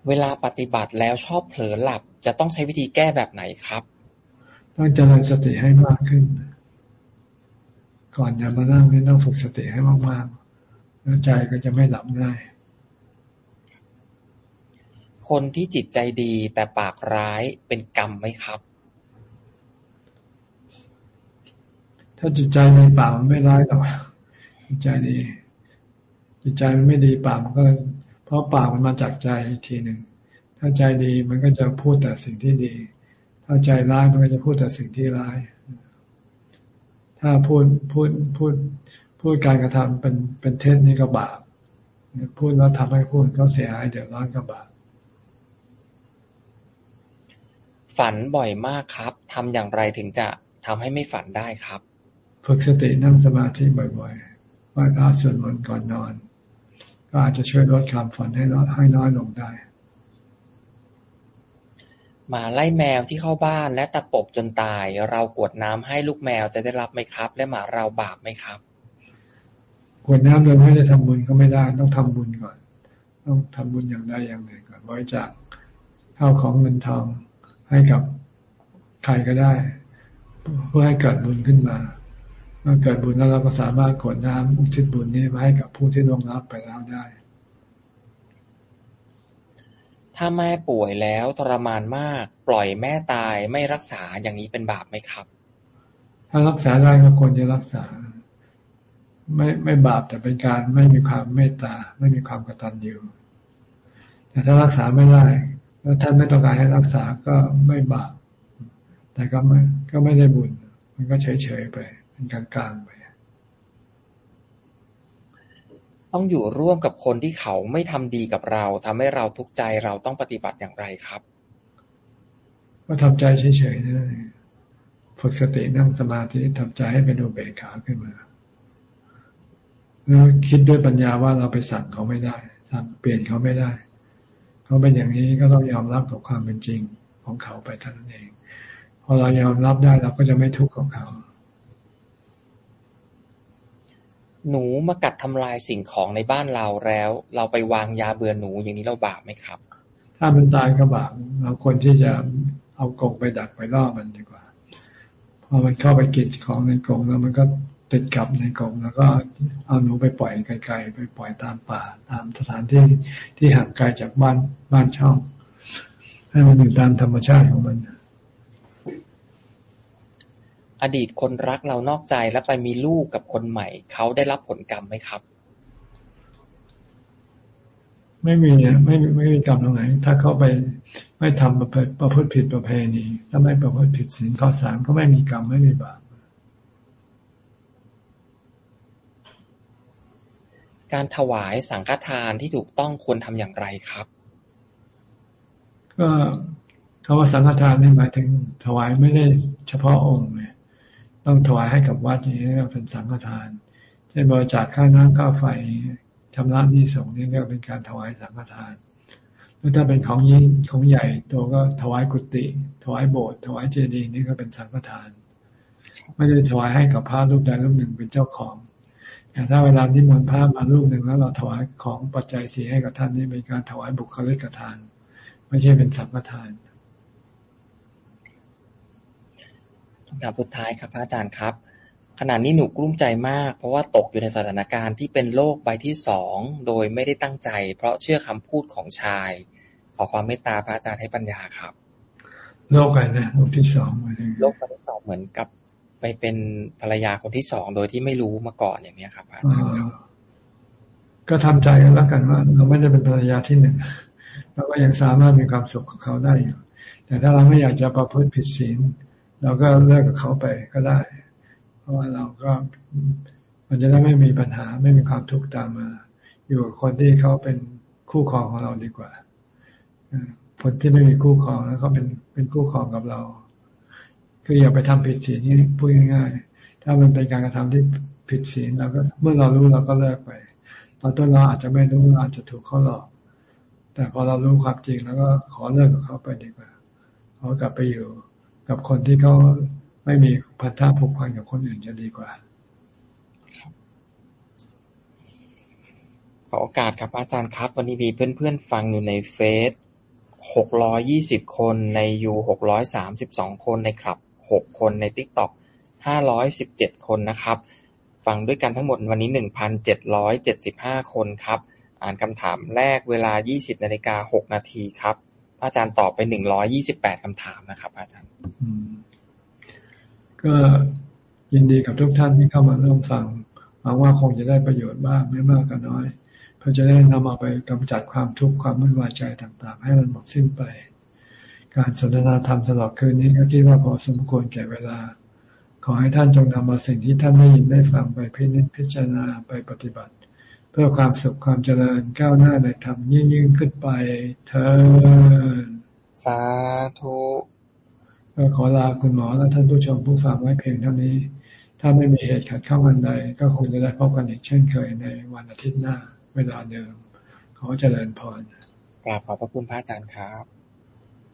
เวลาปฏิบัติแล้วชอบเผลอหลับ จะต้องใช้วิธีแก้แบบไหนครับ ต้องเจริญสติให้มากขึ้น ก่อนจะมานั่งนี่ต้องฝึกสติให้มากๆแล้วใจก็จะไม่หลับง่าย คนที่จิตใจดีแต่ปากร้ายเป็นกรรมไหมครับ ถ้าจิตใจในป่ามันไม่ร้ายหรอกจิตใจดี จิตใจมันไม่ดีป่ามันก็ เพราะป่ามันมาจากใจทีหนึ่งถ้าใจดีมันก็จะพูดแต่สิ่งที่ดี ถ้าใจร้ายมันก็จะพูดแต่สิ่งที่ร้าย ถ้าพูดพูดพูดพูดการกระทำเป็นเป็นเท็จนี่ก็บาปพูดแล้วทำให้พูดก็เสียหายเดือดร้อนก็บาป ฝันบ่อยมากครับ ทำอย่างไรถึงจะทำให้ไม่ฝันได้ครับ ฝึกสตินั่งสมาธิบ่อยๆไหว้พระสวดมนต์ก่อนนอน ก็อาจจะช่วยลดความฝันให้น้อยให้น้อยลงได้หมาไล่แมวที่เข้าบ้านและตะปบจนตาย เรากวดน้ำให้ลูกแมวจะได้รับไหมครับ และหมาเราบาปไหมครับ กวดน้ำโดยไม่ได้ทำบุญก็ไม่ได้ต้องทำบุญก่อน ต้องทำบุญอย่างใดอย่างหนึ่งก่อนบริจาคเข้าของเงินทอง ให้กับใครก็ได้ เพื่อให้เกิดบุญขึ้นมา เมื่อเกิดบุญแล้วเราก็สามารถกดน้ำอุทิศบุญนี้มาให้กับผู้ที่ล่วงลับไปแล้วได้ ถ้าแม่ป่วยแล้วทรมานมาก ปล่อยแม่ตายไม่รักษาอย่างนี้เป็นบาปไหมครับ ถ้ารักษาได้ก็ควรจะรักษา ไม่ไม่บาปแต่เป็นการไม่มีความเมตตา ไม่มีความกตัญญูแต่ถ้ารักษาไม่ได้ แล้วท่านไม่ต้องการให้รักษาก็ไม่บาปแต่ก็ไม่ก็ไม่ได้บุญ มันก็เฉยๆไปเป็นกลางๆไปต้องอยู่ร่วมกับคนที่เขาไม่ทำดีกับเราทำให้เราทุกข์ใจเราต้องปฏิบัติอย่างไรครับ ก็ทำใจเฉยๆนะฝึกสตินั่งสมาธิทำใจให้เป็นอุเบกขาขึ้นมาแล้วคิดด้วยปัญญาว่าเราไปสั่งเขาไม่ได้ สั่งเปลี่ยนเขาไม่ได้ เขาเป็นอย่างนี้ก็ต้องยอมรับกับความเป็นจริงของเขาไปท่านั้นเอง พอเรายอมรับได้เราก็จะไม่ทุกข์กับเขา หนูมากัดทำลายสิ่งของในบ้านเราแล้ว เราไปวางยาเบื่อหนูอย่างนี้เราบาปไหมครับ ถ้ามันตายก็บาปเราควรที่จะเอากรงไปดักไปล่อมันดีกว่าพอมันเข้าไปกินของในกรงแล้วมันก็ ติดกับในกรงแล้วก็เอาหนูไปปล่อยไกลๆไปปล่อยตามป่า ตามสถานที่ที่ห่างไกลจากบ้านบ้านช่อง ให้มันอยู่ตามธรรมชาติของมัน อดีตคนรักเรานอกใจแล้วไปมีลูกกับคนใหม่ เขาได้รับผลกรรมไหมครับ ไม่มีเนี่ยไม่ไม่มีกรรมตรงไหน ถ้าเขาไปไม่ทำประพฤติประพฤติผิดประเพณีถ้าไม่ประพฤติผิดศีลข้อสามก็ไม่มีกรรมไม่มีบาป การถวายสังฆทานที่ถูกต้องควรทำอย่างไรครับ ก็คำว่าสังฆทานนี่หมายถึงถวายไม่ได้เฉพาะองค์เนี่ยต้องถวายให้กับวัดอย่างนี้ก็เป็นสังฆทาน เช่นบริจาคค่าน้ำค่าไฟชำระนี้ส่งนี่ก็เป็นการถวายสังฆทานหรือถ้าเป็นของยิ่งของใหญ่ตัวก็ถวายกุฏิถวายโบสถ์ถวายเจดีย์นี่ก็เป็นสังฆทาน ไม่ได้ถวายให้กับพระรูปใดรูปหนึ่งเป็นเจ้าของ แต่ถ้าเวลาที่มนพระมารูปหนึ่งแล้วเราถวายของปัจจัยสีให้กับท่านนี่เป็นการถวายบุคลิกทาน ไม่ใช่เป็นสังฆทานคำถามสุดท้ายครับพระอาจารย์ครับ ขณะนี้หนูกลุ้มใจมาก เพราะว่าตกอยู่ในสถานการณ์ที่เป็นโรคใบที่สองโดยไม่ได้ตั้งใจ เพราะเชื่อคำพูดของชาย ขอความเมตตาพระอาจารย์ให้ปัญญาครับโรคอะไรนะโรคที่สองโรคใบที่สองเหมือนกับ ไปเป็นภรรยาคนที่สองโดยที่ไม่รู้มาก่อนอย่างนี้ครับอาจารย์ก็ทำใจกันแล้วกันว่าเราไม่ได้เป็นภรรยาที่หนึ่งเราก็ยังสามารถมีความสุขกับเขาได้อยู่ แต่ถ้าเราไม่อยากจะประพฤติผิดศีลเราก็เลิกกับเขาไปก็ได้ เพราะว่าเราก็มันจะได้ไม่มีปัญหาไม่มีความทุกข์ตามมา อยู่กับคนที่เขาเป็นคู่ครองของเราดีกว่าคนที่ไม่มีคู่ครองแล้วเขาเป็นเป็นคู่ครองกับเรา คืออย่าไปทำผิดศีลนี่พูดง่ายๆ ถ้ามันเป็นการกระทำที่ผิดศีลเราก็เมื่อเรารู้เราก็เลิกไป ตอนต้นเราอาจจะไม่รู้เราอาจจะถูกเขาหลอก แต่พอเรารู้ความจริงแล้วก็ขอเลิกกับเขาไปดีกว่าขอกลับไปอยู่กับคนที่เขาไม่มีพันธะผูกพันกับคนอื่นจะดีกว่าขอโอกาสครับอาจารย์ครับ วันนี้มีเพื่อนๆฟังอยู่ในเฟซหกร้อยี่สิบคนในยูหกร้อยสามสิบสองคนในคลับ หกคน ใน TikTok ห้าร้อยสิบเจ็ดคนนะครับ ฟังด้วยกันทั้งหมดวันนี้หนึ่งพันเจ็ดร้อยเจ็ดสิบห้าคนครับ อ่านคำถามแรกเวลายี่สิบนาฬิกาหกนาทีครับ อาจารย์ตอบไปหนึ่งร้อยี่สิบแปดคำถามนะครับ อาจารย์ ก็ยินดีกับทุกท่านที่เข้ามาเริ่มฟังหวังว่าคงจะได้ประโยชน์บ้างไม่มากก็น้อย เพื่อจะได้นำเอาไปกำจัดความทุกข์ความวุ่นวายใจต่าง ๆ ให้มันหมดสิ้นไป การสนทนาธรรมตลอดคืนนี้ก็คิดว่าพอสมควรแก่เวลา ขอให้ท่านจงนำมาสิ่งที่ท่านได้ยินได้ฟังไปพิจพิจารณาไปปฏิบัติ เพื่อความสุขความเจริญก้าวหน้าในธรรมยิ่งยิ่งขึ้นไปเธอสาธุก็ขอลาคุณหมอและท่านผู้ชมผู้ฟังไว้เพียงเท่านี้ ถ้าไม่มีเหตุขัดข้องวันใด ก็คงจะได้พบกันอีกเช่นเคยในวันอาทิตย์หน้า เวลาเดิม ขอเจริญพรกราบขอบพระคุณพระอาจารย์ครับ